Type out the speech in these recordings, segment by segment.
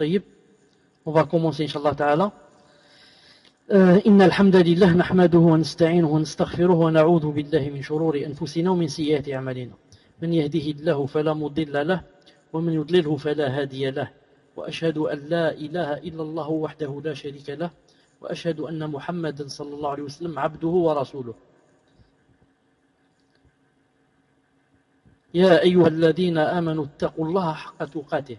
طيب. On va commencer inshallah ta'ala. إن الحمد لله نحمده ونستعينه ونستغفره ونعوذ بالله من شرور أنفسنا ومن سيئات أعمالنا. من يهده الله فلا مضل له ومن يضلله فلا هادي له. وأشهد أن لا إله إلا الله وحده لا شريك له. وأشهد أن محمدا صلى الله عليه وسلم عبده ورسوله. يا أيها الذين آمنوا اتقوا الله حق تقاته.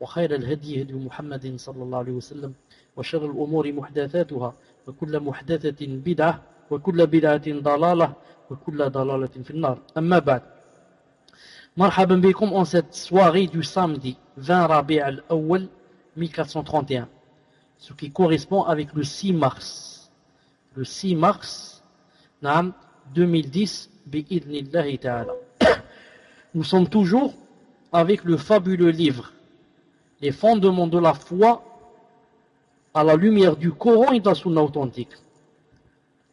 وخير الهدي هدي محمد صلى الله عليه وسلم وشر الأمور محدثاتها وكل محدثة بدعة وكل بدعة ضلالة وكل ضلالة في النار. أما بعد مرحبا بكم en cette soirée du samedi 20 ربيع الأول 1431 ce qui correspond avec le 6 mars. Le 6 mars نعم 2010 بإذن الله تعالى nous sommes toujours avec le fabuleux livre Les fondements de la foi à la lumière du Coran et de la Sunna authentique.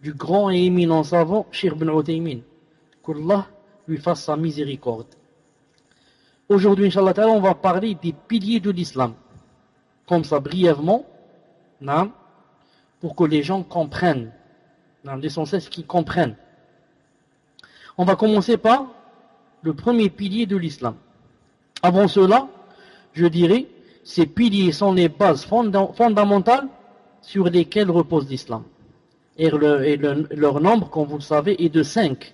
Du grand et éminent savant Shir ibn Uthaymin. qu'Allah lui fasse sa miséricorde. Aujourd'hui Inch'Allah on va parler des piliers de l'islam. Comme ça brièvement pour que les gens comprennent. L'essentiel qu'ils comprennent. On va commencer par le premier pilier de l'islam. Avant cela, je dirais, ces piliers sont les bases fondamentales sur lesquelles repose l'islam. Et, leur nombre, comme vous le savez, est de cinq.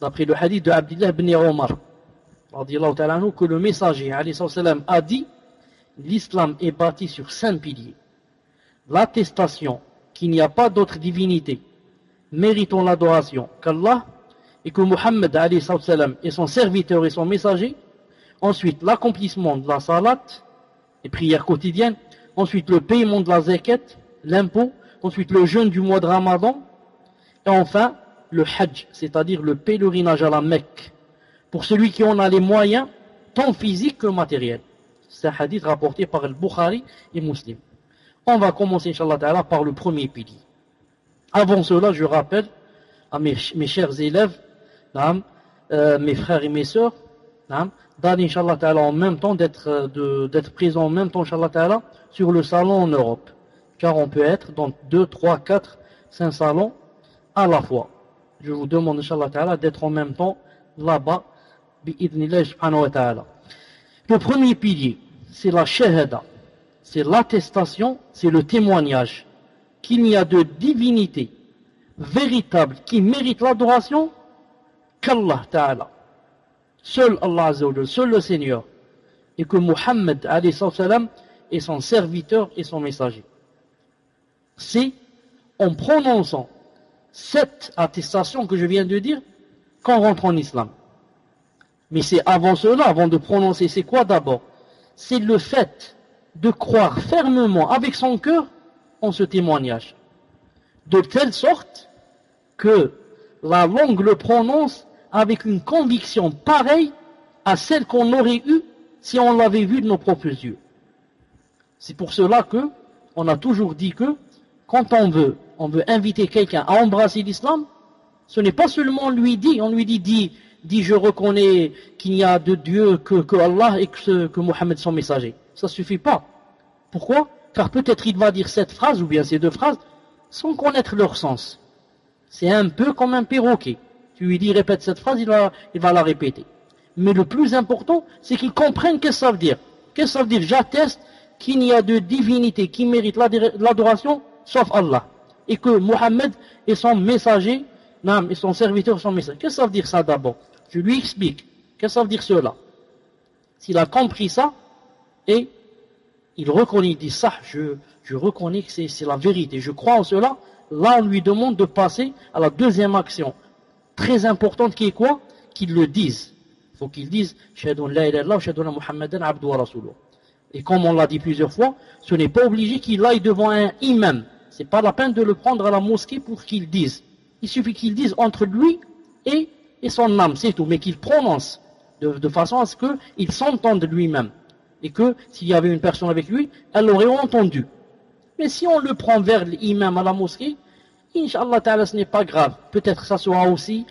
D'après le hadith de Abdullah ibn Omar, que le messager a dit l'islam est bâti sur cinq piliers. L'attestation qu'il n'y a pas d'autre divinité méritant l'adoration qu'Allah et que Muhammad est son serviteur et son messager. Ensuite, l'accomplissement de la salat, les prières quotidiennes. Ensuite, le paiement de la zakat, l'impôt. Ensuite, le jeûne du mois de Ramadan. Et enfin, le hajj, c'est-à-dire le pèlerinage à la Mecque. Pour celui qui en a les moyens, tant physiques que matériels. C'est un hadith rapporté par le Bukhari et Muslim. On va commencer, Inch'Allah par le premier pilier. Avant cela, je rappelle à mes chers élèves euh, mes frères et mes sœurs, d'inch'Allah en même temps euh, d'être présents en même temps ta'ala, sur le salon en Europe. Car on peut être dans 2, 3, 4, 5 salons à la fois. Je vous demande ta'ala d'être en même temps là-bas. Le premier pilier, c'est la shahada, c'est l'attestation, c'est le témoignage qu'il n'y a de divinité véritable qui mérite l'adoration qu'Allah Ta'ala, seul Allah seul le Seigneur, et que Muhammad est son serviteur et son messager. C'est en prononçant cette attestation que je viens de dire qu'on rentre en islam. Mais c'est avant cela, avant de prononcer, c'est quoi d'abord? C'est le fait de croire fermement avec son cœur en ce témoignage. De telle sorte que la langue le prononce avec une conviction pareille à celle qu'on aurait eue si on l'avait vu de nos propres yeux. C'est pour cela que on a toujours dit que quand on veut, on veut inviter quelqu'un à embrasser l'islam, ce n'est pas seulement lui dit, on lui dit, dit, dit je reconnais qu'il n'y a de Dieu que, que Allah et que, que Mohammed son messager. Ça suffit pas. Pourquoi? Car peut-être il va dire cette phrase ou bien ces deux phrases sans connaître leur sens. C'est un peu comme un perroquet. Tu lui dis répète cette phrase, il va, il va la répéter. Mais le plus important, c'est qu'il comprenne ce que ça veut dire. Qu'est-ce que ça veut dire? J'atteste qu'il n'y a de divinité qui mérite l'adoration sauf Allah. Et que Mohammed est son messager, et son serviteur, son messager. Qu'est-ce que ça veut dire ça d'abord? Je lui explique. Qu'est-ce que ça veut dire cela? S'il a compris ça, et il reconnaît, il dit ça, je, je reconnais que c'est la vérité, je crois en cela, là on lui demande de passer à la deuxième action très importante qui est quoi? Qu'ils le disent. Il faut qu'ils disent Shahadun la ilaha illallah, Muhammadan abdu wa. Et comme on l'a dit plusieurs fois, ce n'est pas obligé qu'il aille devant un imam. C'est pas la peine de le prendre à la mosquée pour qu'il dise. Il suffit qu'il dise entre lui et, et son âme, c'est tout. Mais qu'il prononce de, de, façon à ce qu'il s'entende lui-même. Et que s'il y avait une personne avec lui, elle l'aurait entendu. Mais si on le prend vers l'imam à la mosquée, Inch'Allah ta'ala, ce n'est pas grave. Peut-être ça sera aussi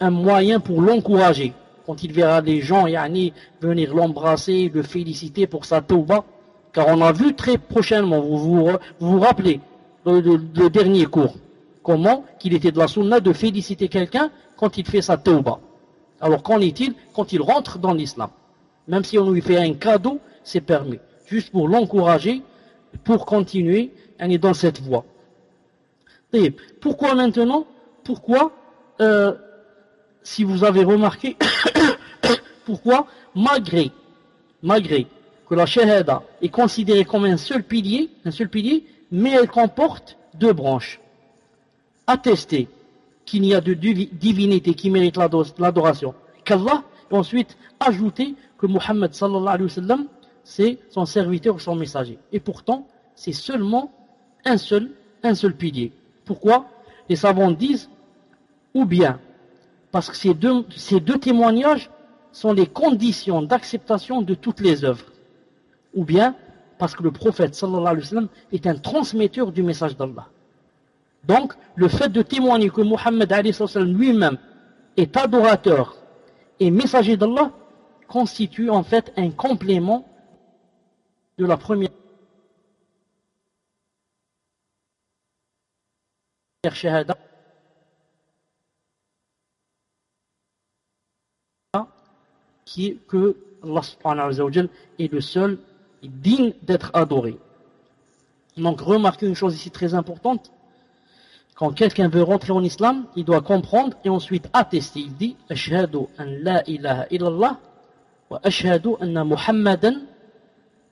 un moyen pour l'encourager. Quand il verra les gens yani, venir l'embrasser, le féliciter pour sa tauba. Car on a vu très prochainement, vous vous, rappelez, le, dernier cours, comment qu'il était de la sunna de féliciter quelqu'un quand il fait sa tauba. Alors qu'en est-il quand il rentre dans l'islam? Même si on lui fait un cadeau, c'est permis. Juste pour l'encourager, pour continuer dans cette voie. Pourquoi maintenant? Pourquoi, euh, si vous avez remarqué, pourquoi, malgré, malgré que la shahada est considérée comme un seul pilier, un seul pilier, mais elle comporte deux branches. Attester qu'il n'y a de divinité qui mérite l'adoration qu'Allah, et ensuite ajouter que Muhammad sallallahu alayhi wa sallam, c'est son serviteur, son messager. Et pourtant, c'est seulement un seul, un seul pilier. Pourquoi Les savants disent, ou bien, parce que ces deux, témoignages sont les conditions d'acceptation de toutes les œuvres. Ou bien, parce que le prophète sallallahu alayhi wa sallam est un transmetteur du message d'Allah. Donc, le fait de témoigner que Muhammad lui-même est adorateur et messager d'Allah constitue en fait un complément de la première shahada qui que Allah subhanahu wa est le seul digne d'être adoré. Donc remarquez une chose ici très importante. Quand quelqu'un veut rentrer en islam, il doit comprendre et ensuite attester. Il dit Ashhadu an la ilaha illallah wa ashhadu anna Muhammadan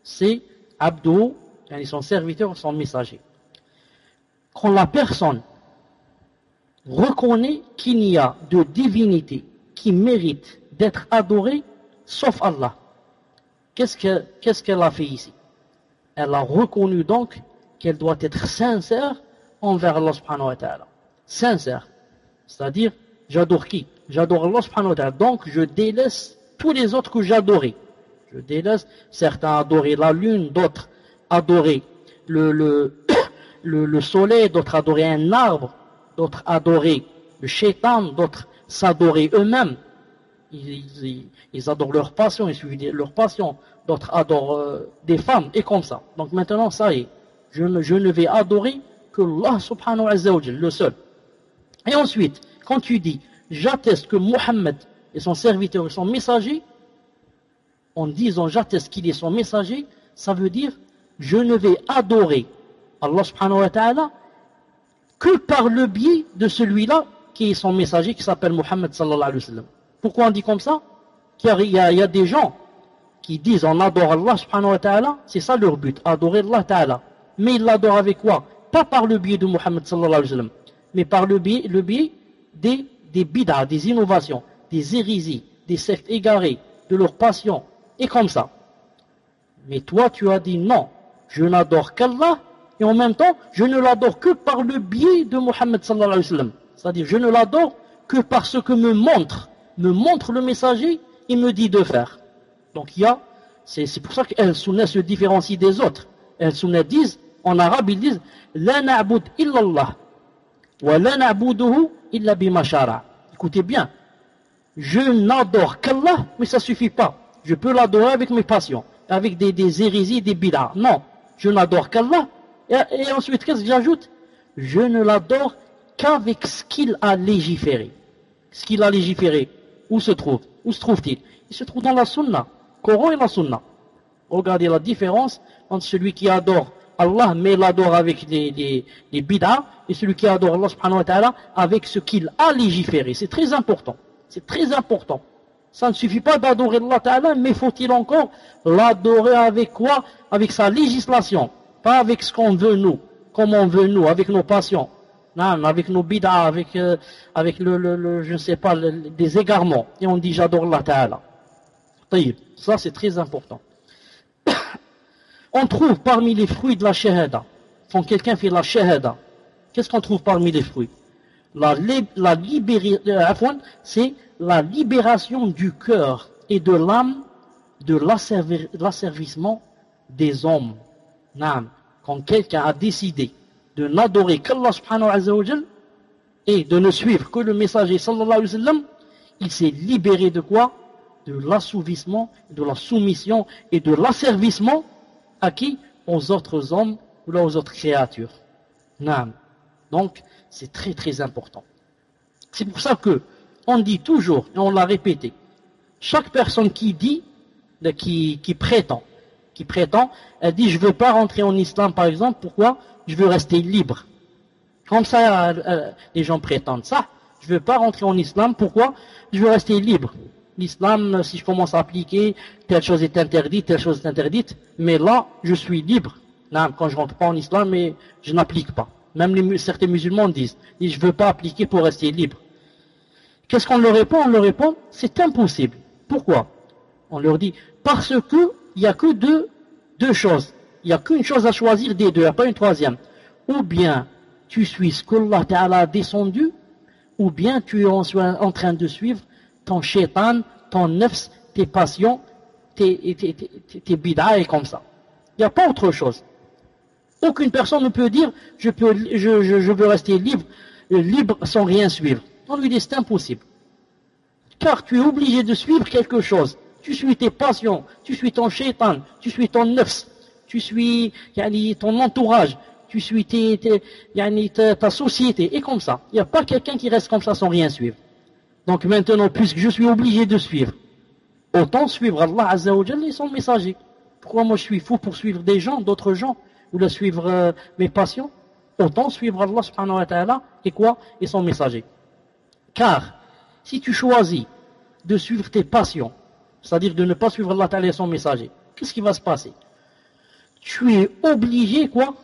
c'est Abdou, son serviteur, son messager. Quand la personne reconnaît qu'il n'y a de divinité qui mérite d'être adorée sauf Allah. Qu'est-ce qu'elle a fait ici? Elle a reconnu donc qu'elle doit être sincère envers Allah subhanahu. Sincère. C'est-à-dire, j'adore qui? J'adore Allah. Donc, je délaisse tous les autres que j'adorais. Je délaisse, certains adorer la lune, d'autres adorer le, soleil, d'autres adorer un arbre, d'autres adorer le shaitan, d'autres s'adorer eux-mêmes. Ils, adorent leur passion, ils suivent leur passion. D'autres adorent euh, des femmes, et comme ça. Donc maintenant, ça y est. Je ne, vais adorer que Allah subhanahu wa ta'ala, le seul. Et ensuite, quand tu dis, j'atteste que Mohammed est son serviteur et son messager, en disant j'atteste qu'il est son messager, ça veut dire, je ne vais adorer Allah subhanahu wa ta'ala que par le biais de celui-là qui est son messager, qui s'appelle Muhammad sallallahu alayhi wa sallam. Pourquoi on dit comme ça? Car il y, a, des gens qui disent on adore Allah subhanahu wa ta'ala, c'est ça leur but, adorer Allah ta'ala. Mais ils l'adorent avec quoi? Pas par le biais de Muhammad sallallahu alayhi wa sallam, mais par le biais, le biais des, des bid'ah, des innovations, des hérésies, des sectes égarées, de leur passion, et comme ça. Mais toi, tu as dit non, je n'adore qu'Allah et en même temps, je ne l'adore que par le biais de Mohammed sallallahu. C'est-à-dire, je ne l'adore que par ce que me montre, me montre le messager et me dit de faire. Donc il y a, c'est pour ça qu'El Sunna se différencie des autres. El Sunna disent, en arabe, ils disent, La na'bud illallah, wa la na'buduhu illa bimashara. Écoutez bien, je n'adore qu'Allah, mais ça suffit pas. Je peux l'adorer avec mes passions, avec des, des hérésies, des bid'ah. Non, je n'adore qu'Allah, et, ensuite, qu'est-ce que j'ajoute? Je ne l'adore qu'avec ce qu'il a légiféré. Ce qu'il a légiféré, où se trouve Où se trouve-t-il? Il se trouve dans la sunna. Coran et la sunna. Regardez la différence entre celui qui adore Allah, mais l'adore avec des, des, et celui qui adore Allah subhanahu wa ta'ala avec ce qu'il a légiféré. C'est très important. C'est très important. Ça ne suffit pas d'adorer Allah ta'ala, mais faut-il encore l'adorer avec quoi? Avec sa législation. Pas avec ce qu'on veut nous, comme on veut nous, avec nos passions, non, avec nos bidas, avec, euh, avec le, le, je ne sais pas, des égarements. Et on dit j'adore Allah Ta'ala. Ça c'est très important. on trouve parmi les fruits de la shahada, quand quelqu'un fait la shahada, qu'est-ce qu'on trouve parmi les fruits? La, la euh, c'est la libération du cœur et de l'âme de l'asservissement des hommes. Quand quelqu'un a décidé de n'adorer qu'Allah subhanahu wa et de ne suivre que le messager sallallahu alayhi wa sallam, il s'est libéré de quoi? De l'assouvissement, de la soumission et de l'asservissement à qui? Aux autres hommes ou aux autres créatures. Donc, c'est très très important. C'est pour ça que on dit toujours, et on l'a répété, chaque personne qui dit, qui, qui prétend, qui prétend, elle dit je veux pas rentrer en islam par exemple, pourquoi? Je veux rester libre. Comme ça, les gens prétendent ça. Je veux pas rentrer en islam, pourquoi? Je veux rester libre. L'islam, si je commence à appliquer, telle chose est interdite, telle chose est interdite, mais là, je suis libre. Non, quand je rentre pas en islam, mais je n'applique pas. Même les, certains musulmans disent, je je veux pas appliquer pour rester libre. Qu'est-ce qu'on leur répond? On leur répond, c'est impossible. Pourquoi? On leur dit, parce que il n'y a que deux, choses. Il n'y a qu'une chose à choisir des deux, il n'y a pas une troisième. Ou bien tu suis ce qu'Allah a descendu, ou bien tu es en, train de suivre ton shaitan, ton nefs, tes passions, tes, tes, et comme ça. Il n'y a pas autre chose. Aucune personne ne peut dire je, veux rester libre, libre sans rien suivre. On lui dit c'est impossible. Car tu es obligé de suivre quelque chose. Tu suis tes passions, tu suis ton shaitan, tu suis ton nefs, tu suis ton entourage, tu suis tes, ta, société, et comme ça. Il n'y a pas quelqu'un qui reste comme ça sans rien suivre. Donc maintenant, puisque je suis obligé de suivre, autant suivre Allah Azzawajal et son messager. Pourquoi moi je suis fou pour suivre des gens, d'autres gens, ou de suivre euh, mes passions? Autant suivre Allah subhanahu wa ta'ala et quoi? Et son messager. Car, si tu choisis de suivre tes passions, c'est-à-dire de ne pas suivre Allah et son messager, qu'est-ce qui va se passer? Tu es obligé, quoi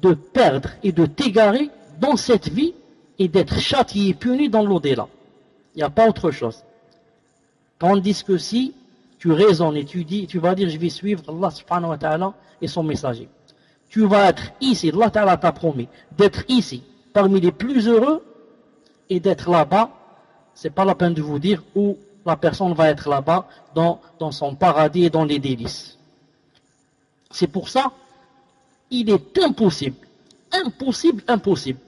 De perdre et de t'égarer dans cette vie et d'être châtié puni dans l'au-delà. Il n'y a pas autre chose. Tandis que si tu raisonnes et tu dis, tu vas dire, je vais suivre Allah subhanahu et son messager. Tu vas être ici, Allah t'a promis, d'être ici, parmi les plus heureux, et d'être là-bas, c'est pas la peine de vous dire où la personne va être là-bas, dans, son paradis et dans les délices. C'est pour ça, il est impossible, impossible, impossible,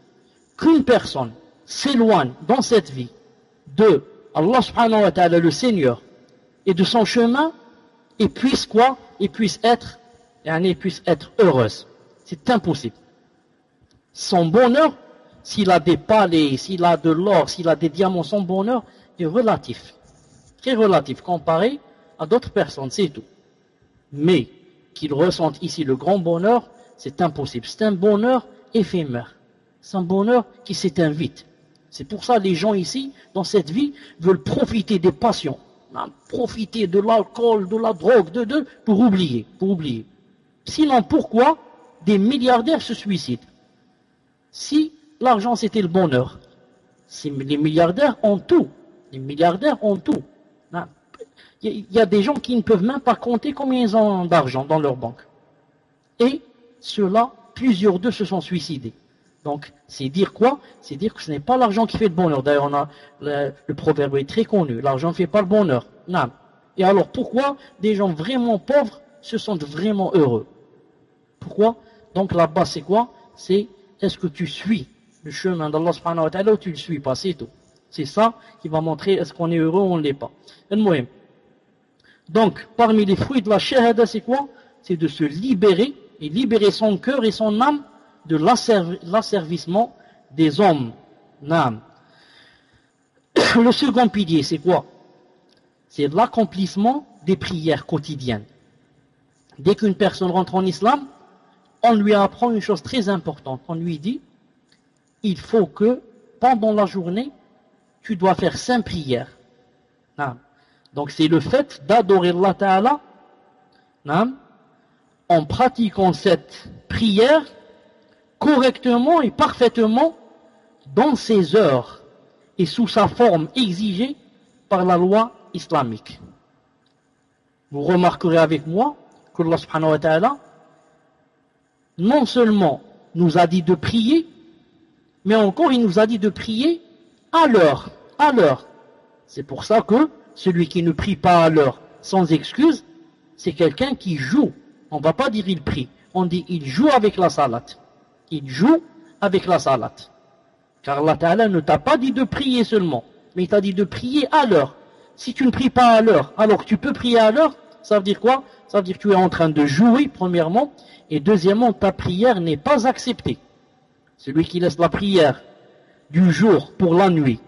qu'une personne s'éloigne dans cette vie de Allah subhanahu wa ta'ala, le Seigneur, et de son chemin, et puisse quoi? Et puisse être, et puisse être heureuse. C'est impossible. Son bonheur, s'il a des palais, s'il a de l'or, s'il a des diamants, son bonheur est relatif très relatif comparé à d'autres personnes, c'est tout. Mais qu'ils ressentent ici le grand bonheur, c'est impossible. C'est un bonheur éphémère. C'est un bonheur qui s'éteint vite. C'est pour ça que les gens ici, dans cette vie, veulent profiter des passions, hein, profiter de l'alcool, de la drogue, de deux, pour oublier, pour oublier. Sinon, pourquoi des milliardaires se suicident? Si l'argent c'était le bonheur, si les milliardaires ont tout, les milliardaires ont tout, il y a des gens qui ne peuvent même pas compter combien ils ont d'argent dans leur banque. Et ceux-là, plusieurs d'eux se sont suicidés. Donc, c'est dire quoi? C'est dire que ce n'est pas l'argent qui fait le bonheur. D'ailleurs, le, le, proverbe est très connu. L'argent ne fait pas le bonheur. Non. Et alors, pourquoi des gens vraiment pauvres se sentent vraiment heureux? Pourquoi? Donc, là-bas, c'est quoi? C'est est-ce que tu suis le chemin d'Allah subhanahu wa ta'ala ou tu le suis pas? C'est tout. C'est ça qui va montrer est-ce qu'on est heureux ou on ne l'est pas. Donc, parmi les fruits de la shahada, c'est quoi? C'est de se libérer et libérer son cœur et son âme de l'asservissement des hommes. Le second pilier, c'est quoi? C'est l'accomplissement des prières quotidiennes. Dès qu'une personne rentre en islam, on lui apprend une chose très importante. On lui dit, il faut que pendant la journée, tu dois faire cinq prières. Donc c'est le fait d'adorer Allah Ta'ala en pratiquant cette prière correctement et parfaitement dans ses heures et sous sa forme exigée par la loi islamique. Vous remarquerez avec moi que Allah subhanahu wa ta'ala non seulement nous a dit de prier, mais encore il nous a dit de prier à l'heure, à l'heure. C'est pour ça que celui qui ne prie pas à l'heure sans excuse, c'est quelqu'un qui joue. On ne va pas dire il prie, on dit il joue avec la salat. Il joue avec la salat. Car Allah Ta'ala ne t'a pas dit de prier seulement, mais il t'a dit de prier à l'heure. Si tu ne pries pas à l'heure, alors tu peux prier à l'heure, ça veut dire quoi? Ça veut dire que tu es en train de jouer, premièrement, et deuxièmement, ta prière n'est pas acceptée. Celui qui laisse la prière du jour pour la nuit,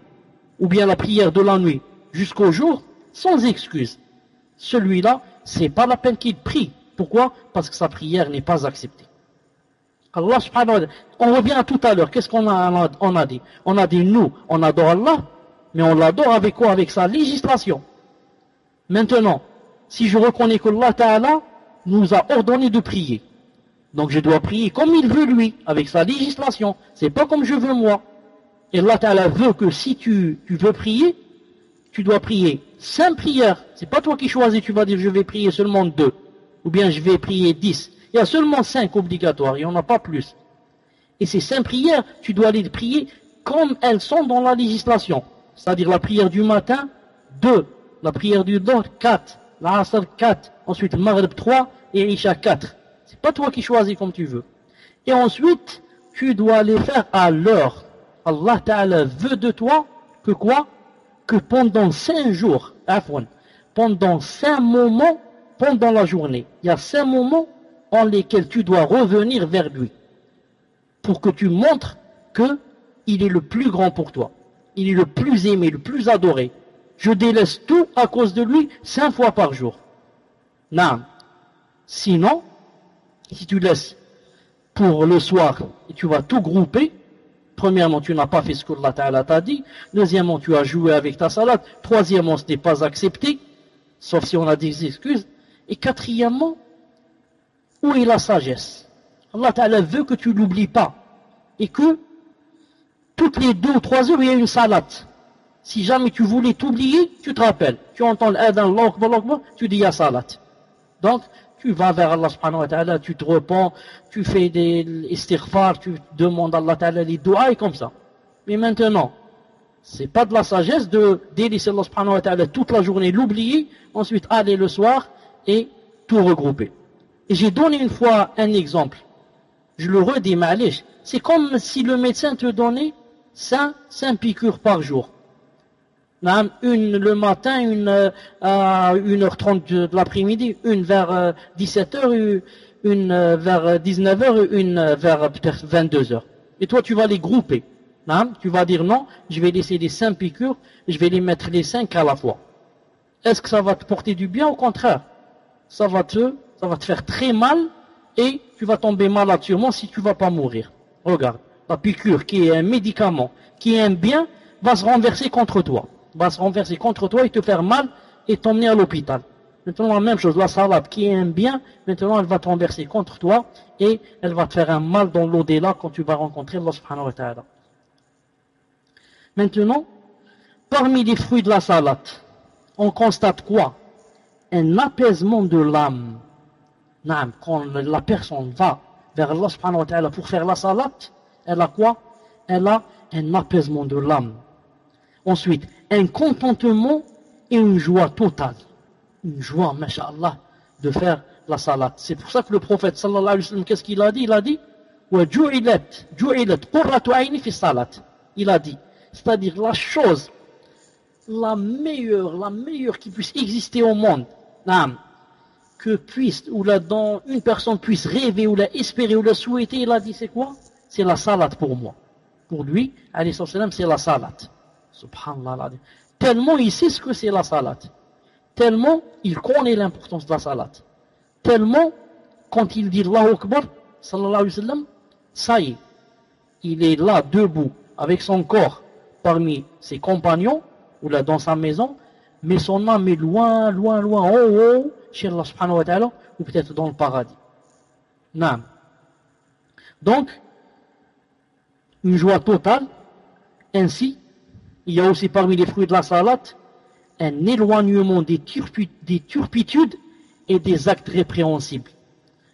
ou bien la prière de la nuit jusqu'au jour, sans excuse. Celui-là, c'est pas la peine qu'il prie. Pourquoi? Parce que sa prière n'est pas acceptée. Allah subhanahu wa ta'ala, on revient à tout à l'heure, qu'est-ce qu'on a, on a dit? On a dit, nous, on adore Allah, mais on l'adore avec quoi? Avec sa législation. Maintenant, si je reconnais que Allah Ta'ala nous a ordonné de prier, donc je dois prier comme il veut lui, avec sa législation. C'est pas comme je veux moi. Et Allah Ta'ala veut que si tu, tu veux prier, tu dois prier cinq prières. C'est pas toi qui choisis, tu vas dire je vais prier seulement deux. Ou bien je vais prier dix. Il y a seulement cinq obligatoires, il n'y en a pas plus. Et ces cinq prières, tu dois les prier comme elles sont dans la législation. C'est-à-dire la prière du matin, deux. La prière du Dor, quatre. La Asr, quatre. Ensuite, Maghrib, trois. Et Isha, quatre. C'est pas toi qui choisis comme tu veux. Et ensuite, tu dois les faire à l'heure. Allah Ta'ala veut de toi que quoi? Pendant cinq jours, pendant cinq moments, pendant la journée, il y a cinq moments en lesquels tu dois revenir vers lui. Pour que tu montres que il est le plus grand pour toi. Il est le plus aimé, le plus adoré. Je délaisse tout à cause de lui cinq fois par jour. Non. Sinon, si tu laisses pour le soir et tu vas tout grouper, premièrement, tu n'as pas fait ce que Allah t'a dit. Deuxièmement, tu as joué avec ta salade. Troisièmement, ce n'est pas accepté, sauf si on a des excuses. Et quatrièmement, où est la sagesse? Allah Ta'ala veut que tu l'oublies pas. Et que toutes les deux ou trois heures, il y a une salade. Si jamais tu voulais t'oublier, tu te rappelles. Tu entends l'adhan, tu dis ya salat. Donc, tu vas vers Allah subhanahu wa ta'ala, tu te repens, tu fais des istighfar, tu demandes à Allah ta'ala les doigts et comme ça. Mais maintenant, c'est pas de la sagesse de délaisser Allah subhanahu wa ta'ala toute la journée, l'oublier, ensuite aller le soir et tout regrouper. Et j'ai donné une fois un exemple. Je le redis, c'est comme si le médecin te donnait 5, 5 piqûres par jour une le matin, une euh, à 1h30 de, l'après-midi, une vers 17h, euh, une euh, vers 19h, une vers peut-être 22h. Et toi, tu vas les grouper. Tu vas dire non, je vais laisser les 5 piqûres, je vais les mettre les 5 à la fois. Est-ce que ça va te porter du bien? Au contraire, ça va te, ça va te faire très mal et tu vas tomber malade sûrement si tu vas pas mourir. Regarde, la piqûre qui est un médicament, qui est un bien, va se renverser contre toi va se renverser contre toi et te faire mal et t'emmener à l'hôpital. Maintenant, la même chose, la salade qui est un bien, maintenant elle va te renverser contre toi et elle va te faire un mal dans l'au-delà quand tu vas rencontrer Allah subhanahu. Maintenant, parmi les fruits de la salade, on constate quoi? Un apaisement de l'âme. Quand la personne va vers Allah subhanahu pour faire la salade, elle a quoi? Elle a un apaisement de l'âme. Ensuite, un contentement et une joie totale. Une joie, masha'Allah, de faire la salat. C'est pour ça que le prophète, sallallahu alayhi wa sallam, qu'est-ce qu'il a dit? Il a dit Il a dit, c'est-à-dire la chose la meilleure, la meilleure qui puisse exister au monde, que puisse, ou là, dont une personne puisse rêver, ou la espérer, ou la souhaiter, il a dit, c'est quoi? C'est la salat pour moi. Pour lui, c'est la salat. Subhanallah. Tellement il sait ce que c'est la salat. Tellement il connaît l'importance de la salat. Tellement, quand il dit Allahu Akbar, sallallahu ça y est, il est là, debout, avec son corps, parmi ses compagnons, ou là dans sa maison, mais son âme est loin, loin, loin, en haut, chez Allah subhanahu wa ta'ala, ou peut-être dans le paradis. Non. Donc, une joie totale, ainsi il y a aussi parmi les fruits de la salade un éloignement des, turpitudes et des actes répréhensibles.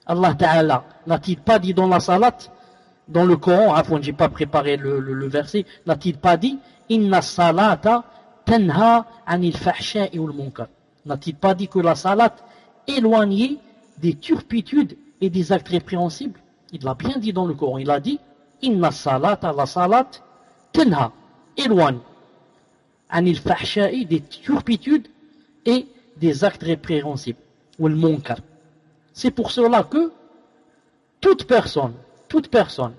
Allah Ta'ala n'a-t-il pas dit dans la salat, dans le Coran, je j'ai pas préparé le, verset, n'a-t-il pas dit Inna salata tenha anil fahsha'i wal munkar. N'a-t-il pas dit que la salat éloignait des turpitudes et des actes répréhensibles? Il l'a bien dit dans le Coran. Il a dit Inna salata, la salat, tenha, éloigne. Anil fahsha'i, des turpitudes et des actes répréhensibles. Ou le munkar. C'est pour cela que toute personne, toute personne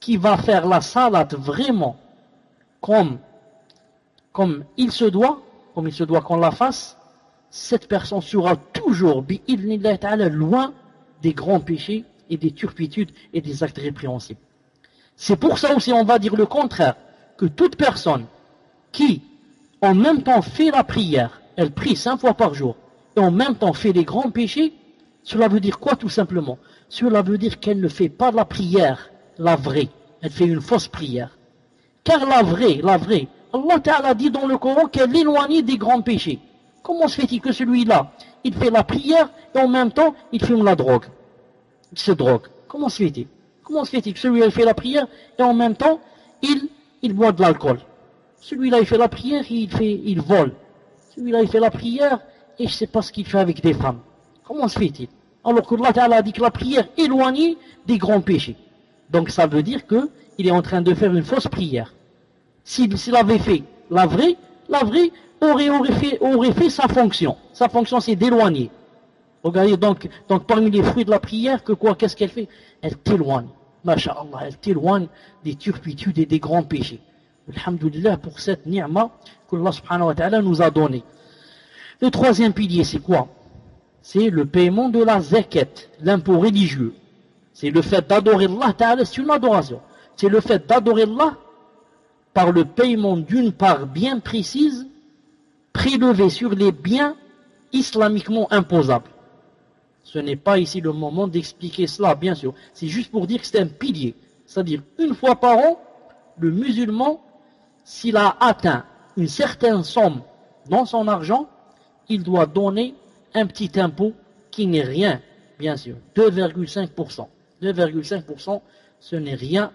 qui va faire la salat vraiment comme, comme il se doit, comme il se doit qu'on la fasse, cette personne sera toujours, loin des grands péchés et des turpitudes et des actes répréhensibles. C'est pour ça aussi on va dire le contraire, que toute personne qui en même temps fait la prière, elle prie cinq fois par jour, et en même temps fait les grands péchés, cela veut dire quoi tout simplement? Cela veut dire qu'elle ne fait pas la prière, la vraie, elle fait une fausse prière. Car la vraie, la vraie, Allah Ta'ala dit dans le Coran qu'elle éloigne des grands péchés. Comment se fait-il que celui-là, il fait la prière et en même temps il fume la drogue? Il se drogue. Comment se fait-il? Comment se fait-il que celui-là il fait la prière et en même temps il, il boit de l'alcool? Celui-là il fait la prière, il, fait, il vole. Celui-là il fait la prière et je ne sais pas ce qu'il fait avec des femmes. Comment se fait-il? Alors que Allah a dit que la prière éloigne des grands péchés. Donc ça veut dire qu'il est en train de faire une fausse prière. S'il avait fait la vraie, la vraie aurait, aurait, fait, aurait fait sa fonction. Sa fonction c'est d'éloigner. Regardez donc, donc parmi les fruits de la prière, que quoi, qu'est-ce qu'elle fait? Elle t'éloigne. Masha'Allah, elle t'éloigne des turpitudes et des grands péchés. Alhamdulillah pour cette ni'ma que Allah subhanahu wa ta'ala nous a donné. Le troisième pilier, c'est quoi? C'est le paiement de la zakat, l'impôt religieux. C'est le fait d'adorer Allah c'est une adoration. C'est le fait d'adorer Allah par le paiement d'une part bien précise, prélevée sur les biens islamiquement imposables. Ce n'est pas ici le moment d'expliquer cela, bien sûr. C'est juste pour dire que c'est un pilier. C'est-à-dire, une fois par an, le musulman, s'il a atteint une certaine somme dans son argent, il doit donner un petit impôt qui n'est rien, bien sûr, 2,5%. 2,5%, ce n'est rien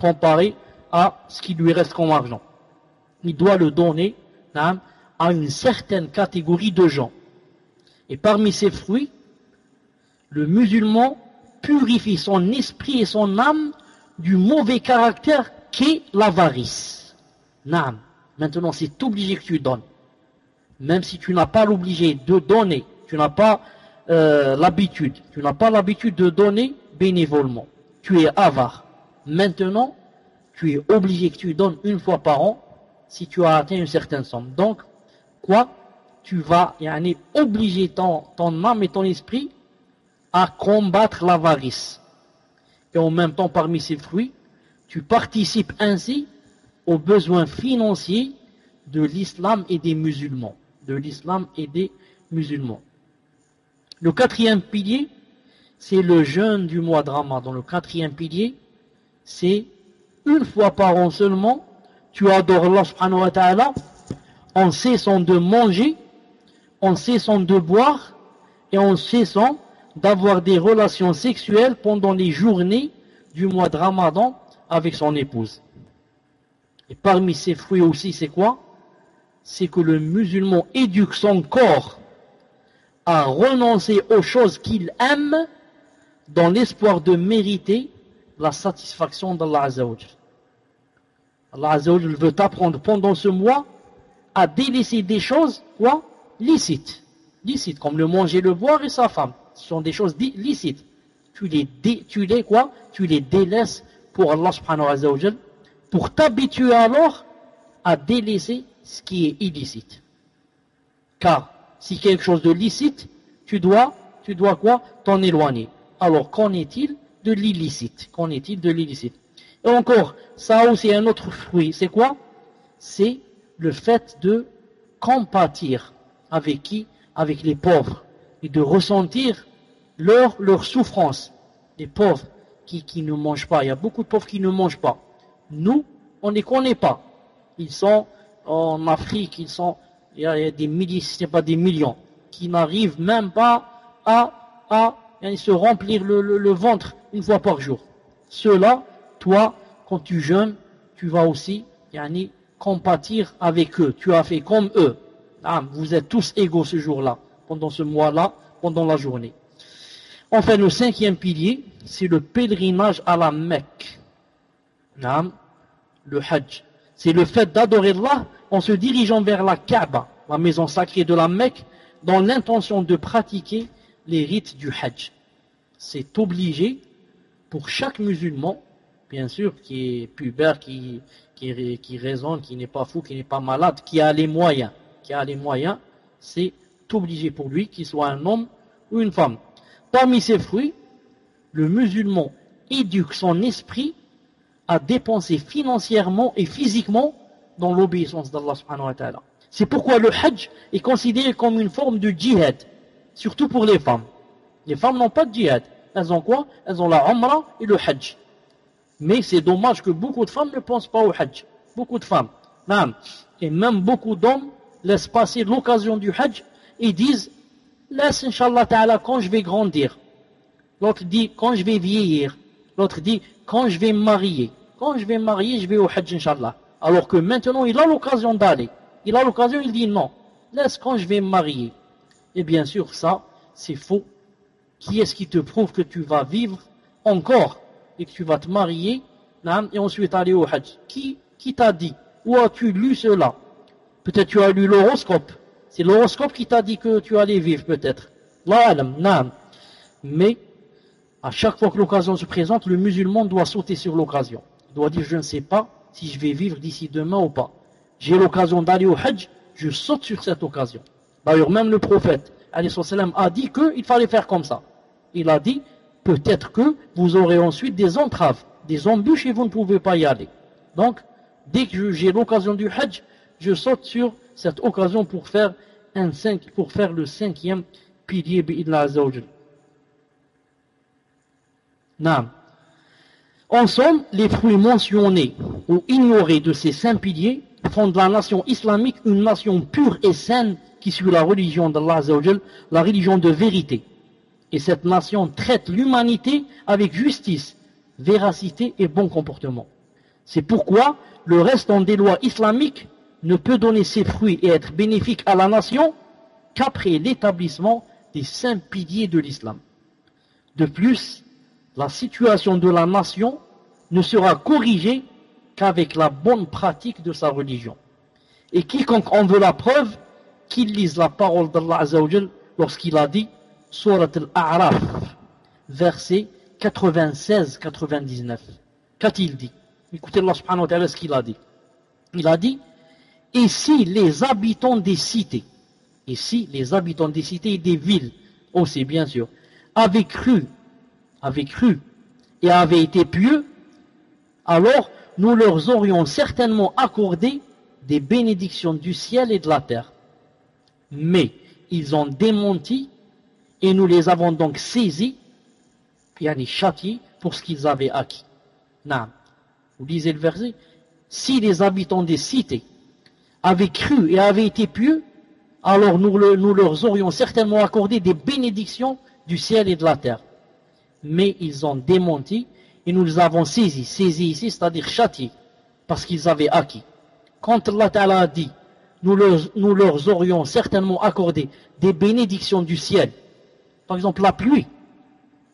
comparé à ce qui lui reste comme argent. Il doit le donner à une certaine catégorie de gens. Et parmi ces fruits, le musulman purifie son esprit et son âme du mauvais caractère qu'est l'avarice. Maintenant, c'est obligé que tu donnes même si tu n'as pas l'obligé de donner, tu n'as pas euh, l'habitude, tu n'as pas l'habitude de donner bénévolement. Tu es avare. Maintenant, tu es obligé que tu donnes une fois par an si tu as atteint une certaine somme. Donc, quoi? Tu vas yani, obliger ton, ton âme et ton esprit à combattre l'avarice. Et en même temps, parmi ces fruits, tu participes ainsi aux besoins financiers de l'islam et des musulmans de l'islam et des musulmans. Le quatrième pilier, c'est le jeûne du mois de Ramadan. Le quatrième pilier, c'est une fois par an seulement, tu adores Allah subhanahu wa en cessant de manger, en cessant de boire et en cessant d'avoir des relations sexuelles pendant les journées du mois de Ramadan avec son épouse. Et parmi ces fruits aussi, c'est quoi? C'est que le musulman éduque son corps à renoncer aux choses qu'il aime dans l'espoir de mériter la satisfaction d'Allah Azzawajal. Allah Azzawajal veut t'apprendre pendant ce mois à délaisser des choses, quoi? Licites. Licites, comme le manger, le boire et sa femme. Ce sont des choses licites. Tu les, tu les, quoi? Tu les délaisses pour Allah subhanahu wa ta'ala, pour t'habituer alors à délaisser ce qui est illicite. Car si quelque chose de licite, tu dois, tu dois quoi? T'en éloigner. Alors qu'en est-il de l'illicite? Qu'en est-il de l'illicite? Et encore, ça aussi un autre fruit. C'est quoi? C'est le fait de compatir avec qui? Avec les pauvres. Et de ressentir leur, souffrance. Les pauvres qui ne mangent pas. Il y a beaucoup de pauvres qui ne mangent pas. Nous, on ne les connaît pas. Ils sont en Afrique, ils sont, il y a des milliers, si ce n'est pas des millions, qui n'arrivent même pas à, à se remplir le, ventre une fois par jour. Cela, toi, quand tu jeûnes, tu vas aussi compatir avec eux. Tu as fait comme eux. Ah, vous êtes tous égaux ce jour-là, pendant ce mois-là, pendant la journée. Enfin, le cinquième pilier, c'est le pèlerinage à la Mecque. Le Hajj. C'est le fait d'adorer Allah en se dirigeant vers la Kaaba, la maison sacrée de la Mecque, dans l'intention de pratiquer les rites du Hajj. C'est obligé pour chaque musulman, bien sûr, qui est pubère, qui, qui, qui raisonne, qui n'est pas fou, qui n'est pas malade, qui a les moyens, qui a les moyens, c'est obligé pour lui, qu'il soit un homme ou une femme. Parmi ces fruits, le musulman éduque son esprit à dépenser financièrement et physiquement dans l'obéissance d'Allah subhanahu wa ta'ala. C'est pourquoi le hajj est considéré comme une forme de djihad, surtout pour les femmes. Les femmes n'ont pas de djihad. Elles ont quoi? Elles ont la umrah et le hajj. Mais c'est dommage que beaucoup de femmes ne pensent pas au hajj. Beaucoup de femmes. Et même beaucoup d'hommes laissent passer l'occasion du hajj et disent Laisse, Inch'Allah Ta'ala, quand je vais grandir. L'autre dit quand je vais vieillir. L'autre dit quand je vais me marier. Quand je vais me marier, je vais au Hajj, Inch'Allah. Alors que maintenant, il a l'occasion d'aller. Il a l'occasion, il dit non. Laisse quand je vais me marier. Et bien sûr, ça, c'est faux. Qui est-ce qui te prouve que tu vas vivre encore et que tu vas te marier et ensuite aller au Hajj? Qui, qui t'a dit? Où as-tu lu cela? Peut-être tu as lu l'horoscope. C'est l'horoscope qui t'a dit que tu allais vivre peut-être. Mais à chaque fois que l'occasion se présente, le musulman doit sauter sur l'occasion. Il doit dire, je ne sais pas si je vais vivre d'ici demain ou pas. J'ai l'occasion d'aller au Hajj, je saute sur cette occasion. D'ailleurs, même le prophète a dit qu'il fallait faire comme ça. Il a dit, peut-être que vous aurez ensuite des entraves, des embûches et vous ne pouvez pas y aller. Donc, dès que j'ai l'occasion du Hajj, je saute sur cette occasion pour faire, un cinq, pour faire le cinquième pilier en somme, les fruits mentionnés ou ignorés de ces cinq piliers font de la nation islamique une nation pure et saine qui suit la religion d'Allah la religion de vérité. Et cette nation traite l'humanité avec justice, véracité et bon comportement. C'est pourquoi le restant des lois islamiques ne peut donner ses fruits et être bénéfique à la nation qu'après l'établissement des cinq piliers de l'islam. De plus, la situation de la nation ne sera corrigée qu'avec la bonne pratique de sa religion. Et quiconque en veut la preuve, qu'il lise la parole d'Allah Azzawajal lorsqu'il a dit Surat al-A'raf, verset 96-99. Qu'a-t-il dit? Écoutez Allah subhanahu wa ce qu'il a dit. Il a dit Et si les habitants des cités, et si les habitants des cités et des villes, aussi bien sûr, avaient cru avaient cru et avaient été pieux, alors nous leur aurions certainement accordé des bénédictions du ciel et de la terre. Mais ils ont démenti et nous les avons donc saisis, yani châtiés pour ce qu'ils avaient acquis. Vous lisez le verset Si les habitants des cités avaient cru et avaient été pieux, alors nous leur aurions certainement accordé des bénédictions du ciel et de la terre mais ils ont démenti et nous les avons saisis. Saisis ici, c'est-à-dire châtiés, parce qu'ils avaient acquis. Quand Allah a dit, nous leur, aurions certainement accordé des bénédictions du ciel, par exemple la pluie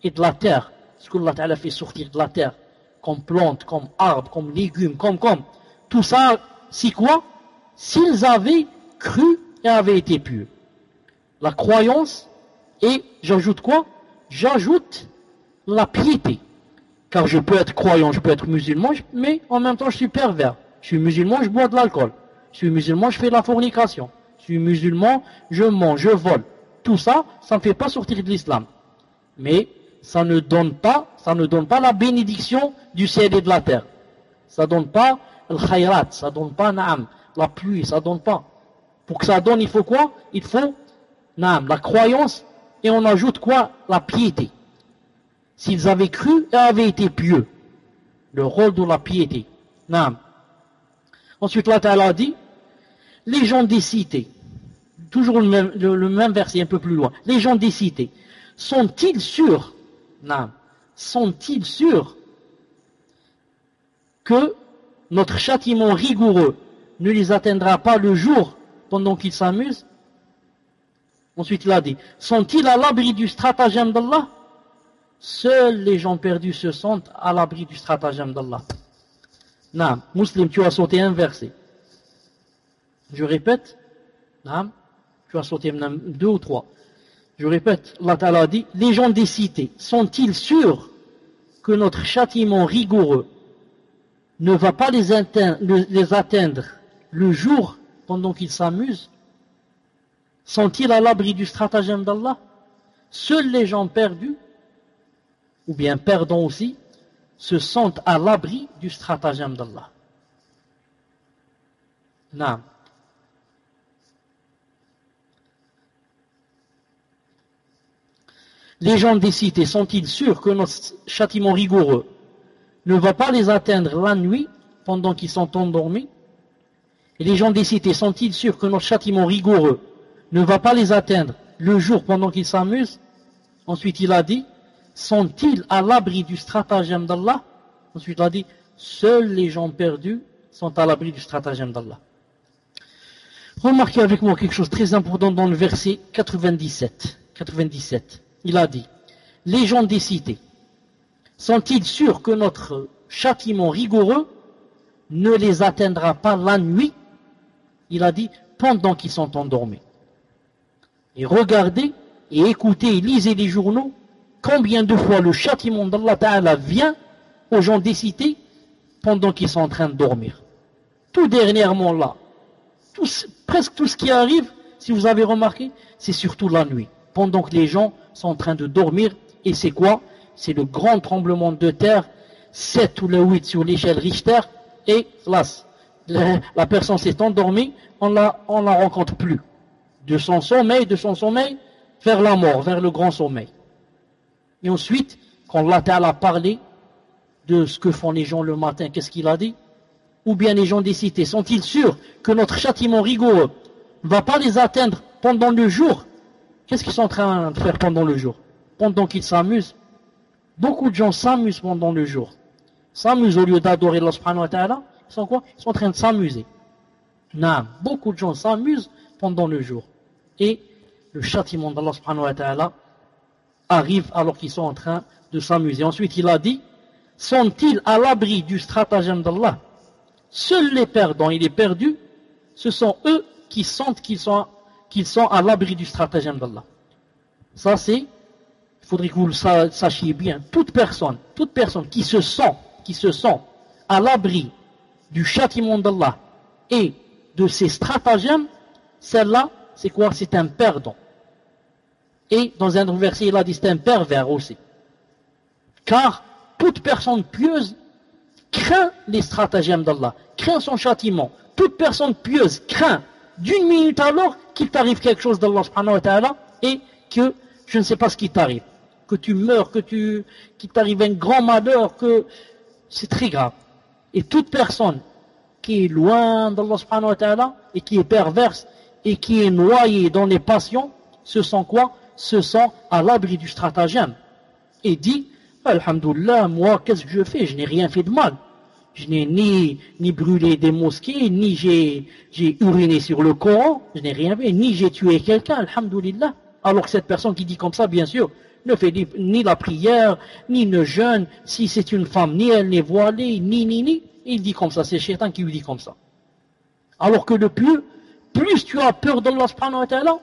et de la terre, ce que Allah Ta'ala fait sortir de la terre, comme plantes, comme arbres, comme légumes, comme, comme, tout ça, c'est quoi? S'ils avaient cru et avaient été pieux. La croyance et, j'ajoute quoi? J'ajoute la piété. Car je peux être croyant, je peux être musulman, mais en même temps je suis pervers. Je suis musulman, je bois de l'alcool. Je suis musulman, je fais de la fornication. Je suis musulman, je mens, je vole. Tout ça, ça ne fait pas sortir de l'islam. Mais ça ne donne pas, ça ne donne pas la bénédiction du ciel et de la terre. Ça donne pas le khayrat, ça donne pas naam, la pluie, ça donne pas. Pour que ça donne, il faut quoi? Il faut naam, la croyance et on ajoute quoi? La piété s'ils avaient cru et avaient été pieux. Le rôle de la piété. Non. Ensuite, Allah a dit, les gens des cités, toujours le même, verset un peu plus loin, les gens des cités, sont-ils sûrs, sont-ils sûrs que notre châtiment rigoureux ne les atteindra pas le jour pendant qu'ils s'amusent? Ensuite, il a dit, sont-ils à l'abri du stratagème d'Allah? Seuls les gens perdus se sentent à l'abri du stratagème d'Allah. Non, Muslim, tu as sauté un verset. Je répète, non, tu as sauté deux ou trois. Je répète, Allah dit, les gens des sont-ils sûrs que notre châtiment rigoureux ne va pas les atteindre, le jour pendant qu'ils s'amusent? Sont-ils à l'abri du stratagème d'Allah? Seuls les gens perdus, ou bien perdants aussi, se sentent à l'abri du stratagème d'Allah. Les gens des cités sont-ils sûrs que notre châtiment rigoureux ne va pas les atteindre la nuit pendant qu'ils sont endormis? Et les gens des cités sont-ils sûrs que notre châtiment rigoureux ne va pas les atteindre le jour pendant qu'ils s'amusent? Ensuite il a dit, sont-ils à l'abri du stratagème d'Allah? Ensuite il a dit, seuls les gens perdus sont à l'abri du stratagème d'Allah. Remarquez avec moi quelque chose de très important dans le verset 97. 97 il a dit, les gens des cités, sont-ils sûrs que notre châtiment rigoureux ne les atteindra pas la nuit? Il a dit, pendant qu'ils sont endormis. Et regardez et écoutez et lisez les journaux, combien de fois le châtiment d'Allah Ta'ala vient aux gens des cités pendant qu'ils sont en train de dormir. Tout dernièrement là, presque tout ce qui arrive, si vous avez remarqué, c'est surtout la nuit, pendant que les gens sont en train de dormir. Et c'est quoi? C'est le grand tremblement de terre, 7 ou le 8 sur l'échelle Richter, et là, la personne s'est endormie, on la, on la rencontre plus. De son sommeil, de son sommeil, vers la mort, vers le grand sommeil. Et ensuite, quand Allah a parlé de ce que font les gens le matin, qu'est-ce qu'il a dit? Ou bien les gens des sont-ils sûrs que notre châtiment rigoureux ne va pas les atteindre pendant le jour? Qu'est-ce qu'ils sont en train de faire pendant le jour? Pendant qu'ils s'amusent? Beaucoup de gens s'amusent pendant le jour. S'amusent au lieu d'adorer Allah subhanahu. Ils sont quoi? Ils sont en train de s'amuser. Non, beaucoup de gens s'amusent pendant le jour. Et le châtiment d'Allah subhanahu arrive alors qu'ils sont en train de s'amuser. Ensuite, il a dit, sont-ils à l'abri du stratagème d'Allah? Seuls les perdants et les perdus, ce sont eux qui sentent qu'ils sont qu'ils sont à l'abri du stratagème d'Allah. Ça c'est, il faudrait que vous le sachiez bien, toute personne, toute personne qui se sent, qui se sent à l'abri du châtiment d'Allah et de ses stratagèmes, celle-là, c'est quoi? C'est un perdant. Et dans un verset, il a dit c'est un pervers aussi. Car toute personne pieuse craint les stratagèmes d'Allah, craint son châtiment. Toute personne pieuse craint d'une minute alors qu'il t'arrive quelque chose d'Allah subhanahu wa et que je ne sais pas ce qui t'arrive. Que tu meurs, que tu, qu'il t'arrive un grand malheur, que c'est très grave. Et toute personne qui est loin d'Allah subhanahu wa ta'ala et qui est perverse et qui est noyée dans les passions, se sent quoi? Se sent à l'abri du stratagème. Et dit, Alhamdulillah, moi, qu'est-ce que je fais? Je n'ai rien fait de mal. Je n'ai ni, ni brûlé des mosquées, ni j'ai, j'ai uriné sur le Coran, je n'ai rien fait, ni j'ai tué quelqu'un, alhamdoulilah. Alors que cette personne qui dit comme ça, bien sûr, ne fait ni la prière, ni ne jeûne, si c'est une femme, ni elle n'est voilée, ni, ni, ni, il dit comme ça, c'est Shaitan qui lui dit comme ça. Alors que le plus, plus tu as peur d'Allah subhanahu wa ta'ala,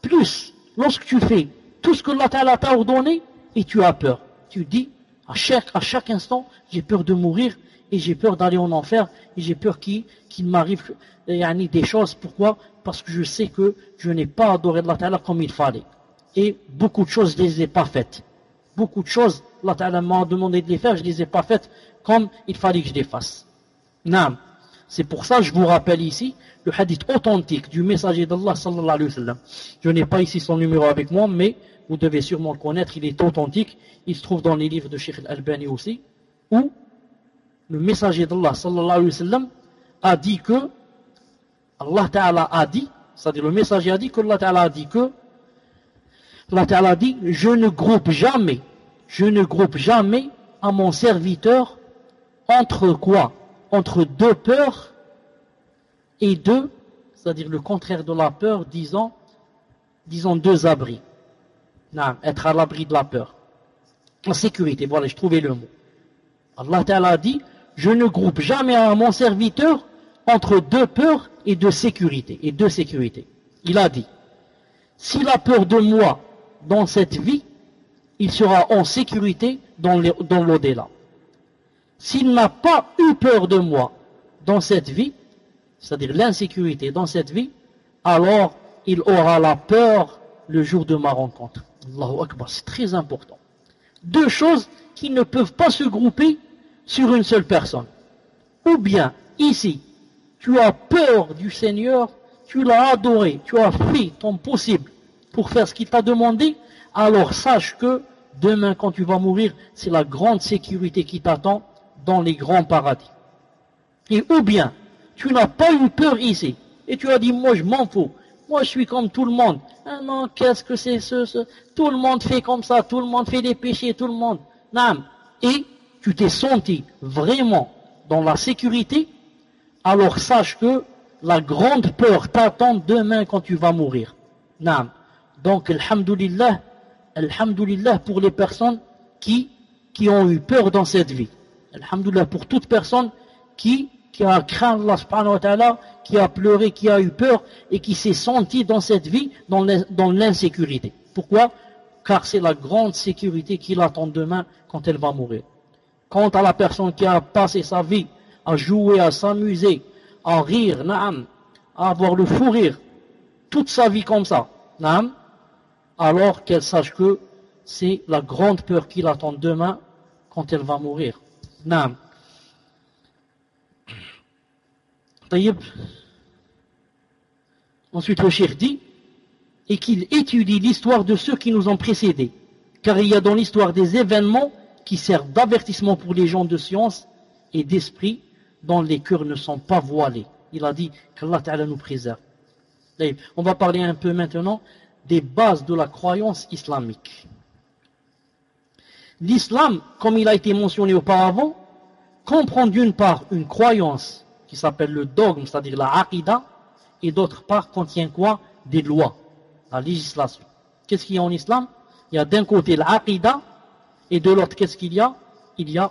plus, lorsque tu fais tout ce que Allah t'a ordonné, et tu as peur. Tu dis, à chaque, instant, j'ai peur de mourir, et j'ai peur d'aller en enfer, et j'ai peur qu'il m'arrive des choses. Pourquoi? Parce que je sais que je n'ai pas adoré Allah Ta'ala comme il fallait. Et beaucoup de choses, je ne les ai pas faites. Beaucoup de choses, Allah Ta'ala m'a demandé de les faire, je ne les ai pas faites comme il fallait que je les fasse. Non. C'est pour ça que je vous rappelle ici le hadith authentique du messager d'Allah sallallahu alayhi wa sallam. Je n'ai pas ici son numéro avec moi, mais vous devez sûrement le connaître, il est authentique. Il se trouve dans les livres de Sheikh Al-Albani aussi, où le messager d'Allah sallallahu alayhi wa sallam a dit que Allah ta'ala a dit, c'est-à-dire le messager a dit que Allah ta'ala a dit que Allah Ta'ala dit, je ne groupe jamais, je ne groupe jamais à mon serviteur entre quoi? Entre deux peurs et deux, c'est-à-dire le contraire de la peur, disons, disons deux abris. Être à l'abri de la peur. En sécurité, voilà, je trouvais le mot. Allah Ta'ala dit, je ne groupe jamais mon serviteur entre deux peurs et deux sécurités. Et deux sécurités. Il a dit, s'il a peur de moi dans cette vie, il sera en sécurité dans l'au-delà. S'il n'a pas eu peur de moi dans cette vie, c'est-à-dire l'insécurité dans cette vie, alors il aura la peur le jour de ma rencontre. Allahu Akbar, c'est très important. Deux choses qui ne peuvent pas se grouper sur une seule personne. Ou bien, ici, tu as peur du Seigneur, tu l'as adoré, tu as fait ton possible pour faire ce qu'il t'a demandé, alors sache que demain quand tu vas mourir, c'est la grande sécurité qui t'attend dans les grands paradis. Et ou bien, tu n'as pas eu peur ici, et tu as dit, moi je m'en fous, moi je suis comme tout le monde. Ah non, qu'est-ce que c'est ce, ce, Tout le monde fait comme ça, tout le monde fait des péchés, tout le monde. Et tu t'es senti vraiment dans la sécurité, alors sache que la grande peur t'attend demain quand tu vas mourir. Donc, alhamdulillah, alhamdulillah pour les personnes qui, qui ont eu peur dans cette vie. Alhamdulillah pour toute personne qui, a craint Allah subhanahu qui a pleuré, qui a eu peur et qui s'est senti dans cette vie dans l'insécurité. Pourquoi? Car c'est la grande sécurité qui l'attend demain quand elle va mourir. Quant à la personne qui a passé sa vie à jouer, à s'amuser, à rire, à avoir le fou rire, toute sa vie comme ça, naam, alors qu'elle sache que c'est la grande peur qui l'attend demain quand elle va mourir. Naam. Ensuite, le cheikh dit, et qu'il étudie l'histoire de ceux qui nous ont précédés, car il y a dans l'histoire des événements qui servent d'avertissement pour les gens de science et d'esprit dont les cœurs ne sont pas voilés. Il a dit qu'Allah Ta'ala nous préserve. On va parler un peu maintenant des bases de la croyance islamique. L'islam, comme il a été mentionné auparavant, comprend d'une part une croyance qui s'appelle le dogme, c'est-à-dire la aqidah, et d'autre part contient quoi? Des lois, la législation. Qu'est-ce qu'il y a en islam? Il y a d'un côté l'aqidah, et de l'autre, qu'est-ce qu'il y a? Il y a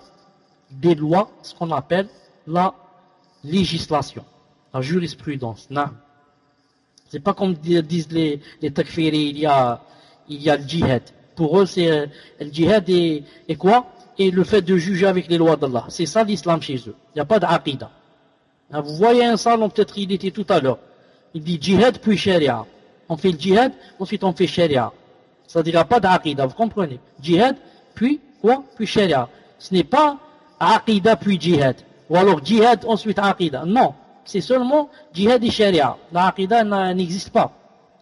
des lois, ce qu'on appelle la législation, la jurisprudence. C'est pas comme disent les, les takfiri, il y a, il y a le djihad. Pour eux, c'est euh, le djihad et, et quoi? Et le fait de juger avec les lois d'Allah. C'est ça l'islam chez eux. Il n'y a pas d'aqidah. Hein, vous voyez un salon, peut-être il était tout à l'heure. Il dit djihad puis sharia. On fait le djihad, ensuite on fait sharia. C'est-à-dire qu'il n'y a pas d'aqidah, vous comprenez? Djihad, puis quoi? Puis sharia. Ce n'est pas aqidah puis djihad. Ou alors djihad, ensuite aqidah. Non c'est seulement djihad et sharia. La n'existe pas.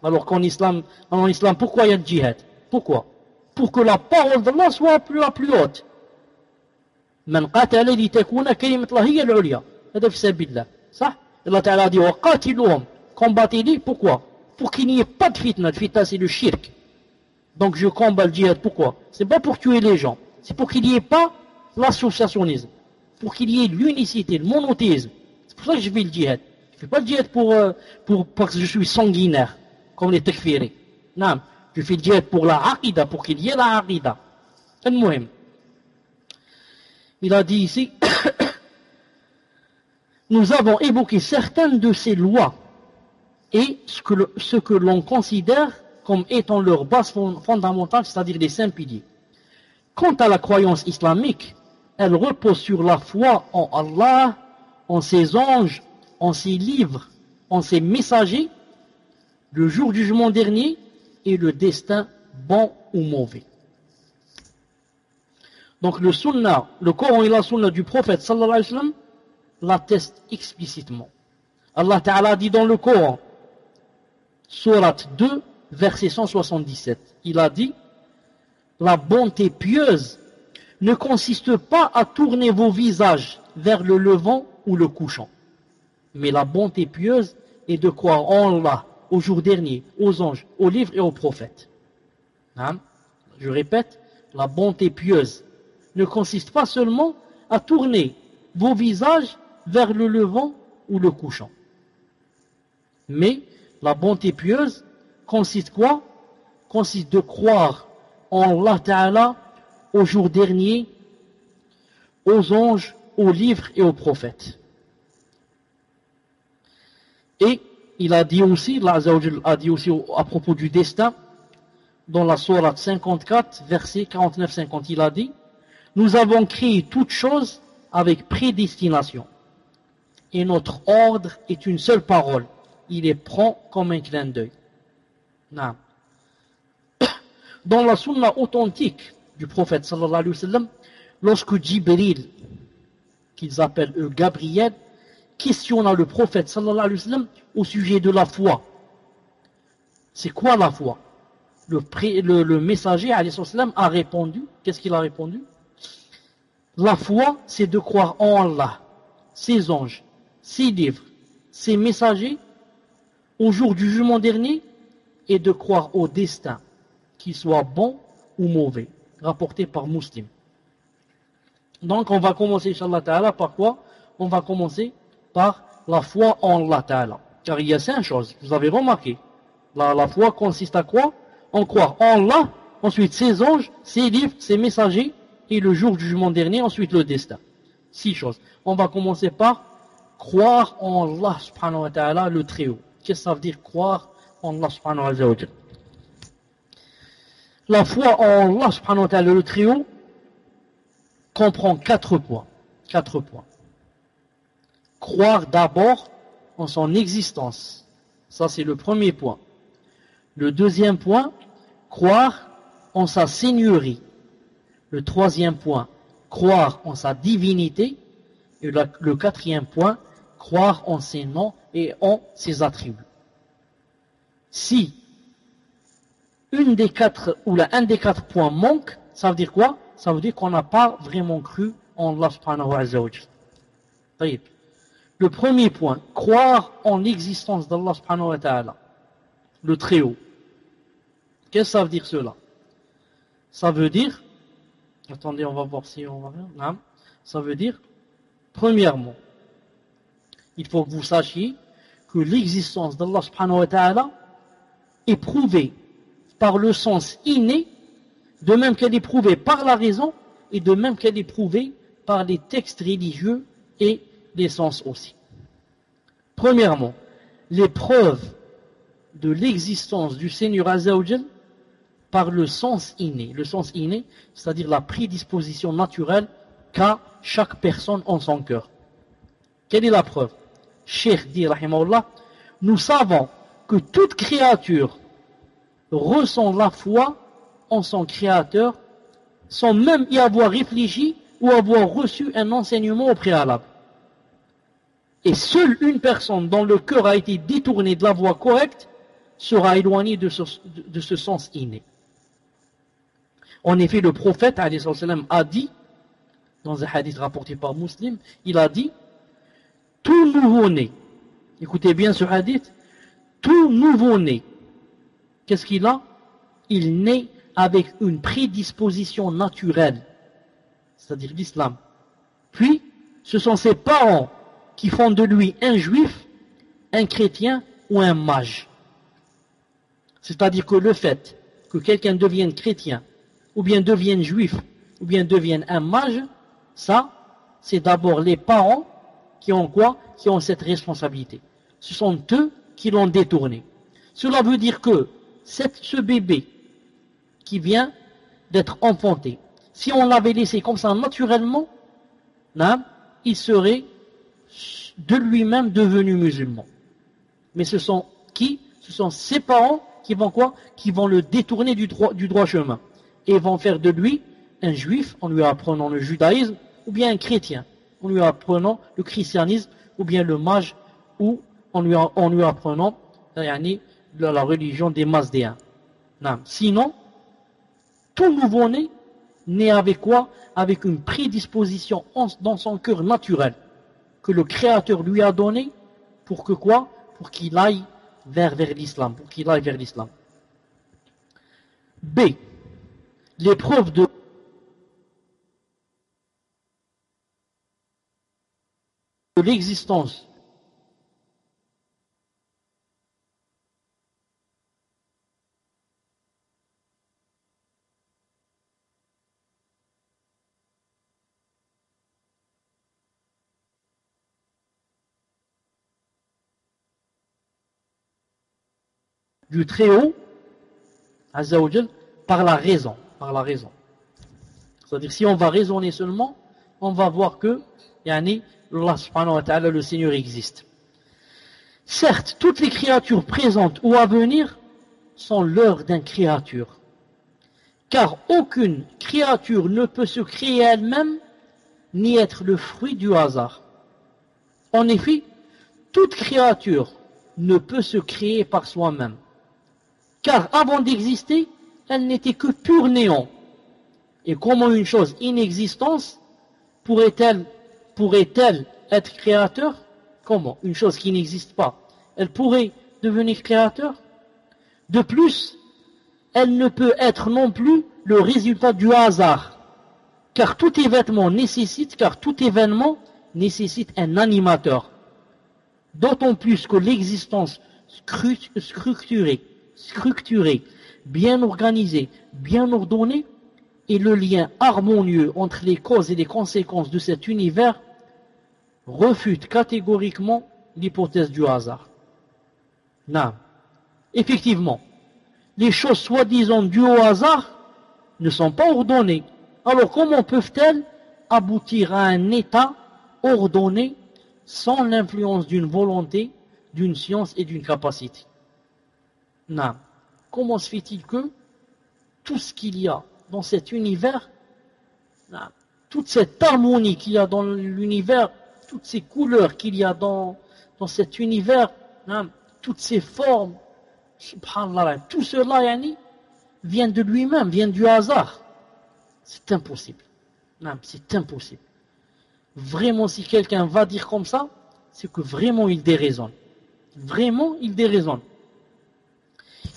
Alors qu'en islam, en islam, pourquoi il y a le djihad Pourquoi? Pour que la parole d'Allah soit la plus haute. من قاتل لتكون كلمة الله هي العليا هذا في سبيل الله صح الله تعالى dit وقاتلوهم combattez-les pourquoi pour qu'il n'y ait pas de fitna le fitna c'est le shirk donc je combats le djihad pourquoi c'est pas pour tuer les gens c'est pour qu'il n'y ait pas l'associationnisme pour qu'il y ait l'unicité le monothéisme pour ça que je fais le djihad. Je ne fais pas le djihad pour, euh, pour, parce que je suis sanguinaire, comme les takfiri. Non, je fais djihad pour la aqidah, pour qu'il y ait la aqidah. C'est Il a dit ici, nous avons évoqué certaines de ces lois et ce que, ce que l'on considère comme étant leur base fondamentale, c'est-à-dire les cinq piliers. Quant à la croyance islamique, elle repose sur la foi en Allah, en ses anges, en ses livres, en ses messagers, le jour du jugement dernier le destin bon ou mauvais. Donc le sunnah, le Coran et la sunnah du prophète sallallahu alayhi wa sallam l'attestent explicitement. Allah Ta'ala dit dans le Coran, surat 2, verset 177, il a dit, la bonté pieuse ne consiste pas à tourner vos visages vers le levant ou le couchant. Mais la bonté pieuse est de croire en Allah, au jour dernier, aux anges, aux livres et aux prophètes. Hein? Je répète, la bonté pieuse ne consiste pas seulement à tourner vos visages vers le levant ou le couchant. Mais la bonté pieuse consiste quoi? Consiste de croire en Allah Ta'ala au jour dernier, aux anges, aux livres et aux prophètes. Et il a dit aussi, Allah a dit aussi à propos du destin, dans la sourate 54, verset 49-50, il a dit, nous avons créé toutes choses avec prédestination. Et notre ordre est une seule parole. Il est prend comme un clin d'œil. Dans la sunna authentique du prophète sallallahu alayhi wa sallam, lorsque Jibril, qu'ils appellent eux Gabriel, questionna le prophète sallallahu alayhi wa sallam au sujet de la foi. C'est quoi la foi? Le, le, le, messager alayhi a répondu, qu'est-ce qu'il a répondu? La foi, c'est de croire en Allah, ses anges, ses livres, ses messagers, au jour du jugement dernier, et de croire au destin, qu'il soit bon ou mauvais, rapporté par Muslim. Donc on va commencer, Inch'Allah Ta'ala, par quoi? On va commencer par la foi en Allah Ta'ala. Car il y a cinq choses, vous avez remarqué. La, foi consiste à quoi? En croire en Allah, ensuite ses anges, ses livres, ses messagers, et le jour du jugement dernier, ensuite le destin. Six choses. On va commencer par croire en Allah subhanahu wa ta'ala, le Très-Haut. Qu'est-ce que ça veut dire croire en Allah subhanahu wa ta'ala? La foi en Allah subhanahu wa ta'ala, le Très-Haut, comprend quatre points. Quatre points. Croire d'abord en son existence. Ça, c'est le premier point. Le deuxième point, croire en sa seigneurie. Le troisième point, croire en sa divinité. Et le quatrième point, croire en ses noms et en ses attributs. Si une des quatre ou un des quatre points manque, ça veut dire quoi? Ça veut dire qu'on n'a pas vraiment cru en Allah subhanahu wa. Le premier point, croire en l'existence d'Allah subhanahu wa ta'ala, le Très-Haut. Qu'est-ce que ça veut dire cela? Ça veut dire, attendez, on va voir si on va voir, ça veut dire, premièrement, il faut que vous sachiez que l'existence d'Allah subhanahu wa ta'ala est prouvée par le sens inné, de même qu'elle est prouvée par la raison, et de même qu'elle est prouvée par les textes religieux et les sens aussi. Premièrement, les preuves de l'existence du Seigneur Azzawajal par le sens inné. Le sens inné, c'est-à-dire la prédisposition naturelle qu'a chaque personne en son cœur. Quelle est la preuve? Cheikh dit, nous savons que toute créature ressent la foi en son créateur sans même y avoir réfléchi ou avoir reçu un enseignement au préalable. Et seule une personne dont le cœur a été détourné de la voie correcte sera éloignée de ce, sens inné. En effet, le prophète a dit, dans un hadith rapporté par Muslim, il a dit tout nouveau-né, écoutez bien ce hadith, tout nouveau-né, qu'est-ce qu'il a? Il naît avec une prédisposition naturelle, c'est-à-dire l'islam. Puis, ce sont ses parents qui font de lui un juif, un chrétien ou un mage. C'est-à-dire que le fait que quelqu'un devienne chrétien, ou bien devienne juif, ou bien devienne un mage, ça, c'est d'abord les parents qui ont quoi? Qui ont cette responsabilité. Ce sont eux qui l'ont détourné. Cela veut dire que ce bébé qui vient d'être enfanté, si on l'avait laissé comme ça naturellement, il serait de lui-même devenu musulman. Mais ce sont qui? Ce sont ses parents qui vont quoi? Qui vont le détourner du droit, chemin. Et vont faire de lui un juif en lui apprenant le judaïsme ou bien un chrétien en lui apprenant le christianisme ou bien le mage ou en lui, en lui apprenant la religion des Mazdéens. Sinon, tout nouveau-né naît avec quoi? Avec une prédisposition dans son cœur naturel que le Créateur lui a donné pour que quoi? Pour qu'il aille vers, vers l'islam, pour qu'il aille vers l'islam. B. l'épreuve de l'existence du Très-Haut, par la raison. Par la raison. C'est-à-dire, si on va raisonner seulement, on va voir que, yani, Allah subhanahu wa ta'ala, le Seigneur existe. Certes, toutes les créatures présentes ou à venir sont l'heure d'un créature. Car aucune créature ne peut se créer elle-même ni être le fruit du hasard. En effet, toute créature ne peut se créer par soi-même. Car avant d'exister, elle n'était que pur néant. Et comment une chose pourrait-elle pourrait-elle être créateur? Comment Une chose qui n'existe pas. Elle pourrait devenir créateur? De plus, elle ne peut être non plus le résultat du hasard. Car tout événement nécessite, car tout événement nécessite un animateur. D'autant plus que l'existence structurée structuré, bien organisé, bien ordonné, et le lien harmonieux entre les causes et les conséquences de cet univers refute catégoriquement l'hypothèse du hasard. Non. Effectivement, les choses soi-disant dues au hasard ne sont pas ordonnées. Alors comment peuvent-elles aboutir à un état ordonné sans l'influence d'une volonté, d'une science et d'une capacité? Comment se fait-il que tout ce qu'il y a dans cet univers, toute cette harmonie qu'il y a dans l'univers, toutes ces couleurs qu'il y a dans, cet univers, toutes ces formes, tout cela yani, vient de lui-même, vient du hasard. C'est impossible. C'est impossible. Vraiment, si quelqu'un va dire comme ça, c'est que vraiment il déraisonne. Vraiment, il déraisonne.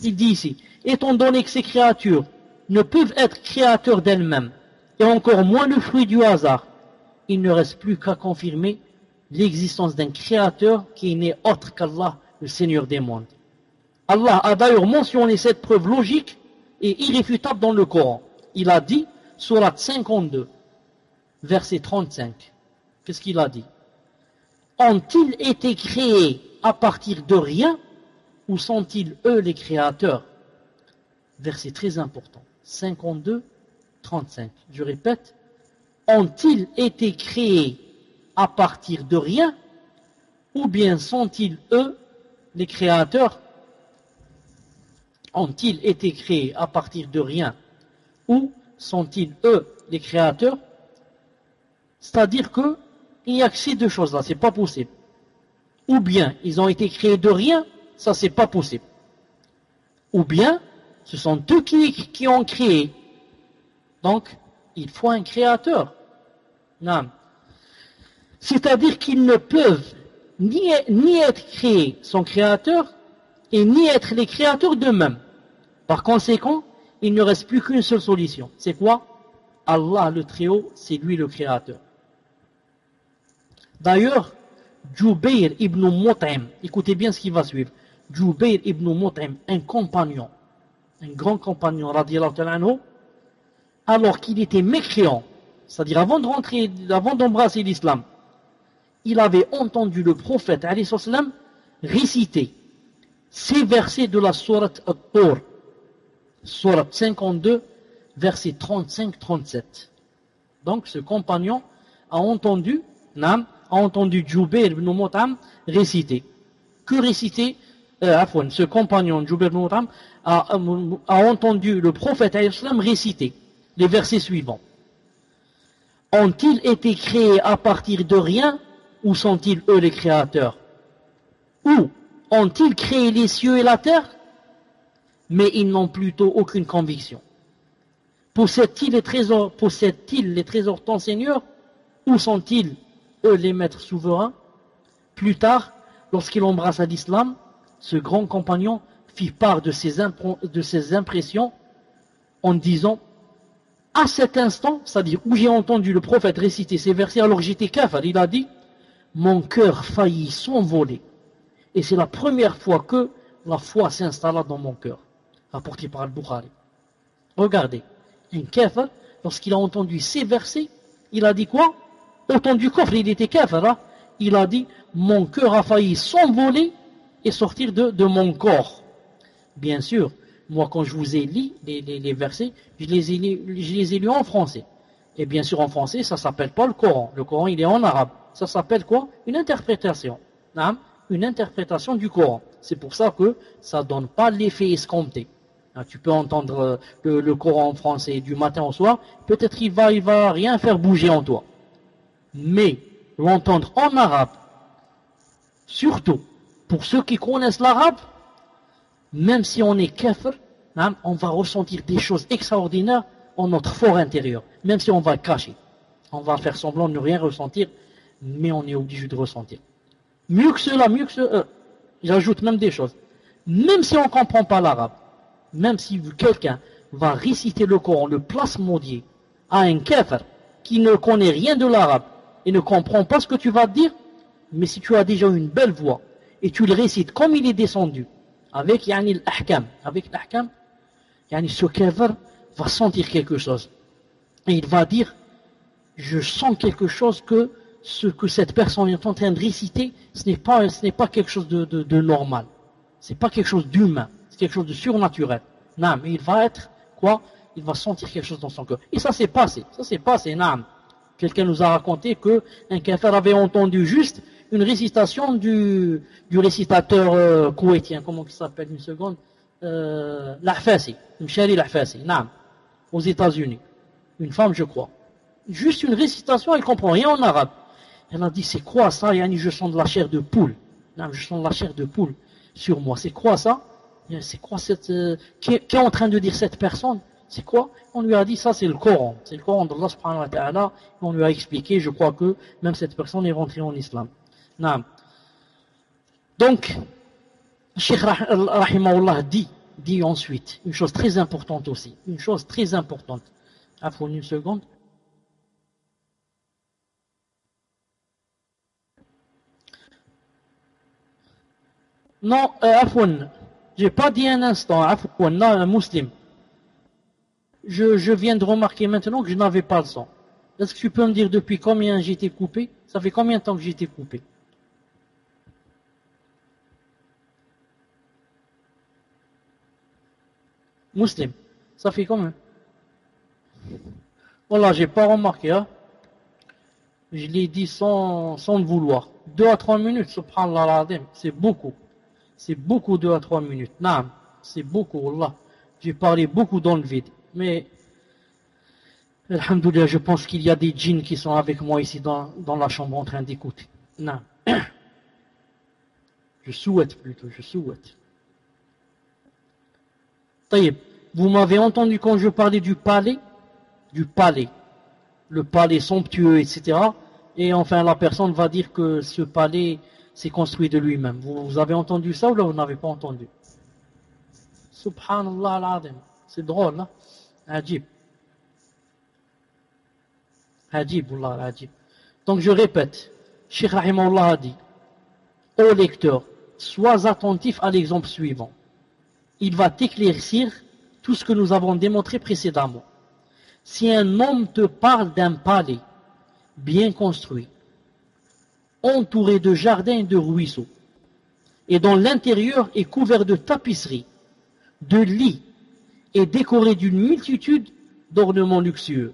Il dit ici, étant donné que ces créatures ne peuvent être créateurs d'elles-mêmes, et encore moins le fruit du hasard, il ne reste plus qu'à confirmer l'existence d'un créateur qui n'est autre qu'Allah, le Seigneur des mondes. Allah a d'ailleurs mentionné cette preuve logique et irréfutable dans le Coran. Il a dit, surat 52, verset 35. Qu'est-ce qu'il a dit? Ont-ils été créés à partir de rien où sont-ils, eux, les créateurs? Verset très important. 52, 35. Je répète. Ont-ils été créés à partir de rien Ou bien sont-ils, eux, les créateurs? Ont-ils été créés à partir de rien Ou sont-ils, eux, les créateurs? C'est-à-dire que il n'y a que ces deux choses-là, c'est pas possible. Ou bien ils ont été créés de rien, ça c'est pas possible. Ou bien, ce sont deux qui, qui ont créé. Donc, il faut un créateur. C'est-à-dire qu'ils ne peuvent ni, ni être créés son créateur et ni être les créateurs d'eux-mêmes. Par conséquent, il ne reste plus qu'une seule solution. C'est quoi? Allah le Très-Haut, c'est lui le créateur. D'ailleurs, Jubair ibn Mut'im, écoutez bien ce qui va suivre. Jubair ibn Mut'im, un compagnon, un grand compagnon, alors qu'il était mécréant, c'est-à-dire avant de rentrer, avant d'embrasser l'islam, il avait entendu le prophète réciter ces versets de la sourate At-Tur, sourate 52, versets 35-37. Donc ce compagnon a entendu, a entendu Jubair ibn Mut'im réciter. Que réciter? Euh, ce compagnon Jubair ibn a, entendu le prophète réciter les versets suivants. Ont-ils été créés à partir de rien ou sont-ils eux les créateurs? Ou ont-ils créé les cieux et la terre? Mais ils n'ont plutôt aucune conviction. Possèdent-ils les trésors, possèdent-ils les trésors ton Seigneur? Ou sont-ils eux les maîtres souverains? Plus tard, lorsqu'il embrassa l'islam, ce grand compagnon fit part de ses, impressions en disant à cet instant, c'est-à-dire où j'ai entendu le prophète réciter ces versets, alors j'étais kafir, il a dit, mon cœur faillit s'envoler. Et c'est la première fois que la foi s'installa dans mon cœur, rapporté par Al-Bukhari. Regardez, un kafir, lorsqu'il a entendu ces versets, il a dit quoi? Au temps du coffre, il était kafir, hein il a dit, mon cœur a failli s'envoler et sortir de, de mon corps. Bien sûr, moi, quand je vous ai lu les, versets, je les, ai, je les ai en français. Et bien sûr, en français, ça s'appelle pas le Coran. Le Coran, il est en arabe. Ça s'appelle quoi? Une interprétation. Une interprétation du Coran. C'est pour ça que ça donne pas l'effet escompté. Hein, tu peux entendre euh, le, Coran en français du matin au soir, peut-être il va, il va rien faire bouger en toi. Mais l'entendre en arabe, surtout pour ceux qui connaissent l'arabe, même si on est kafir, hein, on va ressentir des choses extraordinaires en notre fort intérieur, même si on va le cacher. On va faire semblant de ne rien ressentir, mais on est obligé de ressentir. Mieux que cela, mieux que cela, euh, j'ajoute même des choses. Même si on ne comprend pas l'arabe, même si quelqu'un va réciter le Coran, le plasmodier, à un kafir qui ne connaît rien de l'arabe et ne comprend pas ce que tu vas dire, mais si tu as déjà une belle voix et tu le récites comme il est descendu, avec yani, l'ahkam, avec l'ahkam, yani, ce va sentir quelque chose. Et il va dire, je sens quelque chose que ce que cette personne est en train de réciter, ce n'est pas, ce n'est pas quelque chose de, de, de normal. Pas quelque chose d'humain. C'est quelque chose de surnaturel. Non, mais il va être, quoi? Il va sentir quelque chose dans son cœur. Et ça s'est passé. Ça s'est passé, non. Quelqu'un nous a raconté que un kafir avait entendu juste une récitation du, du récitateur euh, comment il s'appelle une seconde euh, L'Ahfasi, Mshari L'Ahfasi, aux États-Unis. Une femme, je crois. Juste une récitation, elle comprend rien en arabe. Elle a dit, c'est quoi ça Yani, je sens de la chair de poule. Non, je sens de la chair de poule sur moi. C'est quoi ça? C'est quoi cette... Euh, Qu'est en train de dire cette personne? C'est quoi? On lui a dit, ça c'est le Coran. C'est le Coran d'Allah subhanahu wa ta'ala. On lui a expliqué, je crois que même cette personne est rentrée en islam. Donc, Cheikh Rahimahullah dit, dit ensuite une chose très importante aussi, une chose très importante. faut une seconde. Non, euh, j'ai pas dit un instant, Afwan, non, un musulman. Je, je viens de remarquer maintenant que je n'avais pas le sang. Est-ce que tu peux me dire depuis combien été coupé? Ça fait combien de temps que été coupé? Muslim. Ça fait combien? Voilà, j'ai pas remarqué. Hein? Je l'ai dit sans, sans le vouloir. Deux à trois minutes, subhanallah c'est beaucoup. C'est beaucoup deux à trois minutes. Non, c'est beaucoup, Allah. J'ai parlé beaucoup dans le vide. Mais, alhamdoulilah, je pense qu'il y a des djinns qui sont avec moi ici dans, dans la chambre en train d'écouter. Je souhaite plutôt, je souhaite. Vous m'avez entendu quand je parlais du palais, du palais, le palais somptueux, etc. Et enfin, la personne va dire que ce palais s'est construit de lui-même. Vous, avez entendu ça ou là vous n'avez pas entendu? Subhanallah al C'est drôle, hein? Ajib. Ajib, Allah, ajib. Donc je répète, Cheikh Rahimahullah a dit, ô lecteur, sois attentif à l'exemple suivant il va t'éclaircir tout ce que nous avons démontré précédemment. Si un homme te parle d'un palais bien construit, entouré de jardins et de ruisseaux, et dont l'intérieur est couvert de tapisseries, de lits, et décoré d'une multitude d'ornements luxueux.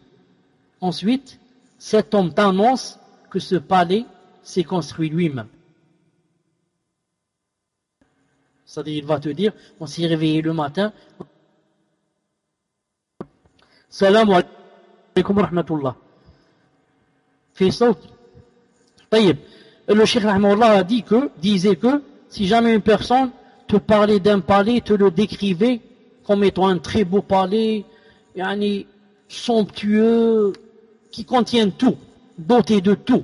Ensuite, cet homme t'annonce que ce palais s'est construit lui-même. C'est-à-dire, il va te dire, on s'est réveillé le matin. Salam alaikum rahmatullah. Fais Le Cheikh a dit que, disait que, si jamais une personne te parlait d'un palais, te le décrivait comme étant un très beau palais, yani, somptueux, qui contient tout, doté de tout.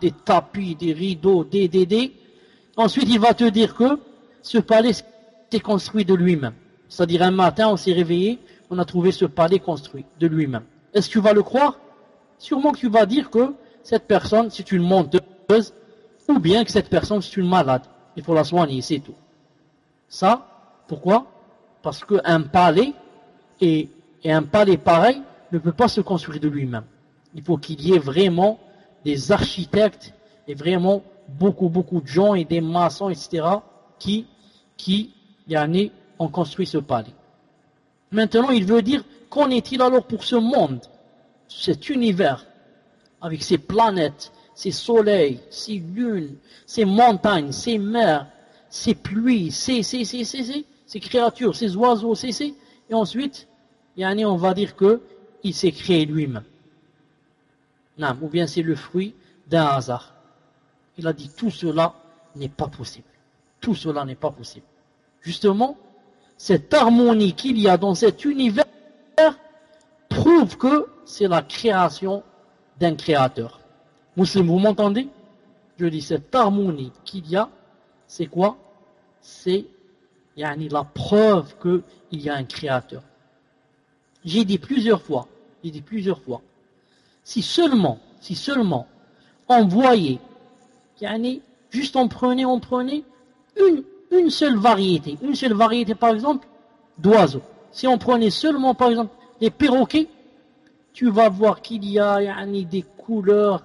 des tapis, des rideaux, des, des, des. Ensuite, il va te dire que ce palais s'est construit de lui-même. C'est-à-dire un matin, on s'est réveillé, on a trouvé ce palais construit de lui-même. Est-ce que tu vas le croire? Sûrement que tu vas dire que cette personne, c'est une menteuse, ou bien que cette personne, c'est une malade. Il faut la soigner, c'est tout. Ça, pourquoi? Parce qu'un palais, et, et un palais pareil, ne peut pas se construire de lui-même. Il faut qu'il y ait vraiment des architectes et vraiment beaucoup, beaucoup de gens et des maçons, etc., qui, qui ont construit ce palais. Maintenant, il veut dire, qu'en est-il alors pour ce monde, cet univers, avec ses planètes, ses soleils, ses lunes, ses montagnes, ses mers, ses pluies, ses, ses, ses, ses, ses créatures, ses oiseaux, ses, ses, et ensuite, on va dire que il s'est créé lui-même. Ou bien c'est le fruit d'un hasard. Il a dit tout cela n'est pas possible. Tout cela n'est pas possible. Justement, cette harmonie qu'il y a dans cet univers prouve que c'est la création d'un créateur. Muslim, vous m'entendez? Je dis cette harmonie qu'il y a, c'est quoi? C'est la preuve qu'il y a un créateur. J'ai dit plusieurs fois, j'ai dit plusieurs fois, si seulement, si seulement on voyait juste on prenait, on prenait une, seule variété, une seule variété par exemple d'oiseaux. Si on prenait seulement par exemple les perroquets, tu vas voir qu'il y a des couleurs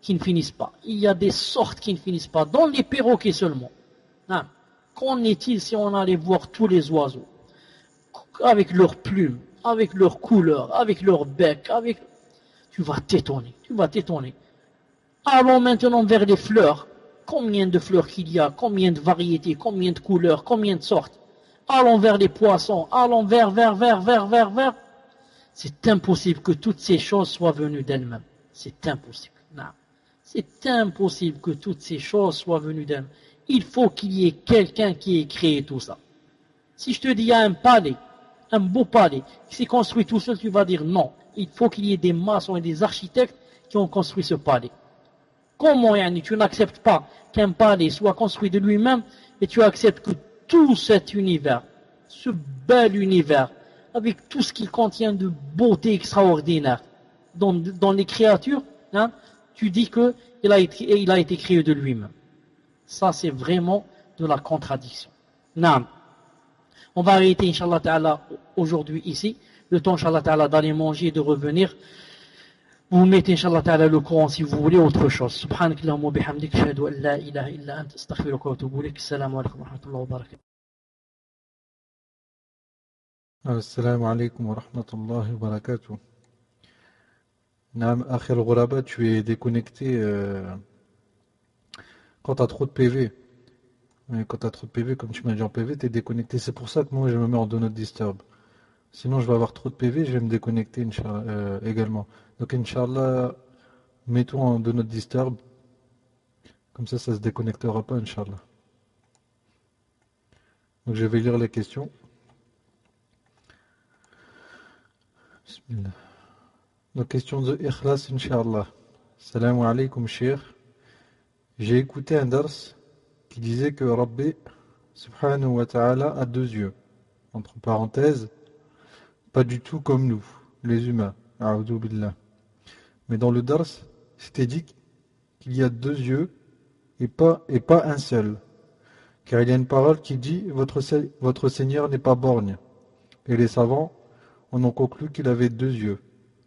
qui ne finissent pas. Il y a des sortes qui ne finissent pas. Dans les perroquets seulement. Hein? Qu'en est-il si on allait voir tous les oiseaux? Avec leurs plumes, avec leurs couleurs, avec leurs becs, avec... Tu vas t'étonner, tu vas t'étonner. Allons maintenant vers les fleurs. Combien de fleurs qu'il y a, combien de variétés, combien de couleurs, combien de sortes. Allons vers les poissons, allons vers, vers, vers, vers, vers, vers. C'est impossible que toutes ces choses soient venues d'elles-mêmes. C'est impossible. C'est impossible que toutes ces choses soient venues d'elles-mêmes. Il faut qu'il y ait quelqu'un qui ait créé tout ça. Si je te dis il y a un palais, un beau palais, qui s'est construit tout seul, tu vas dire non. Il faut qu'il y ait des maçons et des architectes qui ont construit ce palais. Comment tu n'acceptes pas qu'un palais soit construit de lui-même et tu acceptes que tout cet univers, ce bel univers, avec tout ce qu'il contient de beauté extraordinaire dans, les créatures, hein, tu dis qu'il a, été, a été créé de lui-même. Ça, c'est vraiment de la contradiction. Non. On va arrêter, Inch'Allah Ta'ala, aujourd'hui ici. Le temps, Inch'Allah Ta'ala, d'aller manger et de revenir. Vous mettez, Inch'Allah Ta'ala, le Coran si vous voulez autre chose. Subhanak wa bihamdik, shahadu an la ilaha illa ant, astaghfiruka wa atubu ilayk. Assalamu alaikum wa rahmatullahi wa barakatuh. Alaikum wa rahmatullahi wa barakatuh. Naam, Akhil Ghuraba, tu es déconnecté euh, quand tu as trop de PV. Mais quand tu as trop de PV, comme tu m'as dit en PV, tu es déconnecté. C'est pour ça que moi je me mets en do not disturb. Sinon, je vais avoir trop de PV, je vais me déconnecter euh, également. Donc, Inch'Allah, mets-toi en do not disturb. Comme ça, ça se déconnectera pas, Inch'Allah. Donc, je vais lire les questions. Donc, question de Ikhlas, Inch'Allah. Salam alaikum, cher. J'ai écouté un dars qui disait que Rabbi, subhanahu wa ta'ala, a deux yeux. Entre parenthèses, pas du tout comme nous, les humains. Mais dans le Dars, c'était dit qu'il y a deux yeux et pas, et pas un seul. Car il y a une parole qui dit votre, Seigneur n'est pas borgne. Et les savants en ont conclu qu'il avait deux yeux,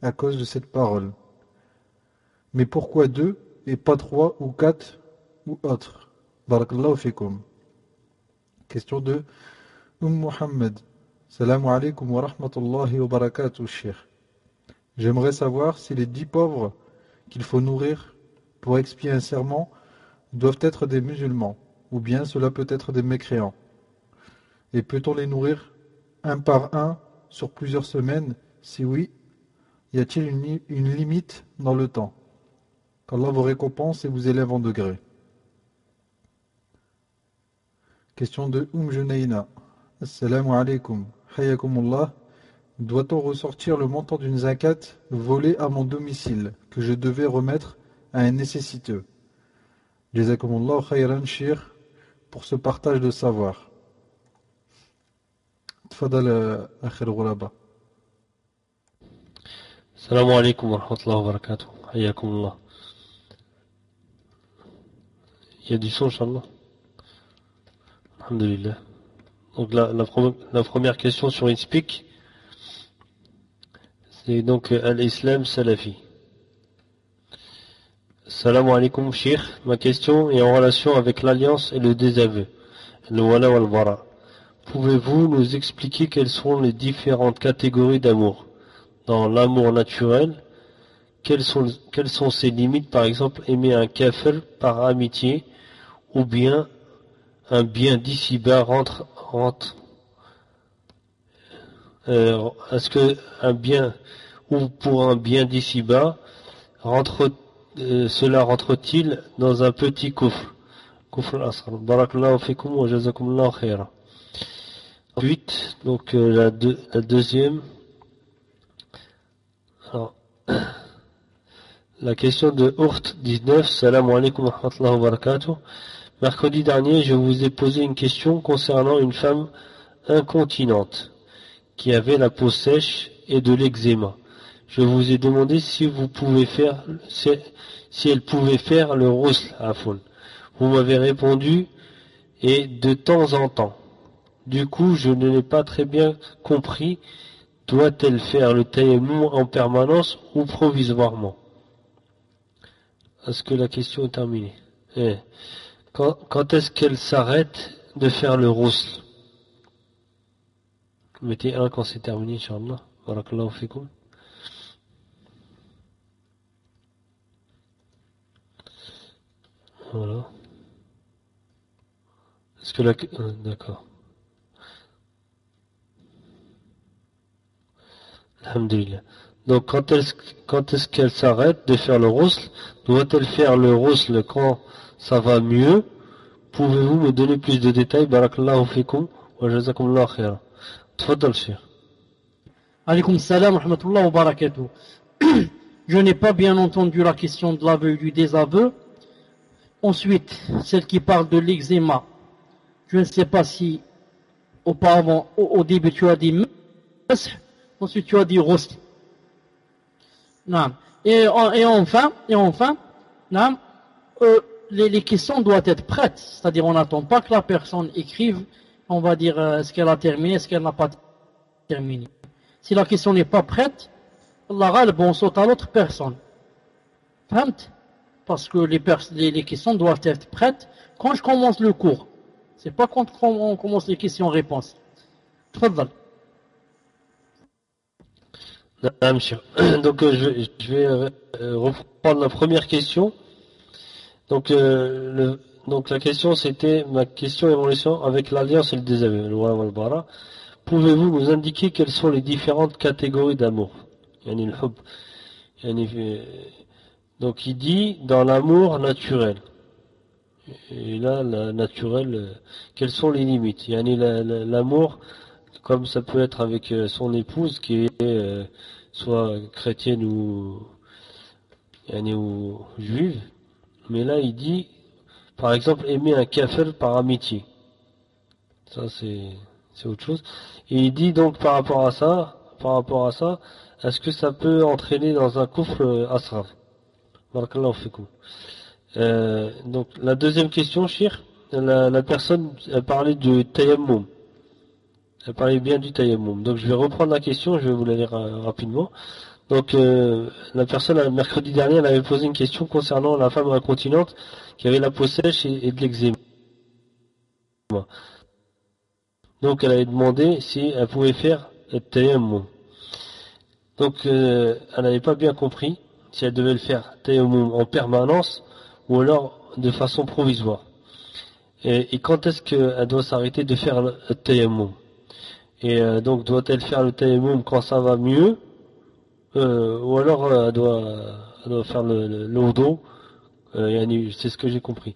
à cause de cette parole. Mais pourquoi deux et pas trois ou quatre ou autres Barakallahu fikum. Question de Umm Muhammad. Salam wa rahmatullahi wa barakatuh, cher. J'aimerais savoir si les dix pauvres qu'il faut nourrir pour expier un serment doivent être des musulmans, ou bien cela peut être des mécréants. Et peut-on les nourrir un par un sur plusieurs semaines? Si oui, y a-t-il une, limite dans le temps? Qu'Allah vous récompense et vous élève en degré. Question de Oum Junaïna. Assalamu alaikum. Doit-on ressortir le montant d'une zakat volée à mon domicile, que je devais remettre à un nécessiteux? Jazakumullah khayran shir pour ce partage de savoir. Tfadal euh, akhir ghuraba. Salam alaikum wa rahmatullahi wa barakatuh. Hayakumullah. Il y a du son, Inch'Allah Alhamdulillah. Donc la, la première question sur Inspeak c'est donc euh, Al-Islam Salafi. Salam alaikum, Shir. Ma question est en relation avec l'alliance et le désaveu. Le. Pouvez-vous nous expliquer quelles sont les différentes catégories d'amour? Dans l'amour naturel, quelles sont, quelles sont ses limites? Par exemple, aimer un kafir par amitié ou bien un bien d'ici-bas rentre, rentre euh, est-ce que un bien ou pour un bien d'ici-bas euh, cela rentre-t-il dans un petit coffre Kufr al-asr. Barakallahu fikum wa jazakumullahu khaira. Ensuite, donc euh, la, la, deuxième. La question de Hurt 19. Salam alaikum wa rahmatullahi wa barakatuh. Mercredi dernier, je vous ai posé une question concernant une femme incontinente qui avait la peau sèche et de l'eczéma. Je vous ai demandé si vous pouvez faire, si, elle pouvait faire le rousl à fond. Vous m'avez répondu et de temps en temps. Du coup, je ne l'ai pas très bien compris. Doit-elle faire le tayammum en permanence ou provisoirement? Est-ce que la question est terminée? Eh. Quand, est-ce qu'elle s'arrête de faire le rousl Mettez un quand c'est terminé, Inch'Allah. Barakallahu fikum. Voilà. Est-ce que la... Euh, d'accord. Alhamdulillah. Donc quand est-ce quand est-ce qu'elle s'arrête de faire le rousl Doit-elle faire le rousl quand ça va mieux? Pouvez-vous me donner plus de détails? Barakallahu fikum wa jazakumullahu khaira. Je n'ai pas bien entendu la question de l'aveu et du désaveu. Ensuite, celle qui parle de l'eczéma. Je ne sais pas si auparavant, au, début, tu as dit ensuite tu as dit rost. Et, et enfin, et enfin, euh, les, questions doivent être prêtes. C'est-à-dire, on n'attend pas que la personne écrive, on va dire, euh, est-ce qu'elle a terminé, est-ce qu'elle n'a pas terminé. Si la question n'est pas prête, Allah on saute à l'autre personne parce que les, questions doivent être prêtes quand je commence le cours. C'est pas quand on commence les questions-réponses. Donc euh, je, vais euh, reprendre la première question. Donc, le, donc la question c'était ma question évolution avec l'alliance et le désaveu. Pouvez-vous nous indiquer quelles sont les différentes catégories d'amour? Donc il dit dans l'amour naturel. Et là, la naturel, euh, quelles sont les limites? L'amour, comme ça peut être avec euh, son épouse qui est euh, soit chrétienne ou, ou juive. Mais là, il dit, par exemple, aimer un kafir par amitié. Ça, c'est autre chose. Et il dit donc par rapport à ça, par rapport à ça, est-ce que ça peut entraîner dans un coffre asraf euh, donc la deuxième question, Shir, la, personne a parlé de tayammum. Elle parlait bien du tayammum. Donc je vais reprendre la question, je vais vous la lire euh, rapidement. Donc euh, la personne, mercredi dernier, elle avait posé une question concernant la femme incontinente qui avait la peau sèche et, de l'eczéma. Donc elle avait demandé si elle pouvait faire tayammum. Donc elle n'avait pas bien compris si elle devait le faire tayammum en permanence ou alors de façon provisoire. Et, quand est-ce qu'elle doit s'arrêter de faire le tayammum Et euh, donc doit-elle faire le tayammum quand ça va mieux? Euh, ou alors euh, elle doit, doit faire le, le, c'est ce que j'ai compris.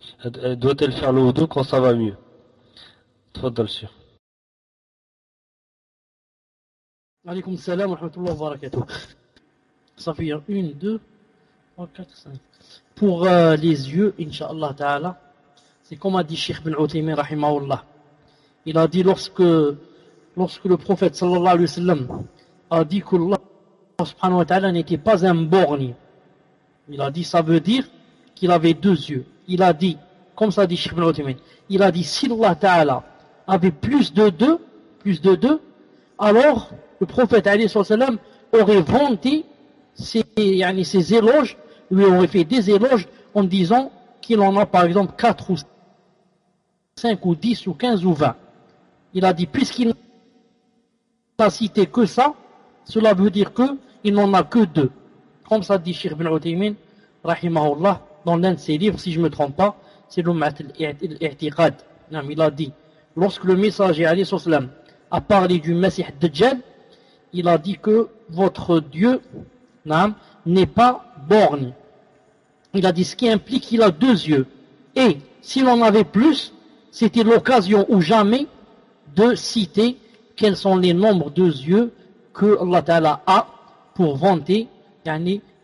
Doit-elle faire le quand ça va mieux? Le sûr. Alaykoum salam wa rahmatullahi wa barakatuh. Ça fait 1, 2, 3, 4, 5. Pour euh, les yeux, Inch'Allah Ta'ala, c'est comme a dit Sheikh bin Uthaymin, rahimahullah. Il a dit lorsque, lorsque le prophète sallallahu alayhi wa sallam a dit qu'Allah subhanahu wa n'était pas un borgne. Il a dit, ça veut dire qu'il avait deux yeux. Il a dit, comme ça dit Sheikh il a dit, si Allah ta'ala avait plus de deux, plus de deux, alors le prophète sallam aurait vanté ses, ses éloges, lui aurait fait des éloges en disant qu'il en a par exemple quatre ou cinq ou dix ou quinze ou vingt. Il a dit, puisqu'il n'a cité que ça, cela veut dire qu'il n'en a que deux. Comme ça dit Sheikh ibn Uthaymin, rahimahullah, dans l'un de ses livres, si je ne me trompe pas, c'est l'Ummat al-I'tiqad. Il a dit, lorsque le messager a parlé du Messie Dajjal, il a dit que votre Dieu n'est pas borgne. Il a dit ce qui implique qu'il a deux yeux. Et s'il en avait plus, c'était l'occasion ou jamais de citer quels sont les nombres de yeux que Allah a pour vanter,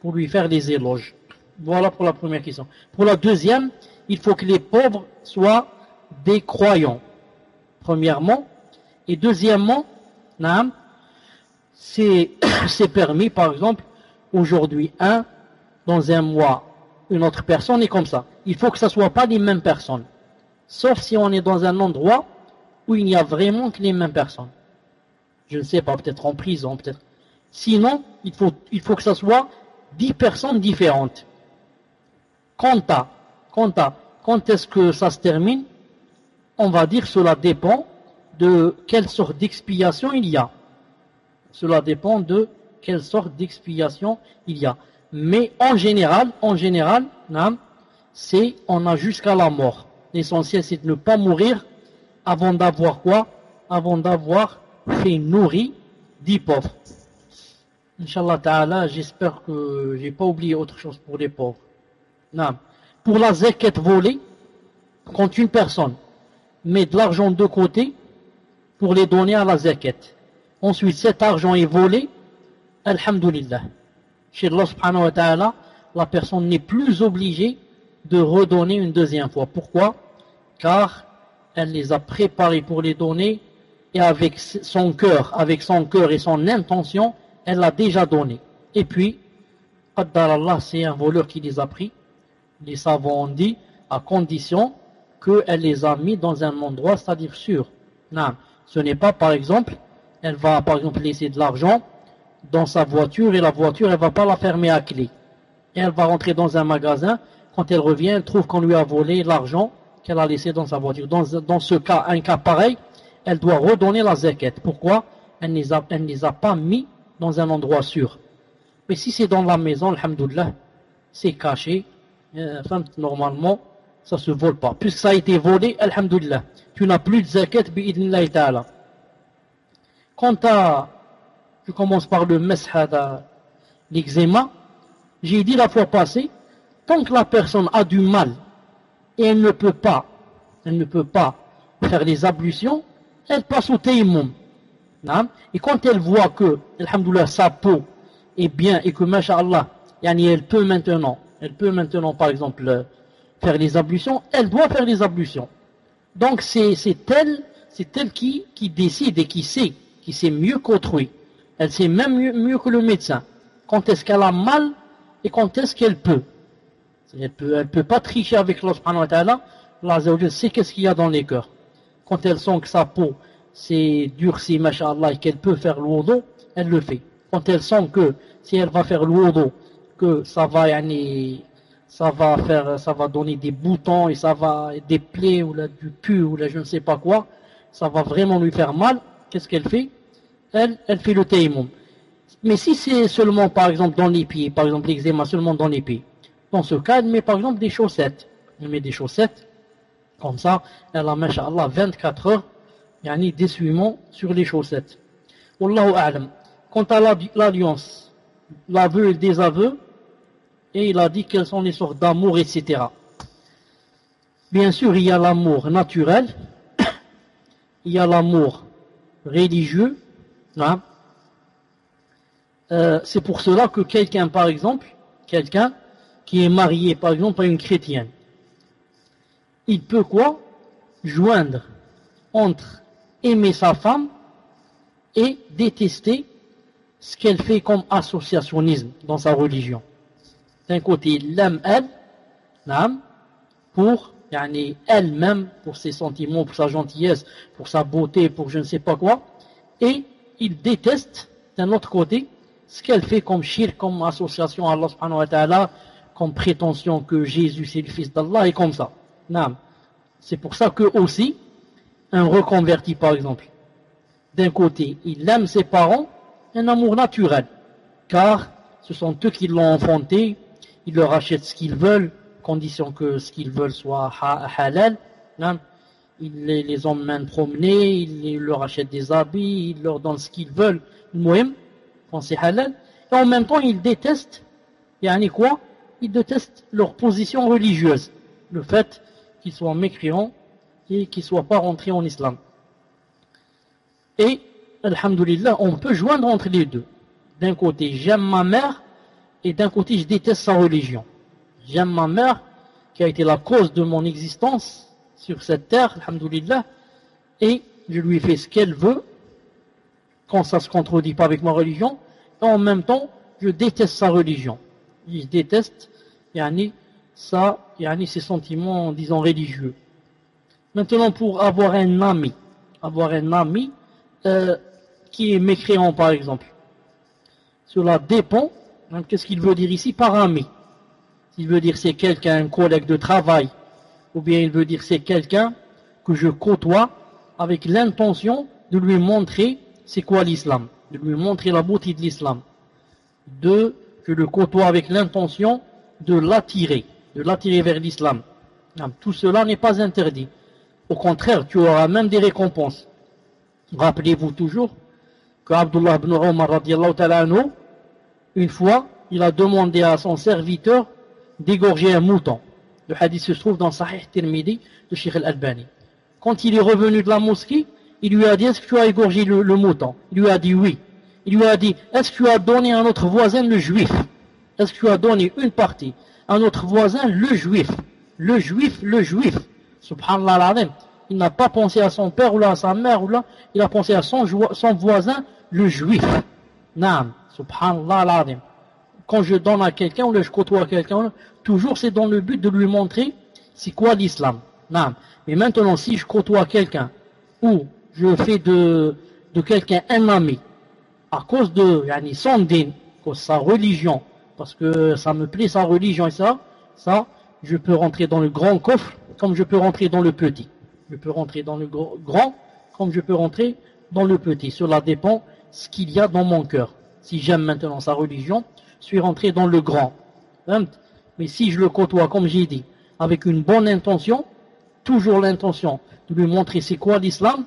pour lui faire des éloges. Voilà pour la première question. Pour la deuxième, il faut que les pauvres soient des croyants. Premièrement. Et deuxièmement, c'est permis, par exemple, aujourd'hui, un, dans un mois, une autre personne est comme ça. Il faut que ce ne soit pas les mêmes personnes. Sauf si on est dans un endroit où il n'y a vraiment que les mêmes personnes. Je ne sais pas, peut-être en prison, peut-être. Sinon, il faut, que ce soit dix personnes différentes. Quant à, quant à, quand est-ce que ça se termine On va dire cela dépend de quelle sorte d'expiation il y a. Cela dépend de quelle sorte d'expiation il y a. Mais en général, en général, c'est on a jusqu'à la mort. L'essentiel c'est de ne pas mourir avant d'avoir quoi? Avant d'avoir fait nourrir dix pauvres. Inch'Allah ta'ala, j'espère que j'ai pas oublié autre chose pour les pauvres. Non. Pour la zakat volée, quand une personne met de l'argent de côté pour les donner à la zakat, ensuite cet argent est volé, alhamdulillah. Chez Allah ta'ala, la personne n'est plus obligée de redonner une deuxième fois. Pourquoi? Car elle les a préparés pour les donner et avec son cœur, avec son cœur et son intention, elle l'a déjà donné. Et puis, Allah, c'est un voleur qui les a pris. Les savants ont dit, à condition qu'elle les a mis dans un endroit, c'est-à-dire sûr. Non, ce n'est pas, par exemple, elle va, par exemple, laisser de l'argent dans sa voiture et la voiture, elle va pas la fermer à clé. Et elle va rentrer dans un magasin. Quand elle revient, elle trouve qu'on lui a volé l'argent qu'elle a laissé dans sa voiture. Dans, dans, ce cas, un cas pareil, elle doit redonner la zakat. Pourquoi? Elle ne les, a, pas mis dans un endroit sûr. Mais si c'est dans la maison, alhamdoulilah, c'est caché, euh, normalement, ça se vole pas. Puisque ça a été volé, alhamdoulilah, tu n'as plus de zakat, bi'idnillahi ta'ala. Quant à je commence par le meshada, l'eczéma, j'ai dit la fois passée, tant que la personne a du mal et elle ne peut pas, elle ne peut pas faire les ablutions, elle passe au taïmoum. Et quand elle voit que, alhamdoulilah, sa peau est bien et que, masha'Allah, elle peut maintenant, elle peut maintenant, par exemple, faire les ablutions, elle doit faire les ablutions. Donc c'est elle, c'est elle qui, qui décide et qui sait, qui sait mieux qu'autrui. Elle sait même mieux, que le médecin. Quand est-ce qu'elle a mal et quand est-ce qu'elle peut. Elle peut, elle peut pas tricher avec Allah subhanahu wa ta'ala. Sait qu'est-ce qu'il y a dans les cœurs. Quand elle sent que sa peau c'est durci, machallah, et qu'elle peut faire le elle le fait. Quand elle sent que si elle va faire le que ça va, ça va faire, ça va donner des boutons et ça va, des plaies ou du pu ou là, je ne sais pas quoi, ça va vraiment lui faire mal, qu'est-ce qu'elle fait? Elle, elle fait le taïmoum. Mais si c'est seulement, par exemple, dans les pieds, par exemple, l'eczéma seulement dans les pieds, dans ce cas, elle met, par exemple, des chaussettes. Elle met des chaussettes, comme ça, elle a, Allah 24 heures, yani d'essuiement sur les chaussettes. Wallahu a'lam. Quant à l'alliance, l'aveu et le désaveu, et il a dit quelles sont les sortes d'amour, etc. Bien sûr, il y a l'amour naturel, il y a l'amour religieux, Hein? Euh, c'est pour cela que quelqu'un, par exemple, quelqu'un qui est marié, par exemple, à une chrétienne, il peut quoi? Joindre entre aimer sa femme et détester ce qu'elle fait comme associationnisme dans sa religion. D'un côté, il l'aime elle, pour elle-même, pour ses sentiments, pour sa gentillesse, pour sa beauté, pour je ne sais pas quoi, et il déteste, d'un autre côté, ce qu'elle fait comme shirk, comme association à Allah subhanahu wa ta'ala, comme prétention que Jésus c'est le fils d'Allah, et comme ça. C'est pour ça que aussi, un reconverti par exemple, d'un côté, il aime ses parents, un amour naturel, car ce sont eux qui l'ont enfanté, ils leur achètent ce qu'ils veulent, condition que ce qu'ils veulent soit halal. Ils les, les promener, ils leur achètent des habits, ils leur donnent ce qu'ils veulent, quand c'est halal. Et en même temps, ils détestent, yani quoi? Ils détestent leur position religieuse, le fait qu'ils soient mécréants et qu'ils ne soient pas rentrés en islam. Et, alhamdulillah, on peut joindre entre les deux. D'un côté, j'aime ma mère, et d'un côté, je déteste sa religion. J'aime ma mère, qui a été la cause de mon existence sur cette terre, alhamdulillah, et je lui fais ce qu'elle veut, quand ça ne se contredit pas avec ma religion, et en même temps, je déteste sa religion. Je déteste, yani, ça, yani, ses sentiments, disons, religieux. Maintenant, pour avoir un ami, avoir un ami euh, qui est mécréant, par exemple, cela dépend, hein, qu'est-ce qu'il veut dire ici par ami? S'il veut dire c'est quelqu'un, un collègue de travail, ou bien il veut dire c'est quelqu'un que je côtoie avec l'intention de lui montrer c'est quoi l'islam, de lui montrer la beauté de l'islam. Deux, je le côtoie avec l'intention de l'attirer, de l'attirer vers l'islam. Tout cela n'est pas interdit. Au contraire, tu auras même des récompenses. Rappelez-vous toujours que Abdullah ibn Umar une fois, il a demandé à son serviteur d'égorger un mouton. Le hadith se trouve dans Sahih Tirmidhi de Sheikh al-Albani. Quand il est revenu de la mosquée, il lui a dit, est-ce que tu as égorgé le, mouton? Il lui a dit oui. Il lui a dit, est-ce que tu as donné à notre voisin le juif? Est-ce que tu as donné une partie? À notre voisin le juif Le juif, le juif. Subhanallah Il n'a pas pensé à son père ou à sa mère ou là, il a pensé à son, son voisin, le juif. Naam, subhanallah Quand je donne à quelqu'un ou là, je côtoie quelqu'un, toujours c'est dans le but de lui montrer c'est quoi l'islam. Naam. Mais maintenant, si je côtoie quelqu'un ou je fais de, de quelqu'un un ami à cause de yani, son din, cause sa religion, parce que ça me plaît sa religion et ça, ça, je peux rentrer dans le grand coffre comme je peux rentrer dans le petit. Je peux rentrer dans le grand comme je peux rentrer dans le petit. Cela dépend ce qu'il y a dans mon cœur. Si j'aime maintenant sa religion, je suis rentré dans le grand. Hein? Mais si je le côtoie, comme j'ai dit, avec une bonne intention, toujours l'intention de lui montrer c'est quoi l'islam,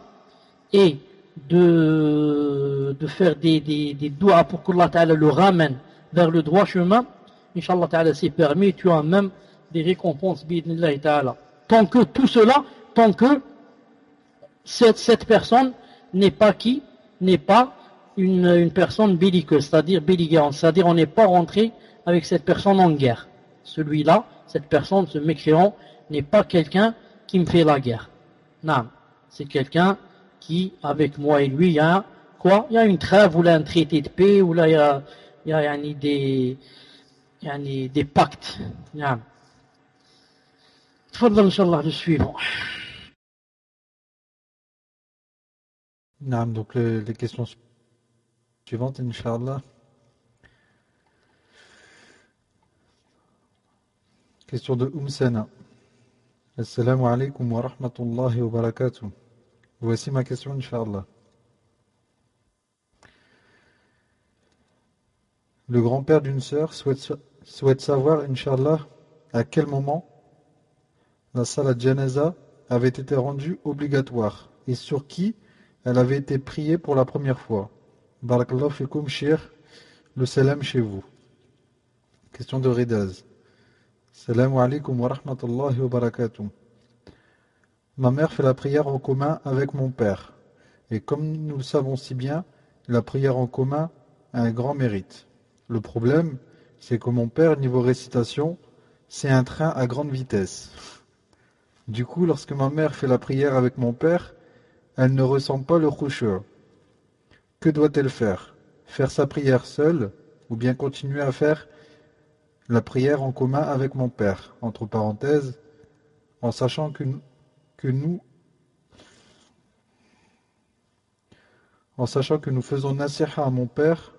et de, de faire des, des, des doigts pour qu'Allah le ramène vers le droit chemin, Inch'Allah Ta'ala c'est permis, tu as même des récompenses, ta'ala. Tant que tout cela, tant que cette, cette personne n'est pas qui N'est pas une, personne belliqueuse, c'est-à-dire belligérante, c'est-à-dire on n'est pas rentré avec cette personne en guerre. Celui-là, cette personne, ce mécréant, n'est pas quelqu'un qui me fait la guerre. Non, c'est quelqu'un qui, avec moi et lui, il y a quoi? Il y a une trêve ou là un traité de paix ou là il y a, il y a, il y a des, il y a des pactes. نعم. تفضل إن شاء الله le suivant. نعم donc les, les questions suivantes Inch'Allah. Question de Umsana. Assalamu alaikum wa rahmatullahi wa barakatuh. Voici ma question, Inch'Allah. Le grand-père d'une sœur souhaite, savoir, Inch'Allah, à quel moment la salat janaza avait été rendue obligatoire et sur qui elle avait été priée pour la première fois. Barakallahu fikum, shir, le salam chez vous. Question de Ridaz. Salam alaikum wa rahmatullahi wa barakatuh. Ma mère fait la prière en commun avec mon père. Et comme nous le savons si bien, la prière en commun a un grand mérite. Le problème, c'est que mon père, niveau récitation, c'est un train à grande vitesse. Du coup, lorsque ma mère fait la prière avec mon père, elle ne ressent pas le khushu'. Que doit-elle faire? Faire sa prière seul ou bien continuer à faire la prière en commun avec mon père, entre parenthèses, en sachant que, que nous en sachant que nous faisons nasiha à mon père,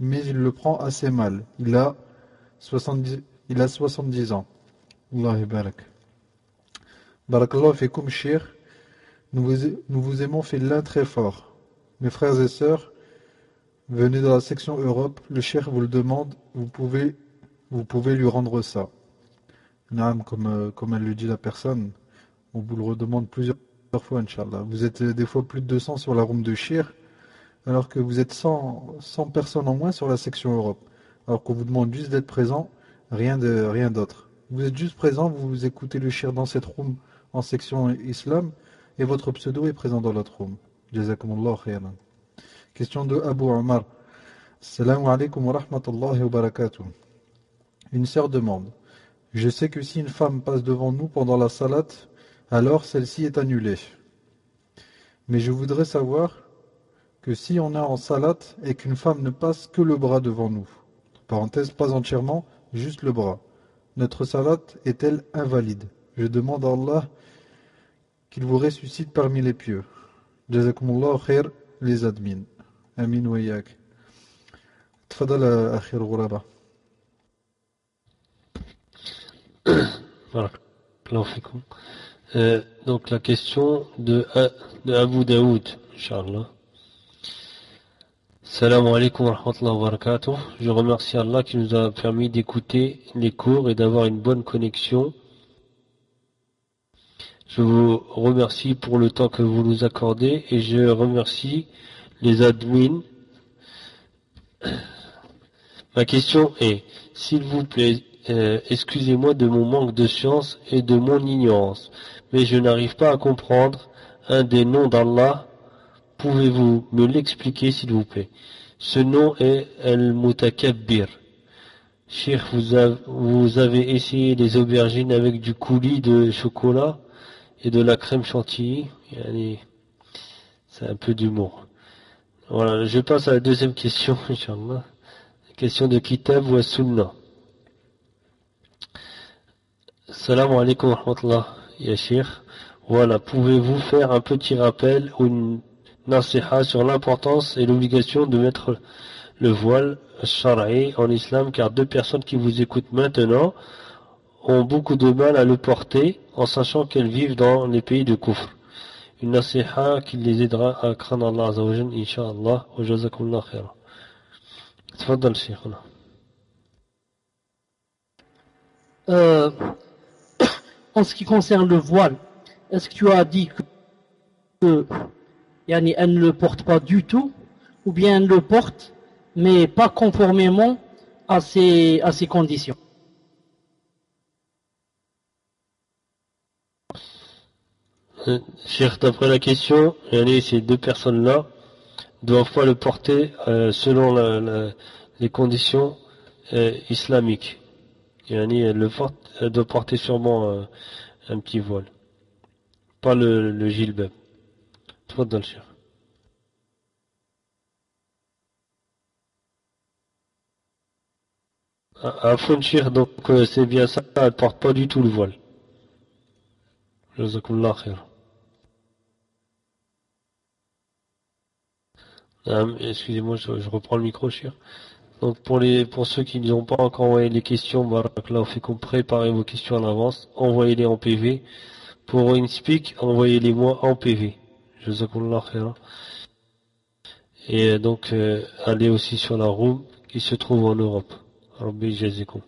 mais il le prend assez mal. Il a 70, il a 70 ans. Allah barak. Barakallahu fikum shir. Nous vous, nous vous aimons l'un très fort. Mes frères et sœurs, venez dans la section Europe, le cher vous le demande, vous pouvez, vous pouvez lui rendre ça. Comme, euh, comme elle le dit la personne, on vous le redemande plusieurs fois, Inch'Allah. Vous êtes des fois plus de 200 sur la room de Shir, alors que vous êtes 100, 100 personnes en moins sur la section Europe. Alors qu'on vous demande juste d'être présent, rien de rien d'autre. Vous êtes juste présent, vous écoutez le Shir dans cette room en section Islam, et votre pseudo est présent dans l'autre room. Jazakumullah. Question de Abu Omar. Salam alaikum wa rahmatullahi wa barakatuh. Une sœur demande Je sais que si une femme passe devant nous pendant la salat, alors celle-ci est annulée. Mais je voudrais savoir que si on a en salat et qu'une femme ne passe que le bras devant nous, parenthèse pas entièrement, juste le bras, notre salat est-elle invalide? Je demande à Allah qu'il vous ressuscite parmi les pieux. Jazakumullah khair les admins. Amin wa yak. Tfadal akhir Gouraba. Voilà. Euh, donc la question de, de Abu Daoud, Inch'Allah. Salam alaikum wa rahmatullahi wa barakatuh. Je remercie Allah qui nous a permis d'écouter les cours et d'avoir une bonne connexion. Je vous remercie pour le temps que vous nous accordez et je remercie les admins. Ma question est, s'il vous plaît, euh, excusez-moi de mon manque de science et de mon ignorance mais je n'arrive pas à comprendre un des noms d'Allah. Pouvez-vous me l'expliquer s'il vous plaît? Ce nom est Al-Mutakabbir. Cheikh, vous, avez essayé les aubergines avec du coulis de chocolat et de la crème chantilly. C'est un peu d'humour. Voilà, je passe à la deuxième question, Inch'Allah. Question de Kitab ou Sunnah. Salam alaikum wa rahmatullah. Yashir. Voilà, pouvez-vous faire un petit rappel ou une nasiha sur l'importance et l'obligation de mettre le voile shara'i en islam car deux personnes qui vous écoutent maintenant ont beaucoup de mal à le porter en sachant qu'elles vivent dans les pays de Kufr. Une nasiha qui les aidera à craindre Allah Azzawajal, Inch'Allah, wa jazakumullah Euh, en ce qui concerne le voile, est-ce que tu as dit que, elle ne le porte pas du tout, ou bien elle le porte, mais pas conformément à ces conditions Cher, d'après la question, ces deux personnes-là doivent pas le porter euh, selon les conditions euh, islamiques. Yani, le elle doit porter sûrement euh, un petit voile. Pas le, le. Le chien. À Fonchir, donc euh, c'est bien ça, elle porte pas du tout le voile. Jazakumullah. Excusez-moi, je, reprends le micro, chien. Donc pour les pour ceux qui n'ont pas encore envoyé les questions, là on fait qu'on prépare vos questions en avance, envoyez-les en PV. Pour InSpeak, envoyez-les moi en PV. Khairan. Et donc euh, allez aussi sur la room qui se trouve en Europe. Rabbi jazikum.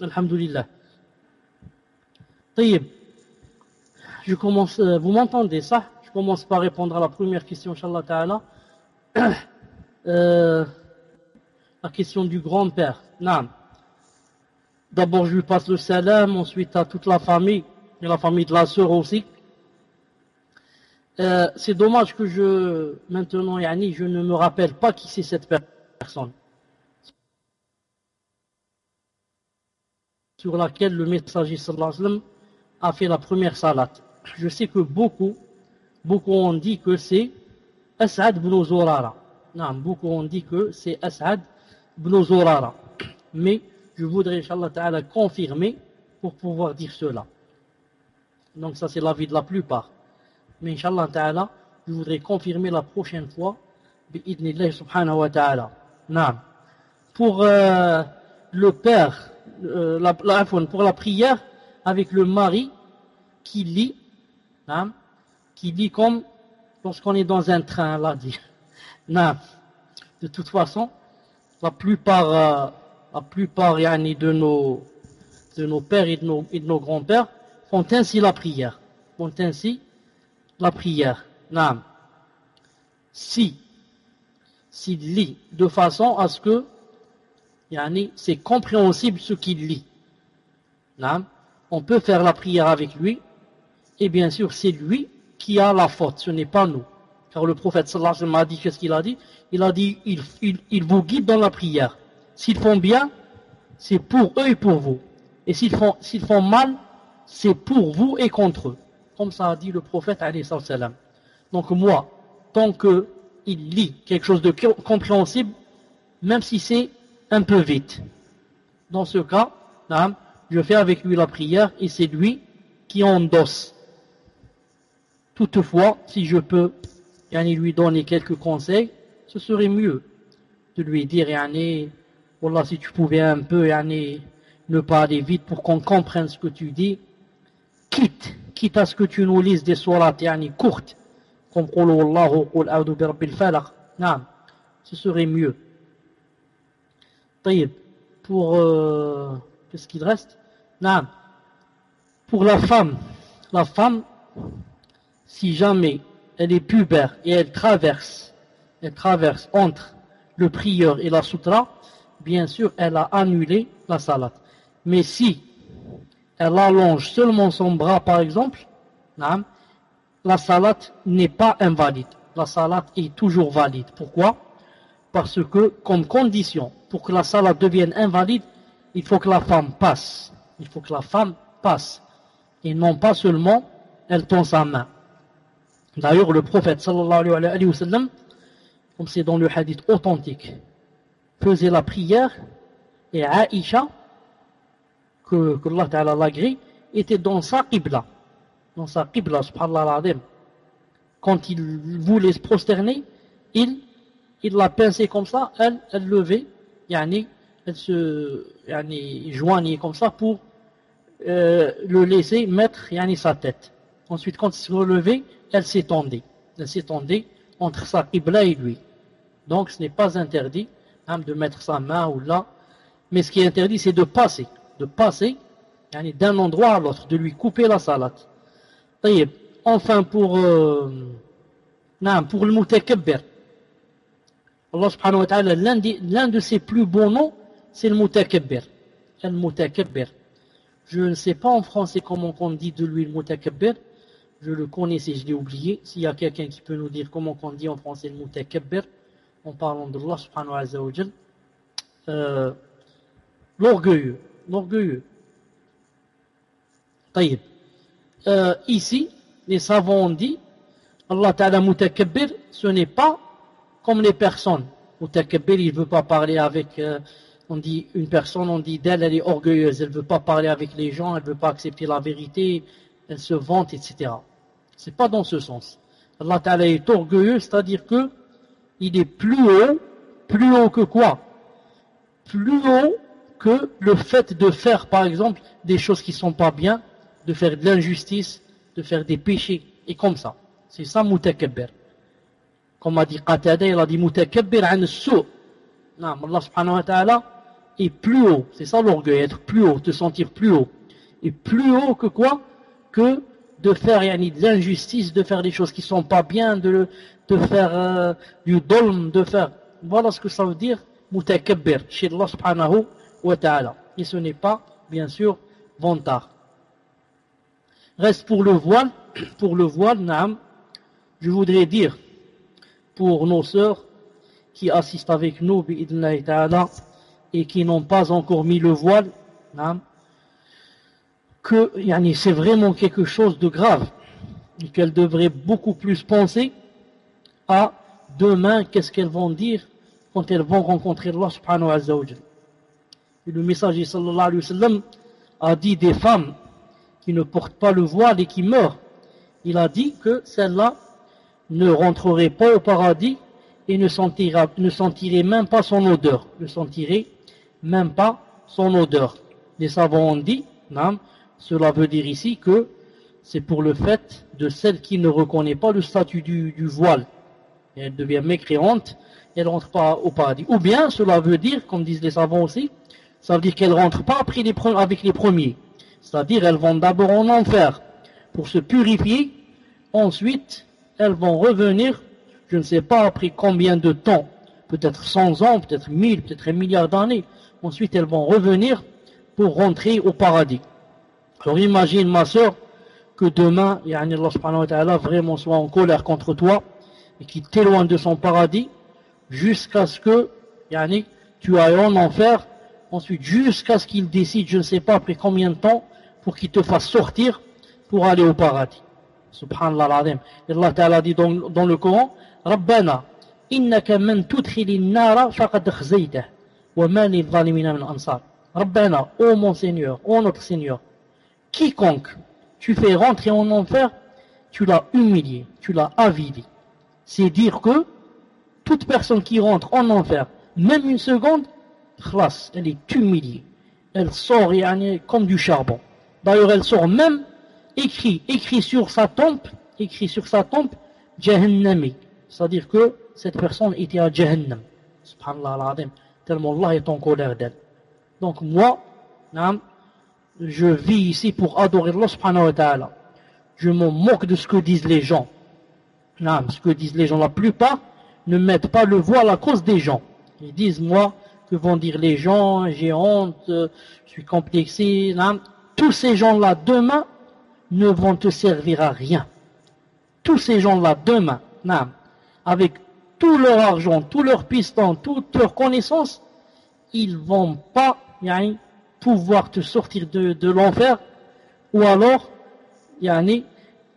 Alhamdulillah. Je commence, euh, vous m'entendez ça? Je commence par répondre à la première question, Inch'Allah Ta'ala. Euh, la question du grand-père. D'abord, je lui passe le salam, ensuite à toute la famille, la famille de la sœur aussi. Euh, c'est dommage que je, maintenant, Yanni, je ne me rappelle pas qui c'est cette personne. Sur laquelle le messager sallallahu a fait la première salat. Je sais que beaucoup, beaucoup ont dit que c'est As'ad ibn. Non, beaucoup ont dit que c'est As'ad ibn. Mais je voudrais, Inch'Allah Ta'ala, confirmer pour pouvoir dire cela. Donc ça c'est l'avis de la plupart. Mais Inch'Allah Ta'ala, je voudrais confirmer la prochaine fois, subhanahu wa ta'ala. Pour euh, le père, euh, la, pour la prière, avec le mari qui lit, non, qui lit comme lorsqu'on est dans un train, là, dit. Non. De toute façon, la plupart, euh, la plupart yani, de, nos, de nos pères et et de nos grands-pères font ainsi la prière. Font ainsi la prière. Si, s'il lit de façon à ce que yani, c'est compréhensible ce qu'il lit. On peut faire la prière avec lui, et bien sûr, c'est lui qui a la faute, ce n'est pas nous. Car le prophète sallallahu alayhi wa sallam a dit, qu'est-ce qu'il a dit? Il a dit, il, il, vous guide dans la prière. S'ils font bien, c'est pour eux et pour vous. Et s'ils font, s'ils font mal, c'est pour vous et contre eux. Comme ça a dit le prophète. Donc moi, tant que il lit quelque chose de compréhensible, même si c'est un peu vite. Dans ce cas, je fais avec lui la prière et c'est lui qui endosse. Toutefois, si je peux lui donner quelques conseils, ce serait mieux de lui dire voilà, si tu pouvais un peu ne pas aller vite pour qu'on comprenne ce que tu dis, quitte, à ce que tu nous lises des sourates yani, courtes, comme ce serait mieux. Pour, euh, qu'est-ce qu'il reste? Pour la femme, la femme, si jamais elle est pubère et elle traverse, elle traverse entre le prieur et la sutra, bien sûr, elle a annulé la salat. Mais si elle allonge seulement son bras, par exemple, la salat n'est pas invalide. La salat est toujours valide. Pourquoi? Parce que, comme condition, pour que la salat devienne invalide, il faut que la femme passe. Il faut que la femme passe. Et non pas seulement, elle tend sa main. D'ailleurs, le prophète, sallallahu alayhi wa sallam, comme c'est dans le hadith authentique, faisait la prière, et Aïcha, que, que Allah Ta'ala l'agrée, était dans sa qibla. Dans sa qibla, subhanallah Quand il voulait se prosterner, il, il la pinçait comme ça, elle, elle levait, yani, elle se yani, joignait comme ça pour euh, le laisser mettre yani, sa tête. Ensuite, quand il se relevait, elle s'étendait. Elle s'étendait entre sa qibla et lui. Donc, ce n'est pas interdit hein, de mettre sa main ou là. Mais ce qui est interdit, c'est de passer. De passer d'un endroit à l'autre, de lui couper la salade. Enfin, pour, euh, non, pour le mutakabbir, Allah subhanahu wa ta'ala, l'un de ses plus beaux noms, c'est le mutakabbir. Le. Je ne sais pas en français comment on dit de lui le mutakabbir. Je le connaissais, je l'ai oublié. S'il y a quelqu'un qui peut nous dire comment on dit en français le mutakabbir, en parlant de Allah subhanahu wa ta'ala, euh, l'orgueilleux l'orgueilleux. Euh, ici, les savants ont dit, Allah Ta'ala ce n'est pas comme les personnes. Mutakabbir, il ne veut pas parler avec, euh, on dit une personne, on dit d'elle, elle est orgueilleuse, elle ne veut pas parler avec les gens, elle ne veut pas accepter la vérité, elle se vante, etc. C'est pas dans ce sens. Allah Ta'ala est orgueilleux, c'est-à-dire que il est plus haut, plus haut que quoi? Plus haut que le fait de faire, par exemple, des choses qui sont pas bien, de faire de l'injustice, de faire des péchés, et comme ça. C'est ça mutakabbir. Comme a dit Qatada, il a dit mutakabbir an su' Non, Allah subhanahu wa ta'ala est plus haut. C'est ça l'orgueil, être plus haut, te sentir plus haut. Et plus haut que quoi? Que de faire yani, de l'injustice, de faire des choses qui sont pas bien, de, de faire euh, du dolm, de faire... Voilà ce que ça veut dire, mutakabbir, chez Allah subhanahu Et ce n'est pas, bien sûr, vantard. Reste pour le voile, pour le voile, naam, je voudrais dire, pour nos sœurs qui assistent avec nous, et qui n'ont pas encore mis le voile, naam, que c'est vraiment quelque chose de grave et qu'elle devrait beaucoup plus penser à demain, qu'est-ce qu'elles vont dire quand elles vont rencontrer Allah subhanahu wa. Et le messager sallallahu alayhi wa sallam a dit des femmes qui ne portent pas le voile et qui meurent. Il a dit que celles-là ne rentreraient pas au paradis et ne sentiraient, ne même pas son odeur. Ne sentiraient même pas son odeur. Les savants ont dit, non, cela veut dire ici que c'est pour le fait de celle qui ne reconnaît pas le statut du, voile. elle devient mécréante, elle ne rentre pas au paradis. Ou bien, cela veut dire, comme disent les savants aussi, ça veut dire qu'elle ne rentre pas après les, avec les premiers. C'est-à-dire, elles vont d'abord en enfer pour se purifier, ensuite, elles vont revenir, je ne sais pas après combien de temps, peut-être 100 ans, peut-être 1000, peut-être un milliard d'années, ensuite elles vont revenir pour rentrer au paradis. Alors imagine ma soeur que demain, Allah subhanahu wa ta'ala vraiment soit en colère contre toi et qu'il t'éloigne de son paradis jusqu'à ce que yani, tu ailles en enfer, ensuite jusqu'à ce qu'il décide, je ne sais pas après combien de temps, pour qu'il te fasse sortir pour aller au paradis. Subhanallah al-Azim. Allah Ta'ala dit dans, le Coran, Rabbana, innaka man nara faqad khzaytah, wa min ansar. Rabbana, ô mon Seigneur, ô notre Seigneur, quiconque tu fais rentrer en enfer, tu l'as humilié, tu l'as avilé. C'est dire que toute personne qui rentre en enfer, même une seconde, elle est humiliée. Elle sort comme du charbon. D'ailleurs, elle sort même écrit, écrit sur sa tombe, écrit sur sa tombe, Jahannami. C'est-à-dire que cette personne était à Jahannam. Subhanallah Tellement Allah est en colère d'elle. Donc moi, je vis ici pour adorer Allah subhanahu. Je me moque de ce que disent les gens. Ce que disent les gens, la plupart ne mettent pas le voile à cause des gens. Ils disent, moi, vont dire les gens, j'ai honte, je suis complexé. Tous ces gens-là, demain, ne vont te servir à rien. Tous ces gens-là, demain, avec tout leur argent, tout leur piston, toute leur connaissance, ils vont pas pouvoir te sortir de, l'enfer ou alors yani,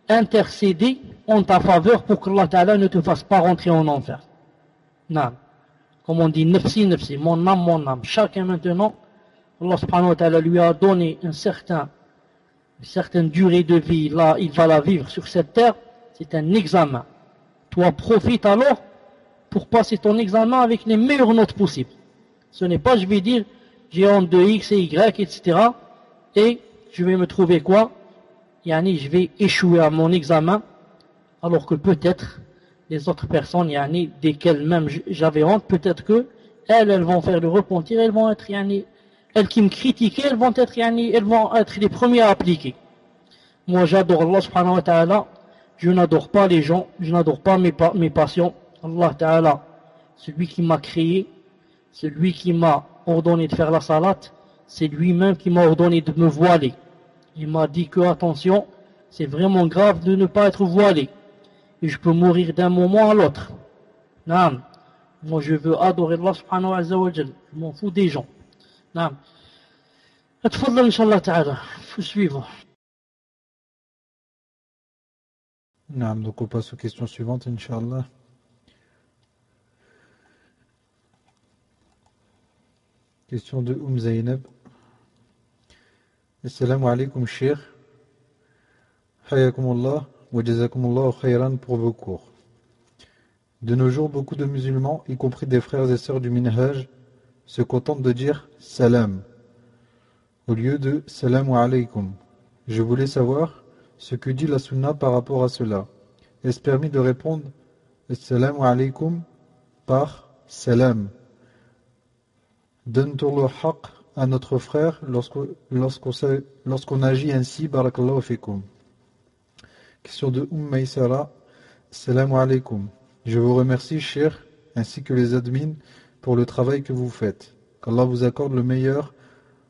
intercéder en ta faveur pour que Allah ne te fasse pas rentrer en enfer. Non. Comme on dit, nafsi, nafsi, mon âme, mon âme. Chacun maintenant, Allah subhanahu lui a donné une certaine durée de vie. Là, il va la vivre sur cette terre. C'est un examen. Toi, profite alors pour passer ton examen avec les meilleures notes possibles. Ce n'est pas, je vais dire, j'ai honte de X et Y, etc. Et je vais me trouver quoi? Yani, je vais échouer à mon examen, alors que peut-être les autres personnes, yani, desquelles même j'avais honte, peut-être que elles, elles vont faire le repentir, elles vont être, yani, elles qui me critiquaient, elles vont être, yani, elles vont être les premiers à appliquer. Moi, j'adore Allah subhanahu wa ta'ala, je n'adore pas les gens, je n'adore pas mes, mes passions. Allah ta'ala, celui qui m'a créé, celui qui m'a ordonné de faire la salat, c'est lui-même qui m'a ordonné de me voiler. Il m'a dit que, attention, c'est vraiment grave de ne pas être voilé et je peux mourir d'un moment à l'autre. Non. Moi, je veux adorer Allah subhanahu wa ta'ala. Je m'en fous des gens. Non. Atfadla, inshallah ta'ala. Faut suivre. Non, donc on passe aux questions suivantes, inshallah. Question de Oum Zainab. Assalamu alaikum, shir. Hayakum Allah pour vos cours. De nos jours, beaucoup de musulmans, y compris des frères et sœurs du minhaj, se contentent de dire salam au lieu de salam alaikum. Je voulais savoir ce que dit la sunna par rapport à cela. Est-ce permis de répondre salam alaikum par salam? Donne-t-on le haq à notre frère lorsqu'on agit ainsi Barakallahu fikum? Question de Umm Maïsara. Salam alaikum. Je vous remercie, cher, ainsi que les admins, pour le travail que vous faites. Qu'Allah vous accorde le meilleur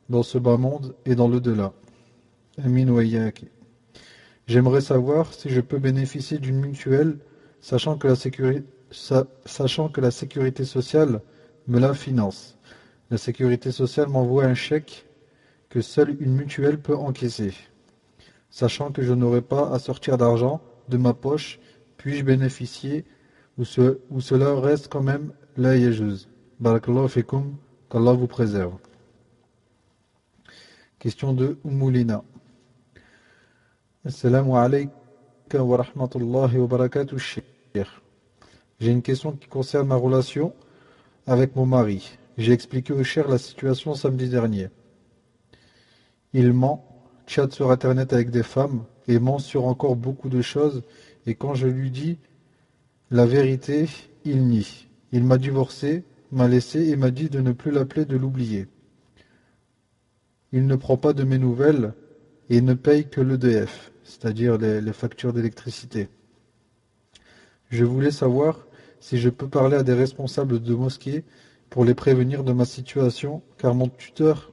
dans ce bas monde et dans le delà. Amin wa J'aimerais savoir si je peux bénéficier d'une mutuelle, sachant que la sécurité, sachant que la sécurité sociale me la finance. La sécurité sociale m'envoie un chèque que seule une mutuelle peut encaisser. Sachant que je n'aurai pas à sortir d'argent de ma poche, puis-je bénéficier ou, ce, ou cela reste quand même la yajeuse. Barakallahu fikum, qu'Allah vous préserve. Question de Moulina. Assalamu wa rahmatullahi J'ai une question qui concerne ma relation avec mon mari. J'ai expliqué au cher la situation samedi dernier. Il ment, chatte sur internet avec des femmes et ment sur encore beaucoup de choses et quand je lui dis la vérité, il nie. Il m'a divorcé, m'a laissé et m'a dit de ne plus l'appeler, de l'oublier. Il ne prend pas de mes nouvelles et ne paye que l'EDF, c'est-à-dire les, les factures d'électricité. Je voulais savoir si je peux parler à des responsables de mosquées pour les prévenir de ma situation, car mon tuteur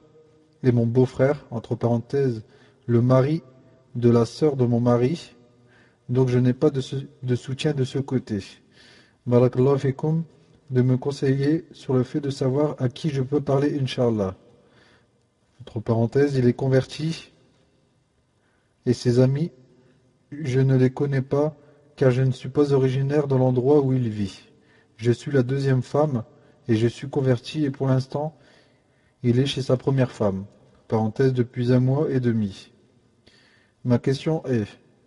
est mon beau-frère, entre parenthèses, le mari de la sœur de mon mari, donc je n'ai pas de, soutien de ce côté. Barakallahu fikum, de me conseiller sur le fait de savoir à qui je peux parler, Inch'Allah. Entre parenthèses, il est converti et ses amis, je ne les connais pas car je ne suis pas originaire de l'endroit où il vit. Je suis la deuxième femme et je suis converti et pour l'instant, il est chez sa première femme. Parenthèse depuis un mois et demi. Ma question est,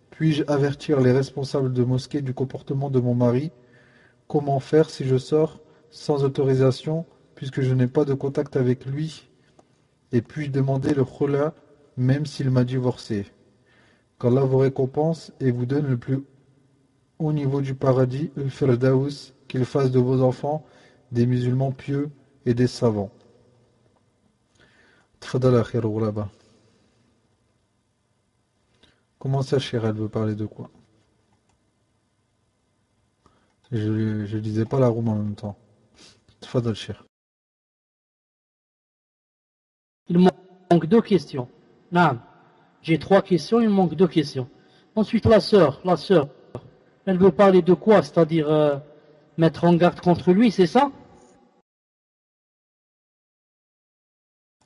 puis-je avertir les responsables de mosquée du comportement de mon mari? Comment faire si je sors sans autorisation puisque je n'ai pas de contact avec lui? Et puis-je demander le khula même s'il m'a divorcé? Qu'Allah vous récompense et vous donne le plus haut niveau du paradis, le firdaus, qu'il fasse de vos enfants des musulmans pieux et des savants. Comment ça, elle veut parler de quoi? Je ne disais pas la roue en même temps. Il manque deux questions. Non. J'ai trois questions, il manque deux questions. Ensuite, la sœur, la sœur, elle veut parler de quoi? C'est-à-dire euh, mettre en garde contre lui, c'est ça?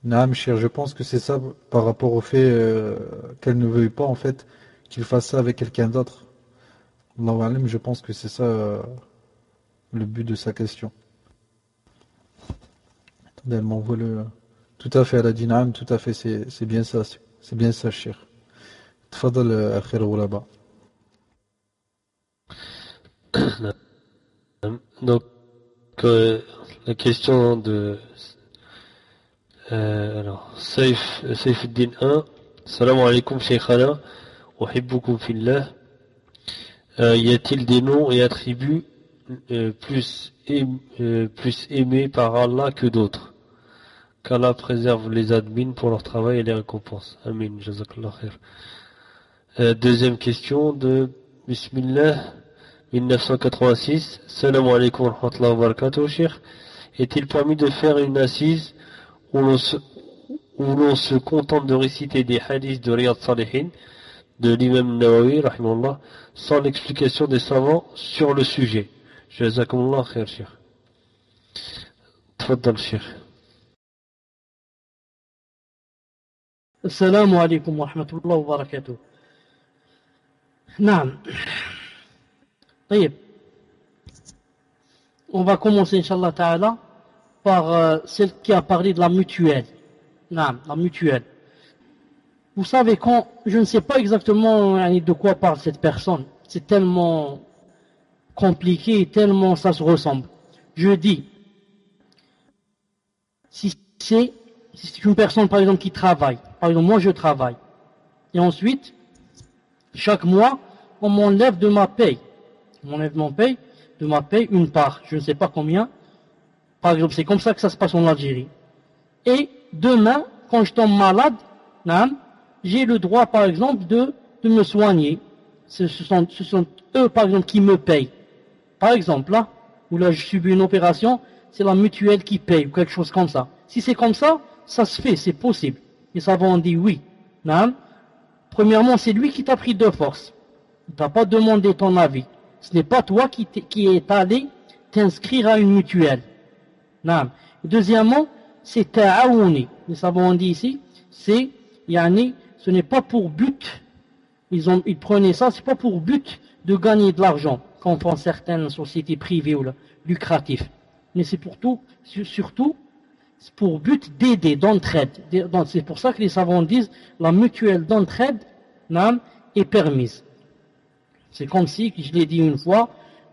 Non, cher, je pense que c'est ça par rapport au fait euh, qu'elle ne veuille pas en fait qu'il fasse ça avec quelqu'un d'autre. je pense que c'est ça euh, le but de sa question. Elle m'envoie le... Tout à fait, elle a dit tout à fait, c'est bien ça, c'est bien ça, cher. Tfadal euh, là-bas. Donc, la question de euh, alors, Saif, Saifuddin 1, Salam alaikum Shaykhana, uhibbukum fillah. Euh, y a-t-il des noms et attributs euh, plus, euh, plus aimés par Allah que d'autres? Qu'Allah préserve les admins pour leur travail et les récompenses. Amin, jazakallah khair. Euh, deuxième question de Bismillah 1986. Salam alaikum wa rahmatullahi wa barakatuh, Est-il permis de faire une assise où l'on se, où l'on se contente de réciter des hadiths de Riyad Salihin de l'imam Nawawi, rahimahullah, sans l'explication des savants sur le sujet. Jazakumullah khair, Cheikh. Tfaddal, Cheikh. السلام عليكم ورحمة الله وبركاته نعم طيب on va commencer Inch'Allah Ta'ala par euh, celle qui a parlé de la mutuelle. Non, la mutuelle. Vous savez, quand je ne sais pas exactement de quoi parle cette personne, c'est tellement compliqué, tellement ça se ressemble. Je dis, si c'est si une personne par exemple qui travaille, par exemple moi je travaille, et ensuite, chaque mois, on m'enlève de ma paye, on m'enlève de mon paye, de ma paye une part, je ne sais pas combien, par exemple, c'est comme ça que ça se passe en Algérie. Et demain, quand je tombe malade, j'ai le droit, par exemple, de, me soigner. Ce sont, ce sont, eux, par exemple, qui me payent. Par exemple, là, où là, je subis une opération, c'est la mutuelle qui paye, ou quelque chose comme ça. Si c'est comme ça, ça se fait, c'est possible. Les savants ont dit oui. Premièrement, c'est lui qui t'a pris de force. Il t'a pas demandé ton avis. Ce n'est pas toi qui, qui est allé t'inscrire à une mutuelle. Deuxièmement, c'est ta'aouni. Savants ont dit ici, c'est, yani, ce n'est pas pour but, ils, ont, ils prenaient ça, c'est pas pour but de gagner de l'argent. qu'on prend certaines sociétés privées ou lucratives. Mais c'est pour tout, surtout pour but d'aider, d'entraide. C'est pour ça que les savants disent la mutuelle d'entraide est permise. C'est comme si, je l'ai dit une fois,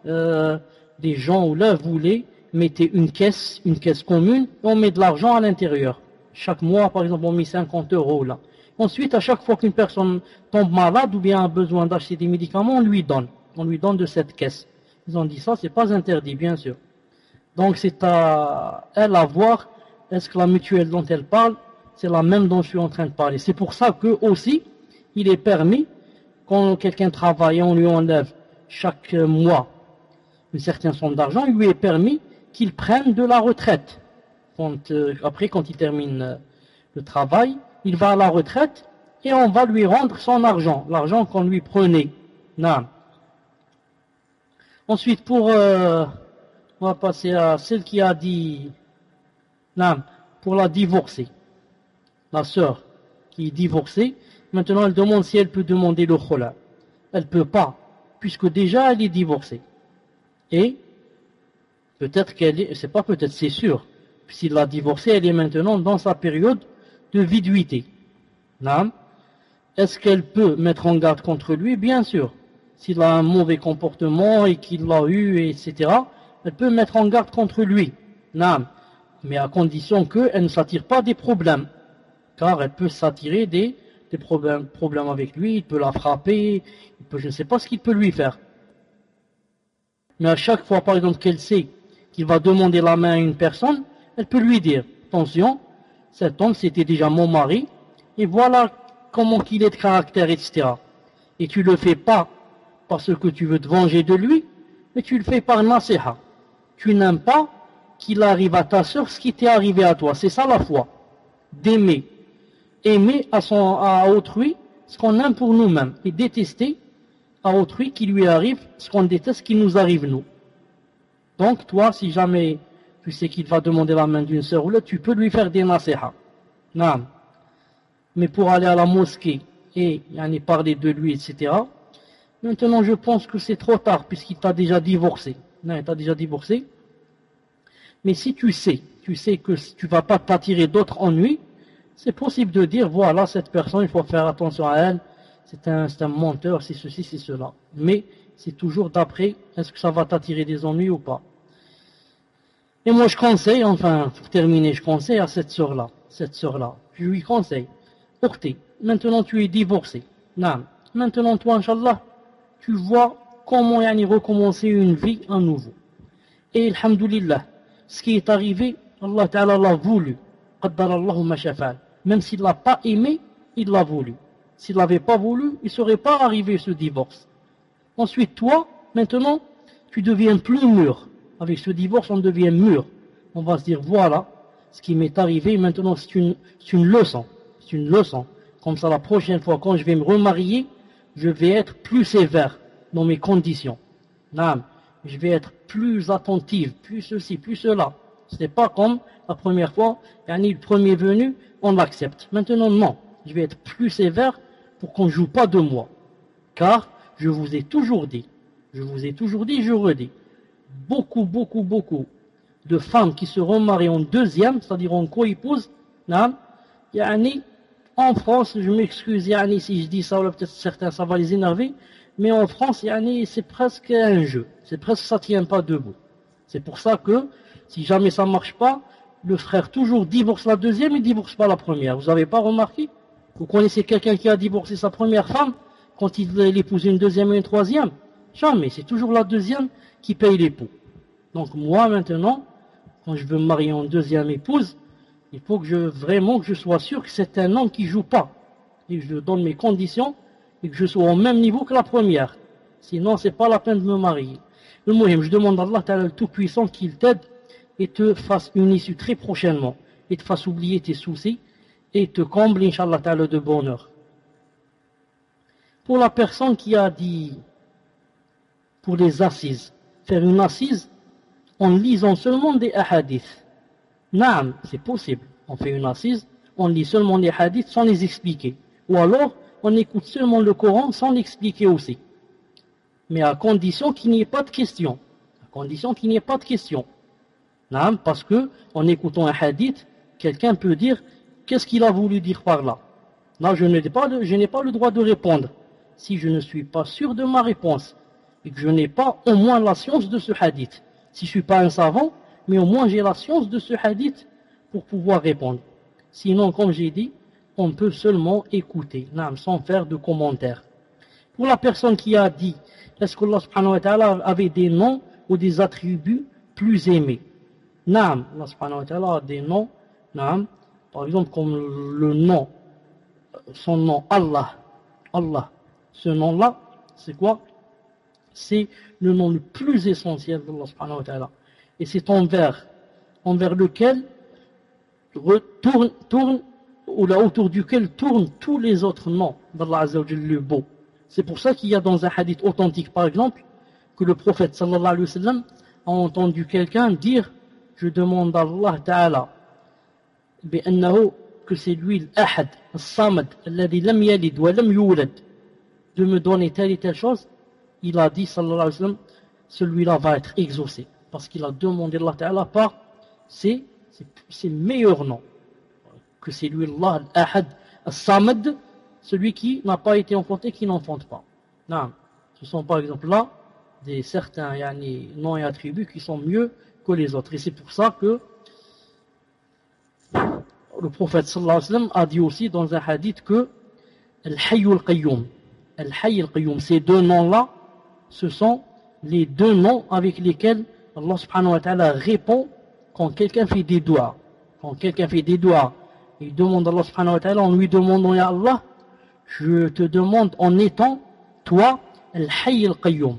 euh, des gens ou là voulaient mettre une caisse, une caisse commune, et on met de l'argent à l'intérieur. Chaque mois, par exemple, on met 50 euros là. Ensuite, à chaque fois qu'une personne tombe malade ou bien a besoin d'acheter des médicaments, on lui donne. On lui donne de cette caisse. Ils ont dit ça, c'est pas interdit, bien sûr. Donc c'est à elle à voir est-ce que la mutuelle dont elle parle, c'est la même dont je suis en train de parler. C'est pour ça que aussi, il est permis, quand quelqu'un travaille, on lui enlève chaque mois une certaine somme d'argent, il lui est permis qu'il prenne de la retraite. Euh, après, quand il termine euh, le travail, il va à la retraite et on va lui rendre son argent, l'argent qu'on lui prenait. Ensuite, pour, euh, on va passer à celle qui a dit, pour la divorcer, la sœur qui est divorcée, maintenant elle demande si elle peut demander le khola. Elle peut pas, puisque déjà elle est divorcée. Et peut-être qu'elle est, c'est pas peut-être, c'est sûr, s'il l'a divorcée, elle est maintenant dans sa période de viduité. Est-ce qu'elle peut mettre en garde contre lui? Bien sûr. S'il a un mauvais comportement et qu'il l'a eu, etc., elle peut mettre en garde contre lui. Mais à condition qu'elle ne s'attire pas des problèmes. Car elle peut s'attirer des, problèmes, problèmes avec lui, il peut la frapper, il peut, je ne sais pas ce qu'il peut lui faire. Mais à chaque fois, par exemple, qu'elle sait qu'il va demander la main à une personne, elle peut lui dire, attention, cet homme c'était déjà mon mari, et voilà comment qu'il est de caractère, etc. Et tu le fais pas parce que tu veux te venger de lui, mais tu le fais par nasiha. Tu n'aimes pas qu'il arrive à ta soeur ce qui t'est arrivé à toi. C'est ça la foi. D'aimer. Aimer à, son, à autrui ce qu'on aime pour nous-mêmes. Et détester à autrui qui lui arrive ce qu'on déteste qui nous arrive nous. Donc toi, si jamais tu sais qu'il va demander la main d'une sœur ou là, tu peux lui faire des nasiha. Non. Mais pour aller à la mosquée et y parler de lui, etc., maintenant je pense que c'est trop tard puisqu'il t'a déjà divorcé. Non, il t'a déjà divorcé. Mais si tu sais, tu sais que tu vas pas t'attirer d'autres ennuis, c'est possible de dire, voilà, cette personne, il faut faire attention à elle, c'est un, un menteur, c'est ceci, c'est cela. Mais c'est toujours d'après, est-ce que ça va t'attirer des ennuis ou pas? Et moi, je conseille, enfin, pour terminer, je conseille à cette sœur-là, cette sœur-là, je lui conseille, Orté, maintenant tu es divorcé. Non. Maintenant, toi, Inch'Allah, tu vois comment y recommencer une vie à nouveau. Et, alhamdulillah, ce qui est arrivé, Allah Ta'ala l'a voulu. Même s'il l'a pas aimé, il l'a voulu. S'il l'avait pas voulu, il serait pas arrivé ce divorce. Ensuite, toi, maintenant, tu deviens plus mûr avec ce divorce, on devient mûr. On va se dire, voilà, ce qui m'est arrivé, maintenant c'est une, leçon. C'est une leçon. Comme ça, la prochaine fois, quand je vais me remarier, je vais être plus sévère dans mes conditions. Non, je vais être plus attentive, plus ceci, plus cela. Ce n'est pas comme la première fois, le premier venu, on l'accepte. Maintenant, non. Je vais être plus sévère pour qu'on ne joue pas de moi. Car je vous ai toujours dit, je vous ai toujours dit, je redis, beaucoup, beaucoup, beaucoup de femmes qui se remarient en deuxième, c'est-à-dire en co-épouse, en France, je m'excuse si je dis ça, peut-être certains ça va les énerver, mais en France, c'est presque un jeu. C'est presque ça tient pas debout. C'est pour ça que, si jamais ça marche pas, le frère toujours divorce la deuxième et divorce pas la première. Vous n'avez pas remarqué? Vous connaissez quelqu'un qui a divorcé sa première femme quand il épouse une deuxième et une troisième? Jamais. C'est toujours la deuxième qui paye l'époux. Donc moi maintenant, quand je veux me marier en deuxième épouse, il faut que je vraiment que je sois sûr que c'est un homme qui joue pas. Et que je donne mes conditions et que je sois au même niveau que la première. Sinon, c'est pas la peine de me marier. Le moyen, je demande à Allah le Tout-Puissant qu'il t'aide et te fasse une issue très prochainement et te fasse oublier tes soucis et te comble, Inch'Allah, de bonheur. Pour la personne qui a dit, pour les assises, faire une assise en lisant seulement des hadiths. Naam, c'est possible. On fait une assise, on lit seulement des hadiths sans les expliquer. Ou alors, on écoute seulement le Coran sans l'expliquer aussi. mais à condition qu'il n'y ait pas de question. À condition qu'il n'y ait pas de question. Non, parce que, en écoutant un hadith, quelqu'un peut dire, qu'est-ce qu'il a voulu dire par là? Là, je n'ai pas le droit de répondre. Si je ne suis pas sûr de ma réponse, et que je n'ai pas au moins la science de ce hadith. Si je ne suis pas un savant, mais au moins j'ai la science de ce hadith pour pouvoir répondre. Sinon, comme j'ai dit, on peut seulement écouter, sans faire de commentaires. Pour la personne qui a dit, est-ce wa ta'ala avait des noms ou des attributs plus aimés? Naam, Allah a des noms, naam, par exemple comme le nom, son nom Allah, Allah. Ce nom-là, c'est quoi? C'est le nom le plus essentiel d'Allah subhanahu ta'ala. Et c'est envers, envers lequel tourne, ou là autour duquel tournent tous les autres noms d'Allah le beau. C'est pour ça qu'il y a dans un hadith authentique, par exemple, que le prophète sallallahu alayhi wa sallam a entendu quelqu'un dire Je demande à Allah ta'ala que c'est lui l'ahad, samad, lam yalid wa lam yulad, de me donner telle et telle chose. Il a dit sallallahu alayhi wa sallam celui-là va être exaucé. Parce qu'il a demandé Allah ta'ala par ses, ses meilleurs noms que c'est lui Allah al-Ahad al-Samad, celui qui n'a pas été enfanté, qui n'enfante pas. Non. Ce sont par exemple là des certains noms et attributs qui sont mieux que les autres. Et c'est pour ça que le prophète sallallahu alayhi wa sallam a dit aussi dans un hadith que Al-Hayy al-Qayyum. Al-Hayy al-Qayyum, ces deux noms-là, ce sont les deux noms avec lesquels Allah subhanahu wa ta'ala répond quand quelqu'un fait des doigts. Quand quelqu'un fait des doigts il demande à Allah subhanahu en lui demandant Ya Allah, je te demande en étant toi Al-Hayy Al-Qayyum.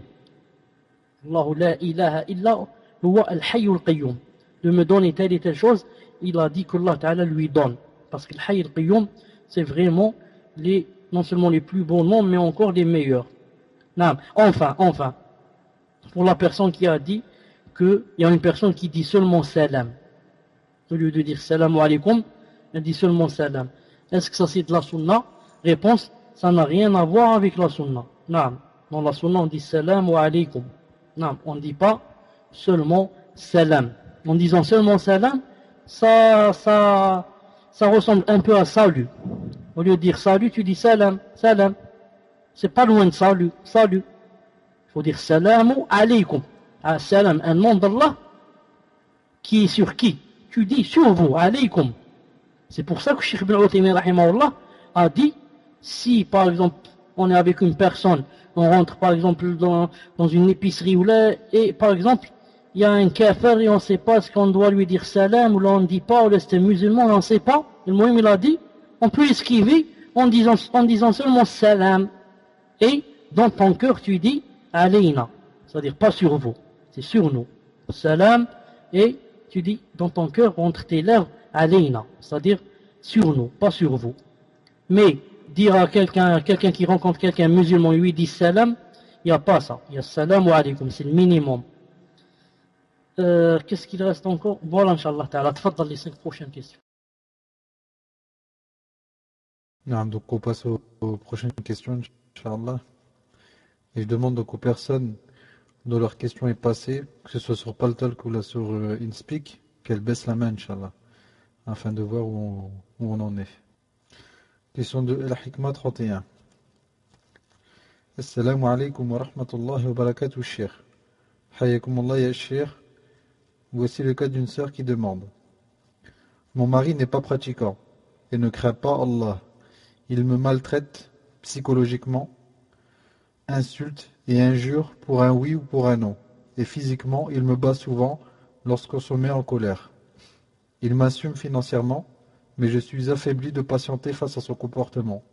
Allahu la ilaha illa huwa Al-Hayy Al-Qayyum. De me donner telle et telle chose, il a dit qu'Allah ta'ala lui donne. Parce que Al-Hayy Al-Qayyum, c'est vraiment les, non seulement les plus bons noms, mais encore les meilleurs. Enfin, enfin, pour la personne qui a dit qu'il y a une personne qui dit seulement salam, au lieu de dire salam alaikum, elle dit seulement salam. Est-ce que ça c'est de la sunna? Réponse, ça n'a rien à voir avec la sunna. Non. Dans la sunna, on dit salam wa alaykum. Non, on ne dit pas seulement salam. En disant seulement salam, ça, ça, ça ressemble un peu à salut. Au lieu de dire salut, tu dis salam, salam. C'est pas loin de salut, salut. Il faut dire salam ou alaykum. Ah, salam, un nom d'Allah qui est sur qui Tu dis sur vous, alaykum. C'est pour ça que Sheikh Ibn Uthaymin a dit, si par exemple on est avec une personne, on rentre par exemple dans, une épicerie ou là, et par exemple il y a un kafir et on ne sait pas ce qu'on doit lui dire salam ou là on ne dit pas, ou là c'est musulman, on ne sait pas, le moment il a dit, on peut esquiver en disant, en disant seulement salam. Et dans ton cœur tu dis alayna, c'est-à-dire pas sur vous, c'est sur nous. Salam, et tu dis dans ton cœur, entre tes lèvres, alayna, c'est-à-dire sur nous, pas sur vous. Mais dire à quelqu'un quelqu'un qui rencontre quelqu'un musulman, lui dit salam, il n'y a pas ça. Il y a salam wa alaykum, c'est le minimum. Euh, Qu'est-ce qu'il reste encore? Voilà, Inch'Allah ta'ala. Tfaddal les cinq prochaines questions. Non, donc on passe aux, aux prochaines questions, Inch'Allah. Et je demande donc aux personnes dont leur question est passée, que ce soit sur Paltalk ou là sur euh, InSpeak, qu'elles baissent la main, Inch'Allah afin de voir où on, en est. Question de Al-Hikmah 31. Assalamu alaikum wa rahmatullahi wa barakatuh, Cheikh. Hayakum Allah. Voici le cas d'une sœur qui demande Mon mari n'est pas pratiquant et ne craint pas Allah. Il me maltraite psychologiquement, insulte et injure pour un oui ou pour un non. Et physiquement, il me bat souvent lorsqu'on se met en colère. Il m'assume financièrement, mais je suis affaibli de patienter face à son comportement.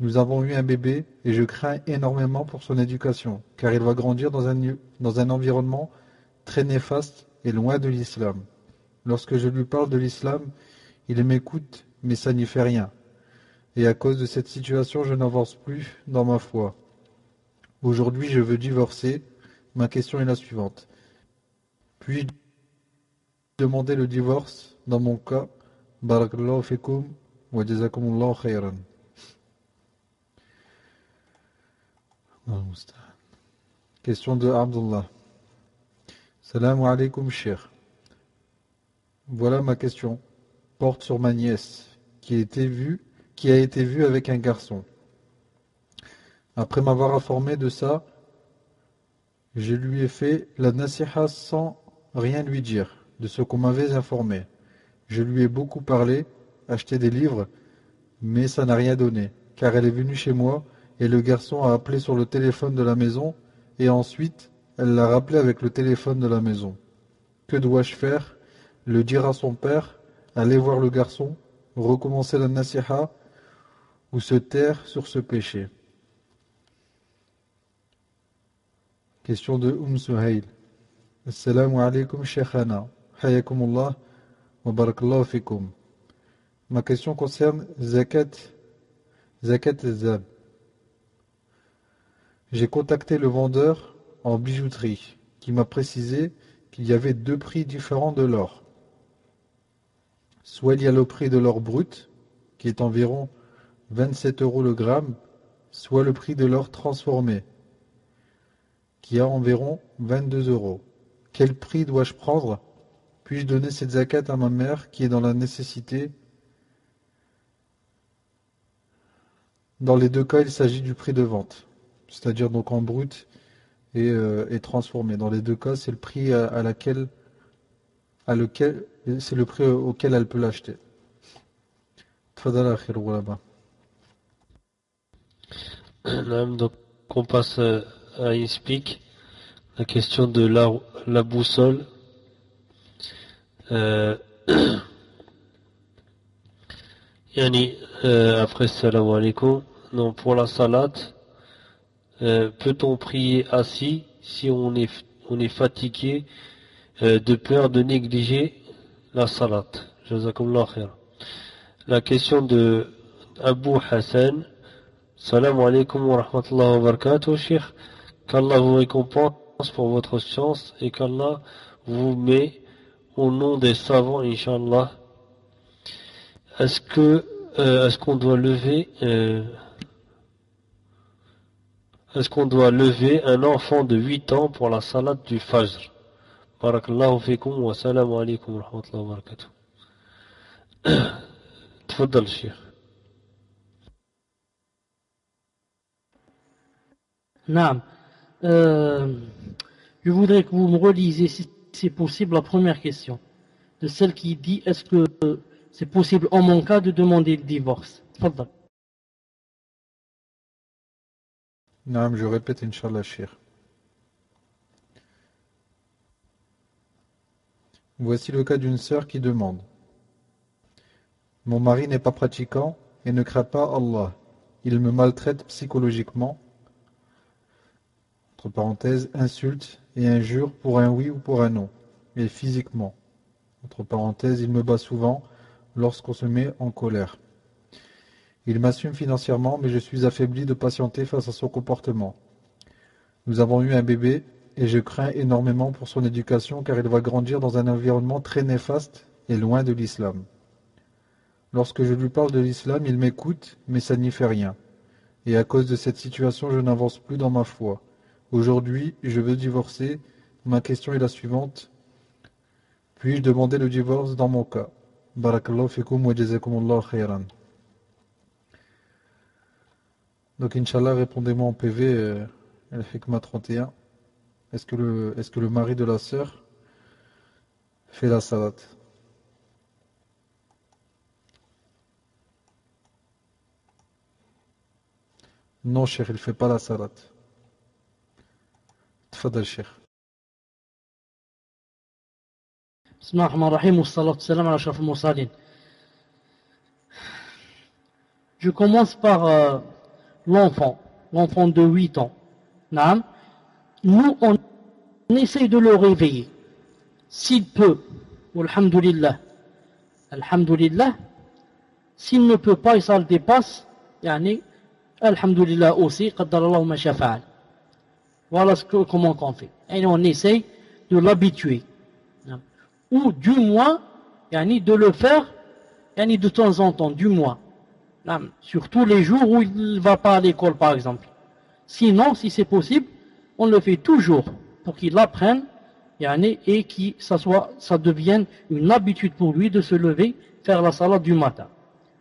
Nous avons eu un bébé et je crains énormément pour son éducation, car il va grandir dans un, dans un environnement très néfaste et loin de l'islam. Lorsque je lui parle de l'islam, il m'écoute, mais ça n'y fait rien. Et à cause de cette situation, je n'avance plus dans ma foi. Aujourd'hui, je veux divorcer. Ma question est la suivante. Puis demander le divorce dans mon cas? Barakallahu fikum wa jazakumullahu khayran Question de Abdullah. Salam alaikum, cher. Voilà ma question. Porte sur ma nièce, qui été vue, qui a été vue avec un garçon. Après m'avoir informé de ça, je lui ai fait la nasiha sans rien lui dire de ce qu'on m'avait informé. Je lui ai beaucoup parlé, acheté des livres, mais ça n'a rien donné, car elle est venue chez moi et le garçon a appelé sur le téléphone de la maison et ensuite elle l'a rappelé avec le téléphone de la maison. Que dois-je faire? Le dire à son père Aller voir le garçon Recommencer la nasiha Ou se taire sur ce péché Question de Umm Suhail. Assalamu alaikum shaykhana. Hayakumullah wa barakallahu fikum. Ma question concerne zakat, zakat zab. J'ai contacté le vendeur en bijouterie qui m'a précisé qu'il y avait deux prix différents de l'or. Soit il y a le prix de l'or brut, qui est environ 27 euros le gramme, soit le prix de l'or transformé, qui a environ 22 euros. Quel prix dois-je prendre? Puis-je donner cette zakat à ma mère qui est dans la nécessité? Dans les deux cas, il s'agit du prix de vente, c'est-à-dire donc en brut et, euh, transformé. Dans les deux cas, c'est le prix à, c'est le prix auquel elle peut l'acheter. Donc, on passe à explique. La question de la, la boussole. Euh, yani, euh, après salam alaikum, non, pour la salade, euh, peut-on prier assis si on est, on est fatigué euh, de peur de négliger la salade? La question de Abu Hassan, Salam alaikum wa rahmatullahi wa barakatuh, Cheikh. Qu'Allah vous récompense pour votre science et qu'Allah vous met au nom des savants, Inch'Allah. Est-ce que euh, est-ce qu'on doit lever euh, est-ce qu'on doit lever un enfant de 8 ans pour la salade du Fajr? Barakallahu fikum wa salam alaikum wa rahmatullahi wa barakatuh. Tfaddal, Cheikh. Naam. Euh, je voudrais que vous me relisiez, si c'est possible, la première question. De celle qui dit est-ce que c'est possible, en mon cas, de demander le divorce? Naam, je répète, Inch'Allah, cher. Voici le cas d'une sœur qui demande Mon mari n'est pas pratiquant et ne craint pas Allah. Il me maltraite psychologiquement parenthèses, insulte et injure pour un oui ou pour un non, et physiquement. Entre parenthèses, il me bat souvent lorsqu'on se met en colère. Il m'assume financièrement, mais je suis affaibli de patienter face à son comportement. Nous avons eu un bébé et je crains énormément pour son éducation car il va grandir dans un environnement très néfaste et loin de l'islam. Lorsque je lui parle de l'islam, il m'écoute, mais ça n'y fait rien. Et à cause de cette situation, je n'avance plus dans ma foi. Aujourd'hui, je veux divorcer. Ma question est la suivante. Puis-je demander le divorce dans mon cas? Barakallahu fikum wa jazakumullah khairan. Donc, Inch'Allah, répondez-moi en PV, euh, El 31. Est-ce que, le, mari de la sœur fait la salat Non, cher, il ne fait pas la salat. تفضل الشيخ بسم الله الرحمن الرحيم والصلاة والسلام على أشرف المرسلين Je commence par euh, l'enfant, l'enfant de 8 ans. Naam. Nous, on, on essaye de le réveiller. S'il peut, alhamdulillah, alhamdulillah, s'il ne peut pas et ça le dépasse, yani, alhamdulillah aussi, qaddar Allah ma shafa'al. Voilà ce que, comment on fait. Et on essaye de l'habituer. Ou du moins, de le faire de temps en temps, du moins. Sur tous les jours où il ne va pas à l'école, par exemple. Sinon, si c'est possible, on le fait toujours pour qu'il apprenne et que ça, ça devienne une habitude pour lui de se lever, faire la salade du matin.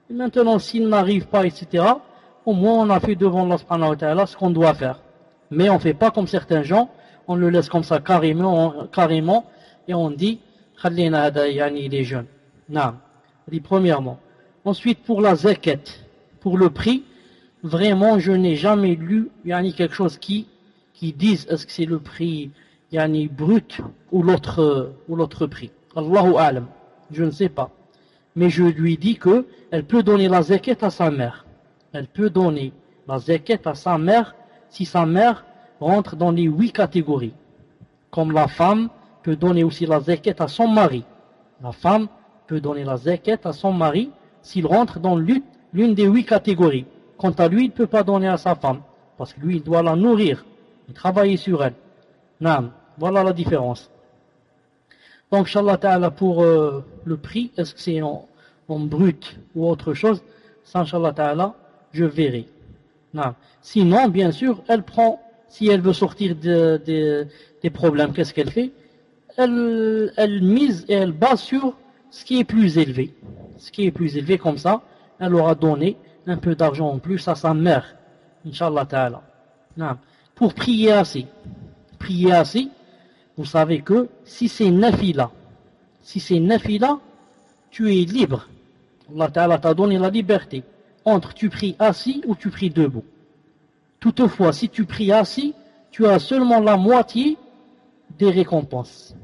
Et maintenant, s'il n'arrive pas, etc., au moins on a fait devant Allah ce qu'on doit faire. Mais on ne fait pas comme certains gens, on le laisse comme ça carrément, et on dit, il est jeune. Non. Dit premièrement. Ensuite, pour la zakat, pour le prix, vraiment, je n'ai jamais lu yani, quelque chose qui, qui dise est-ce que c'est le prix yani, brut ou l'autre ou l'autre prix. Allahu alam. Je ne sais pas. Mais je lui dis que elle peut donner la zakat à sa mère. Elle peut donner la zakat à sa mère si sa mère rentre dans les huit catégories. Comme la femme peut donner aussi la zakat à son mari. La femme peut donner la zakat à son mari s'il rentre dans l'une des huit catégories. Quant à lui, il ne peut pas donner à sa femme, parce que lui, il doit la nourrir, et travailler sur elle. Non, voilà la différence. Donc, Inch'Allah Ta'ala, pour euh, le prix, est-ce que c'est en, brut ou autre chose? Ça, Inch'Allah Ta'ala, je verrai. Non. Sinon, bien sûr, elle prend, si elle veut sortir des problèmes, qu'est-ce qu'elle fait? Elle, elle mise et elle base sur ce qui est plus élevé. Ce qui est plus élevé comme ça, elle aura donné un peu d'argent en plus à sa mère. Inch'Allah ta'ala. Pour prier assez. Prier assez, vous savez que si c'est nafila, si c'est nafila, tu es libre. Allah ta'ala t'a donné la liberté entre tu pries assis ou tu pries debout. Toutefois, si tu pries assis, tu as seulement la moitié des récompenses.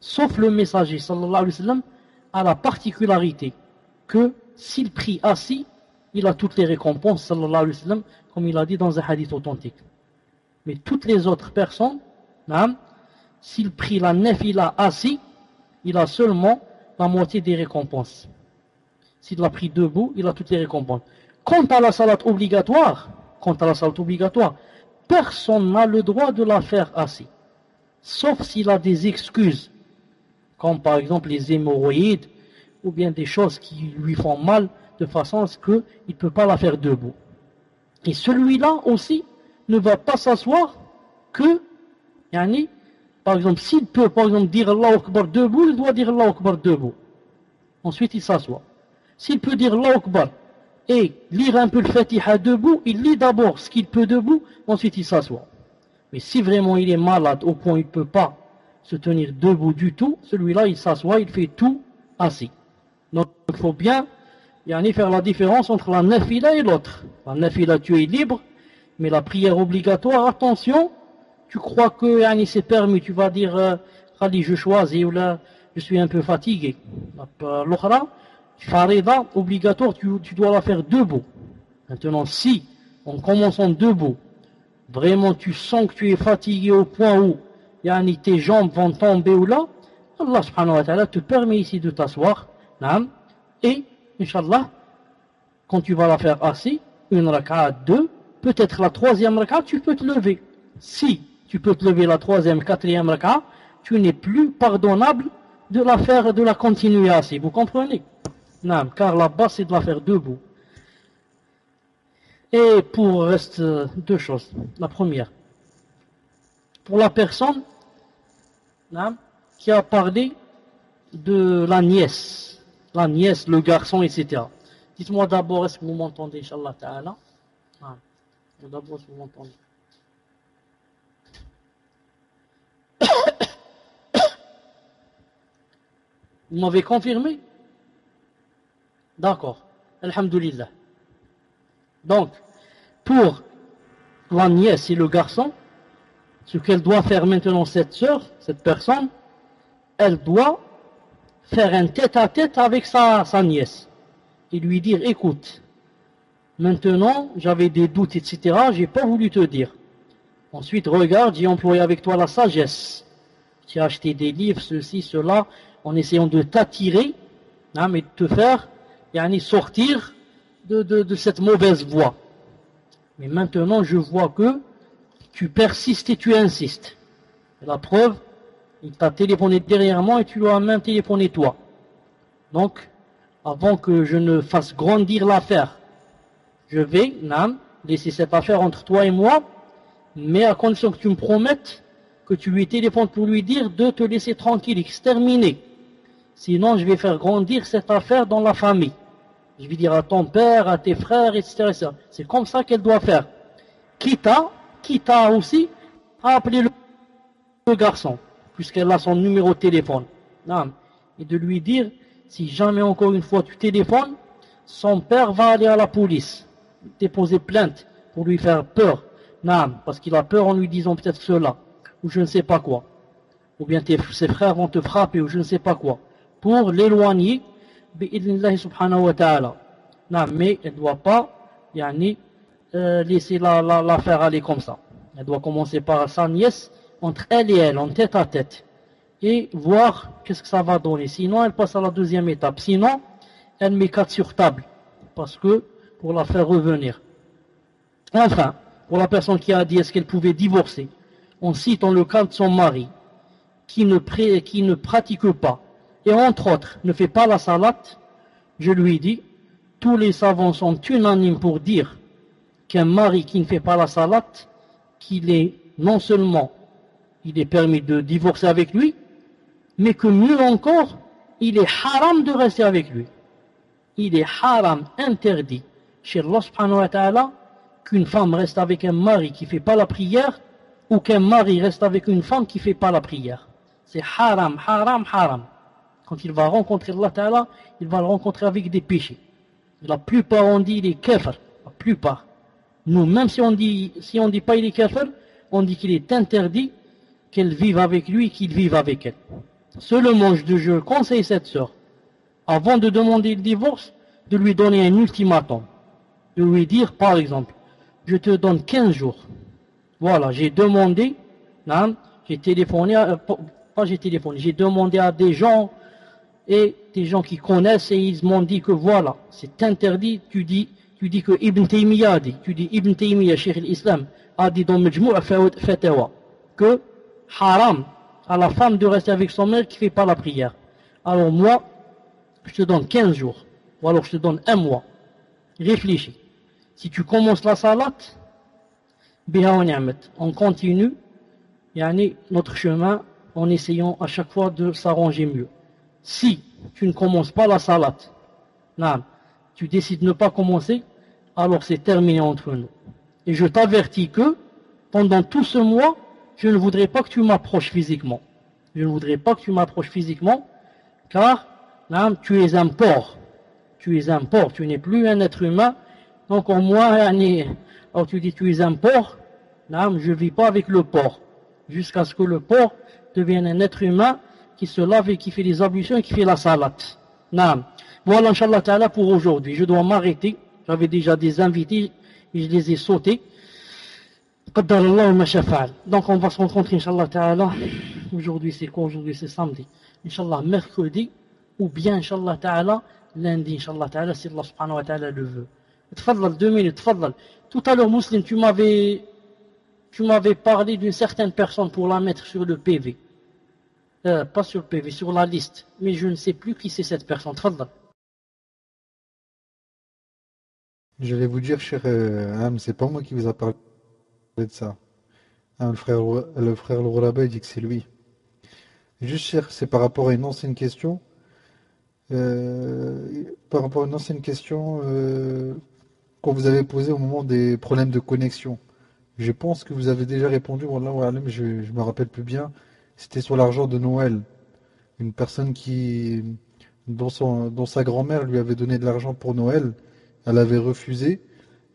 Sauf le messager, sallallahu alayhi wa sallam, a la particularité que s'il prie assis, il a toutes les récompenses, sallallahu alayhi wa sallam, comme il a dit dans un hadith authentique. Mais toutes les autres personnes, s'il prie la nef, il a assis, il a seulement la moitié des récompenses. S'il a pris debout, il a toutes les récompenses. Quant à la salat obligatoire, personne n'a le droit de la faire assis. Sauf s'il a des excuses comme par exemple les hémorroïdes, ou bien des choses qui lui font mal, de façon à ce qu'il ne peut pas la faire debout. Et celui-là aussi ne va pas s'asseoir que, yani, par exemple, s'il peut, par exemple, dire Allah Akbar debout, il doit dire Allah Akbar debout. Ensuite, il s'assoit. S'il peut dire Allah Akbar et lire un peu le Fatiha debout, il lit d'abord ce qu'il peut debout, ensuite il s'assoit. Mais si vraiment il est malade au point où il ne peut pas se tenir debout du tout, celui-là il s'assoit, il fait tout assis. Donc il faut bien y faire la différence entre la nafila et l'autre. La nafila tu es libre, mais la prière obligatoire, attention, tu crois que yani, c'est permis, tu vas dire euh, je je suis un peu fatigué. Farida obligatoire, tu, tu dois la faire debout. Maintenant si en commençant debout, vraiment tu sens que tu es fatigué au point où yani tes jambes vont tomber ou là, Allah subhanahu wa ta'ala te permet ici de t'asseoir, et, Inch'Allah, quand tu vas la faire assis, une raka'a, deux, peut-être la troisième raka'a, tu peux te lever. Si tu peux te lever la troisième, quatrième raka'a, tu n'es plus pardonnable de la faire, de la continuer assis. Vous comprenez? Car là-bas, c'est de la faire debout. Et pour reste deux choses. La première, pour la personne qui a parlé de la nièce, la nièce, le garçon, etc. Dites-moi d'abord, est-ce que vous m'entendez, Inch'Allah Ta'ala? D'abord, est-ce que vous m'entendez? Vous m'avez confirmé? D'accord. Alhamdulillah. Donc, pour la nièce et le garçon, ce qu'elle doit faire maintenant cette sœur, cette personne, elle doit faire un tête-à-tête avec sa, nièce et lui dire, écoute, maintenant j'avais des doutes, etc., j'ai pas voulu te dire. Ensuite, regarde, j'ai employé avec toi la sagesse. J'ai acheté des livres, ceci, cela, en essayant de t'attirer, hein, mais de te faire yani, sortir de, de, de cette mauvaise voie. Mais maintenant, je vois que tu persistes et tu insistes. la preuve, il t'a téléphoné derrière moi et tu lui as même téléphoné toi. Donc, avant que je ne fasse grandir l'affaire, je vais, Nam, laisser cette affaire entre toi et moi, Mais à condition que tu me promettes que tu lui téléphones pour lui dire de te laisser tranquille, exterminer. Sinon, je vais faire grandir cette affaire dans la famille. Je vais dire à ton père, à tes frères, etc. C'est comme ça qu'elle doit faire. Quitte à, quitte à aussi, appeler le, garçon, puisqu'elle a son numéro de téléphone. Et de lui dire, si jamais encore une fois tu téléphones, son père va aller à la police, déposer plainte pour lui faire peur. Parce qu'il a peur en lui disant peut-être cela, ou je ne sais pas quoi. Ou bien ses frères vont te frapper, ou je ne sais pas quoi. Pour l'éloigner mais elle ne doit pas yani, euh, laisser la, la aller comme ça. Elle doit commencer par sa nièce, entre elle et elle, en tête à tête. Et voir qu'est-ce que ça va donner. Sinon, elle passe à la deuxième étape. Sinon, elle met quatre sur table. Parce que, pour la faire revenir. Enfin, pour la personne qui a dit est-ce qu'elle pouvait divorcer, on cite en le cas de son mari, qui ne pratique pas et entre autres ne fait pas la salat, je lui dis, tous les savants sont unanimes pour dire qu'un mari qui ne fait pas la salat, qu'il est non seulement il est permis de divorcer avec lui, mais que mieux encore, il est haram de rester avec lui. Il est haram, interdit, chez Allah subhanahu qu'une femme reste avec un mari qui ne fait pas la prière, ou qu'un mari reste avec une femme qui ne fait pas la prière. C'est haram, haram, haram. Quand il va rencontrer Allah il va le rencontrer avec des péchés. La plupart on dit il est. La plupart. Nous, même si on dit, si on dit pas il est on dit qu'il est interdit qu'elle vive avec lui, qu'il vive avec elle. Seulement, je conseille cette sœur, avant de demander le divorce, de lui donner un ultimatum. De lui dire, par exemple, je te donne 15 jours. Voilà, j'ai demandé, j'ai téléphoné, pas j'ai téléphoné, j'ai demandé à des gens et des gens qui connaissent et ils m'ont dit que voilà, c'est interdit, tu dis, tu dis que Ibn Taymiyyah a dit, tu dis Ibn Taymiyyah, Cheikh l'Islam, a dit dans Majmou'a Fatawa, que haram à la femme de rester avec son mère qui ne fait pas la prière. Alors moi, je te donne 15 jours, ou alors je te donne un mois. Réfléchis. Si tu commences la salat, on continue notre chemin en essayant à chaque fois de s'arranger mieux si tu ne commences pas la salat, tu décides de ne pas commencer, alors c'est terminé entre nous. Et je t'avertis que pendant tout ce mois, je ne voudrais pas que tu m'approches physiquement. Je ne voudrais pas que tu m'approches physiquement, car tu es un porc. Tu es un porc, tu n'es plus un être humain. Donc en moi, alors tu dis tu es un porc, je ne vis pas avec le porc, jusqu'à ce que le porc devienne un être humain qui se lave et qui fait les ablutions et qui fait la salat. Naam. Voilà, Inch'Allah Ta'ala, pour aujourd'hui. Je dois m'arrêter. J'avais déjà des invités et je les ai sautés. Donc on va se rencontrer, Inch'Allah Ta'ala. Aujourd'hui c'est quoi? Aujourd'hui c'est samedi. Inch'Allah mercredi ou bien, Inch'Allah Ta'ala, lundi, Inch'Allah Ta'ala, si Allah wa Ta'ala le veut. Tout à l'heure, Mousseline, tu m'avais, tu m'avais parlé d'une certaine personne pour la mettre sur le PV. Euh, pas sur le PV, sur la liste. Mais je ne sais plus qui c'est cette personne. Je vais vous dire, cher euh, c'est pas moi qui vous a parlé de ça. Hein, le frère, le frère il dit que c'est lui. Juste, cher, c'est par rapport à une ancienne question. Euh, par rapport à une ancienne question qu'on vous avait posée au moment des problèmes de connexion. Je pense que vous avez déjà répondu, je ne me rappelle plus bien. C'était sur l'argent de Noël. Une personne qui, dont, sa grand-mère lui avait donné de l'argent pour Noël, elle avait refusé,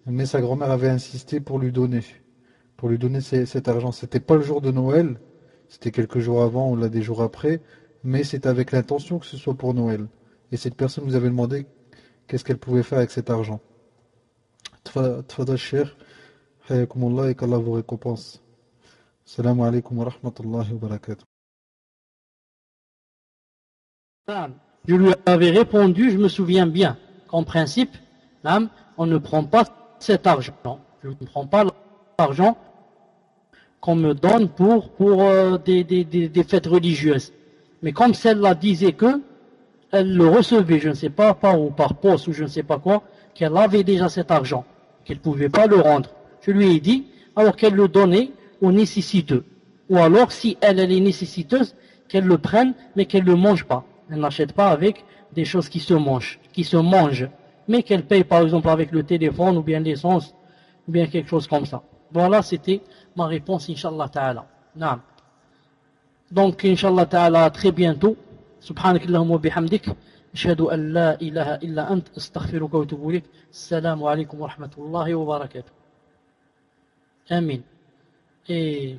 mais sa grand-mère avait insisté pour lui donner, pour lui donner cet argent. C'était pas le jour de Noël, c'était quelques jours avant ou là des jours après, mais c'est avec l'intention que ce soit pour Noël. Et cette personne vous avait demandé qu'est-ce qu'elle pouvait faire avec cet argent. Tfada cher, et qu'Allah vous récompense. Je lui avais répondu, je me souviens bien, qu'en principe, on ne prend pas cet argent. Je ne prends pas l'argent qu'on me donne pour, pour euh, des, des, des, fêtes religieuses. Mais comme celle-là disait que elle le recevait, je ne sais pas, par ou par poste ou je ne sais pas quoi, qu'elle avait déjà cet argent, qu'elle ne pouvait pas le rendre. Je lui ai dit, alors qu'elle le donnait aux nécessiteux. Ou alors, si elle, elle est nécessiteuse, qu'elle le prenne, mais qu'elle ne le mange pas. Elle n'achète pas avec des choses qui se mangent, qui se mangent, mais qu'elle paye par exemple avec le téléphone ou bien l'essence, ou bien quelque chose comme ça. Voilà, c'était ma réponse, Inch'Allah Ta'ala. Naam. Donc, Inch'Allah Ta'ala, très bientôt. سبحانك اللهم وبحمدك أشهد أن لا إله إلا أنت أستغفرك وأتوب إليك السلام عليكم ورحمة الله وبركاته Amin. et,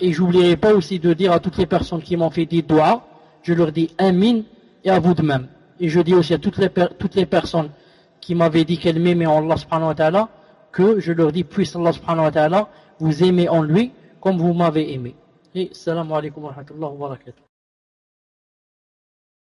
et j'oublierai pas aussi de dire à toutes les personnes qui m'ont fait des doigts, je leur dis Amin et à vous de même. Et je dis aussi à toutes les, toutes les personnes qui m'avaient dit qu'elles m'aimaient en Allah subhanahu wa ta'ala, que je leur dis puisse Allah subhanahu wa ta'ala vous aimer en lui comme vous m'avez aimé. Et salam alaikum wa wa barakatuh.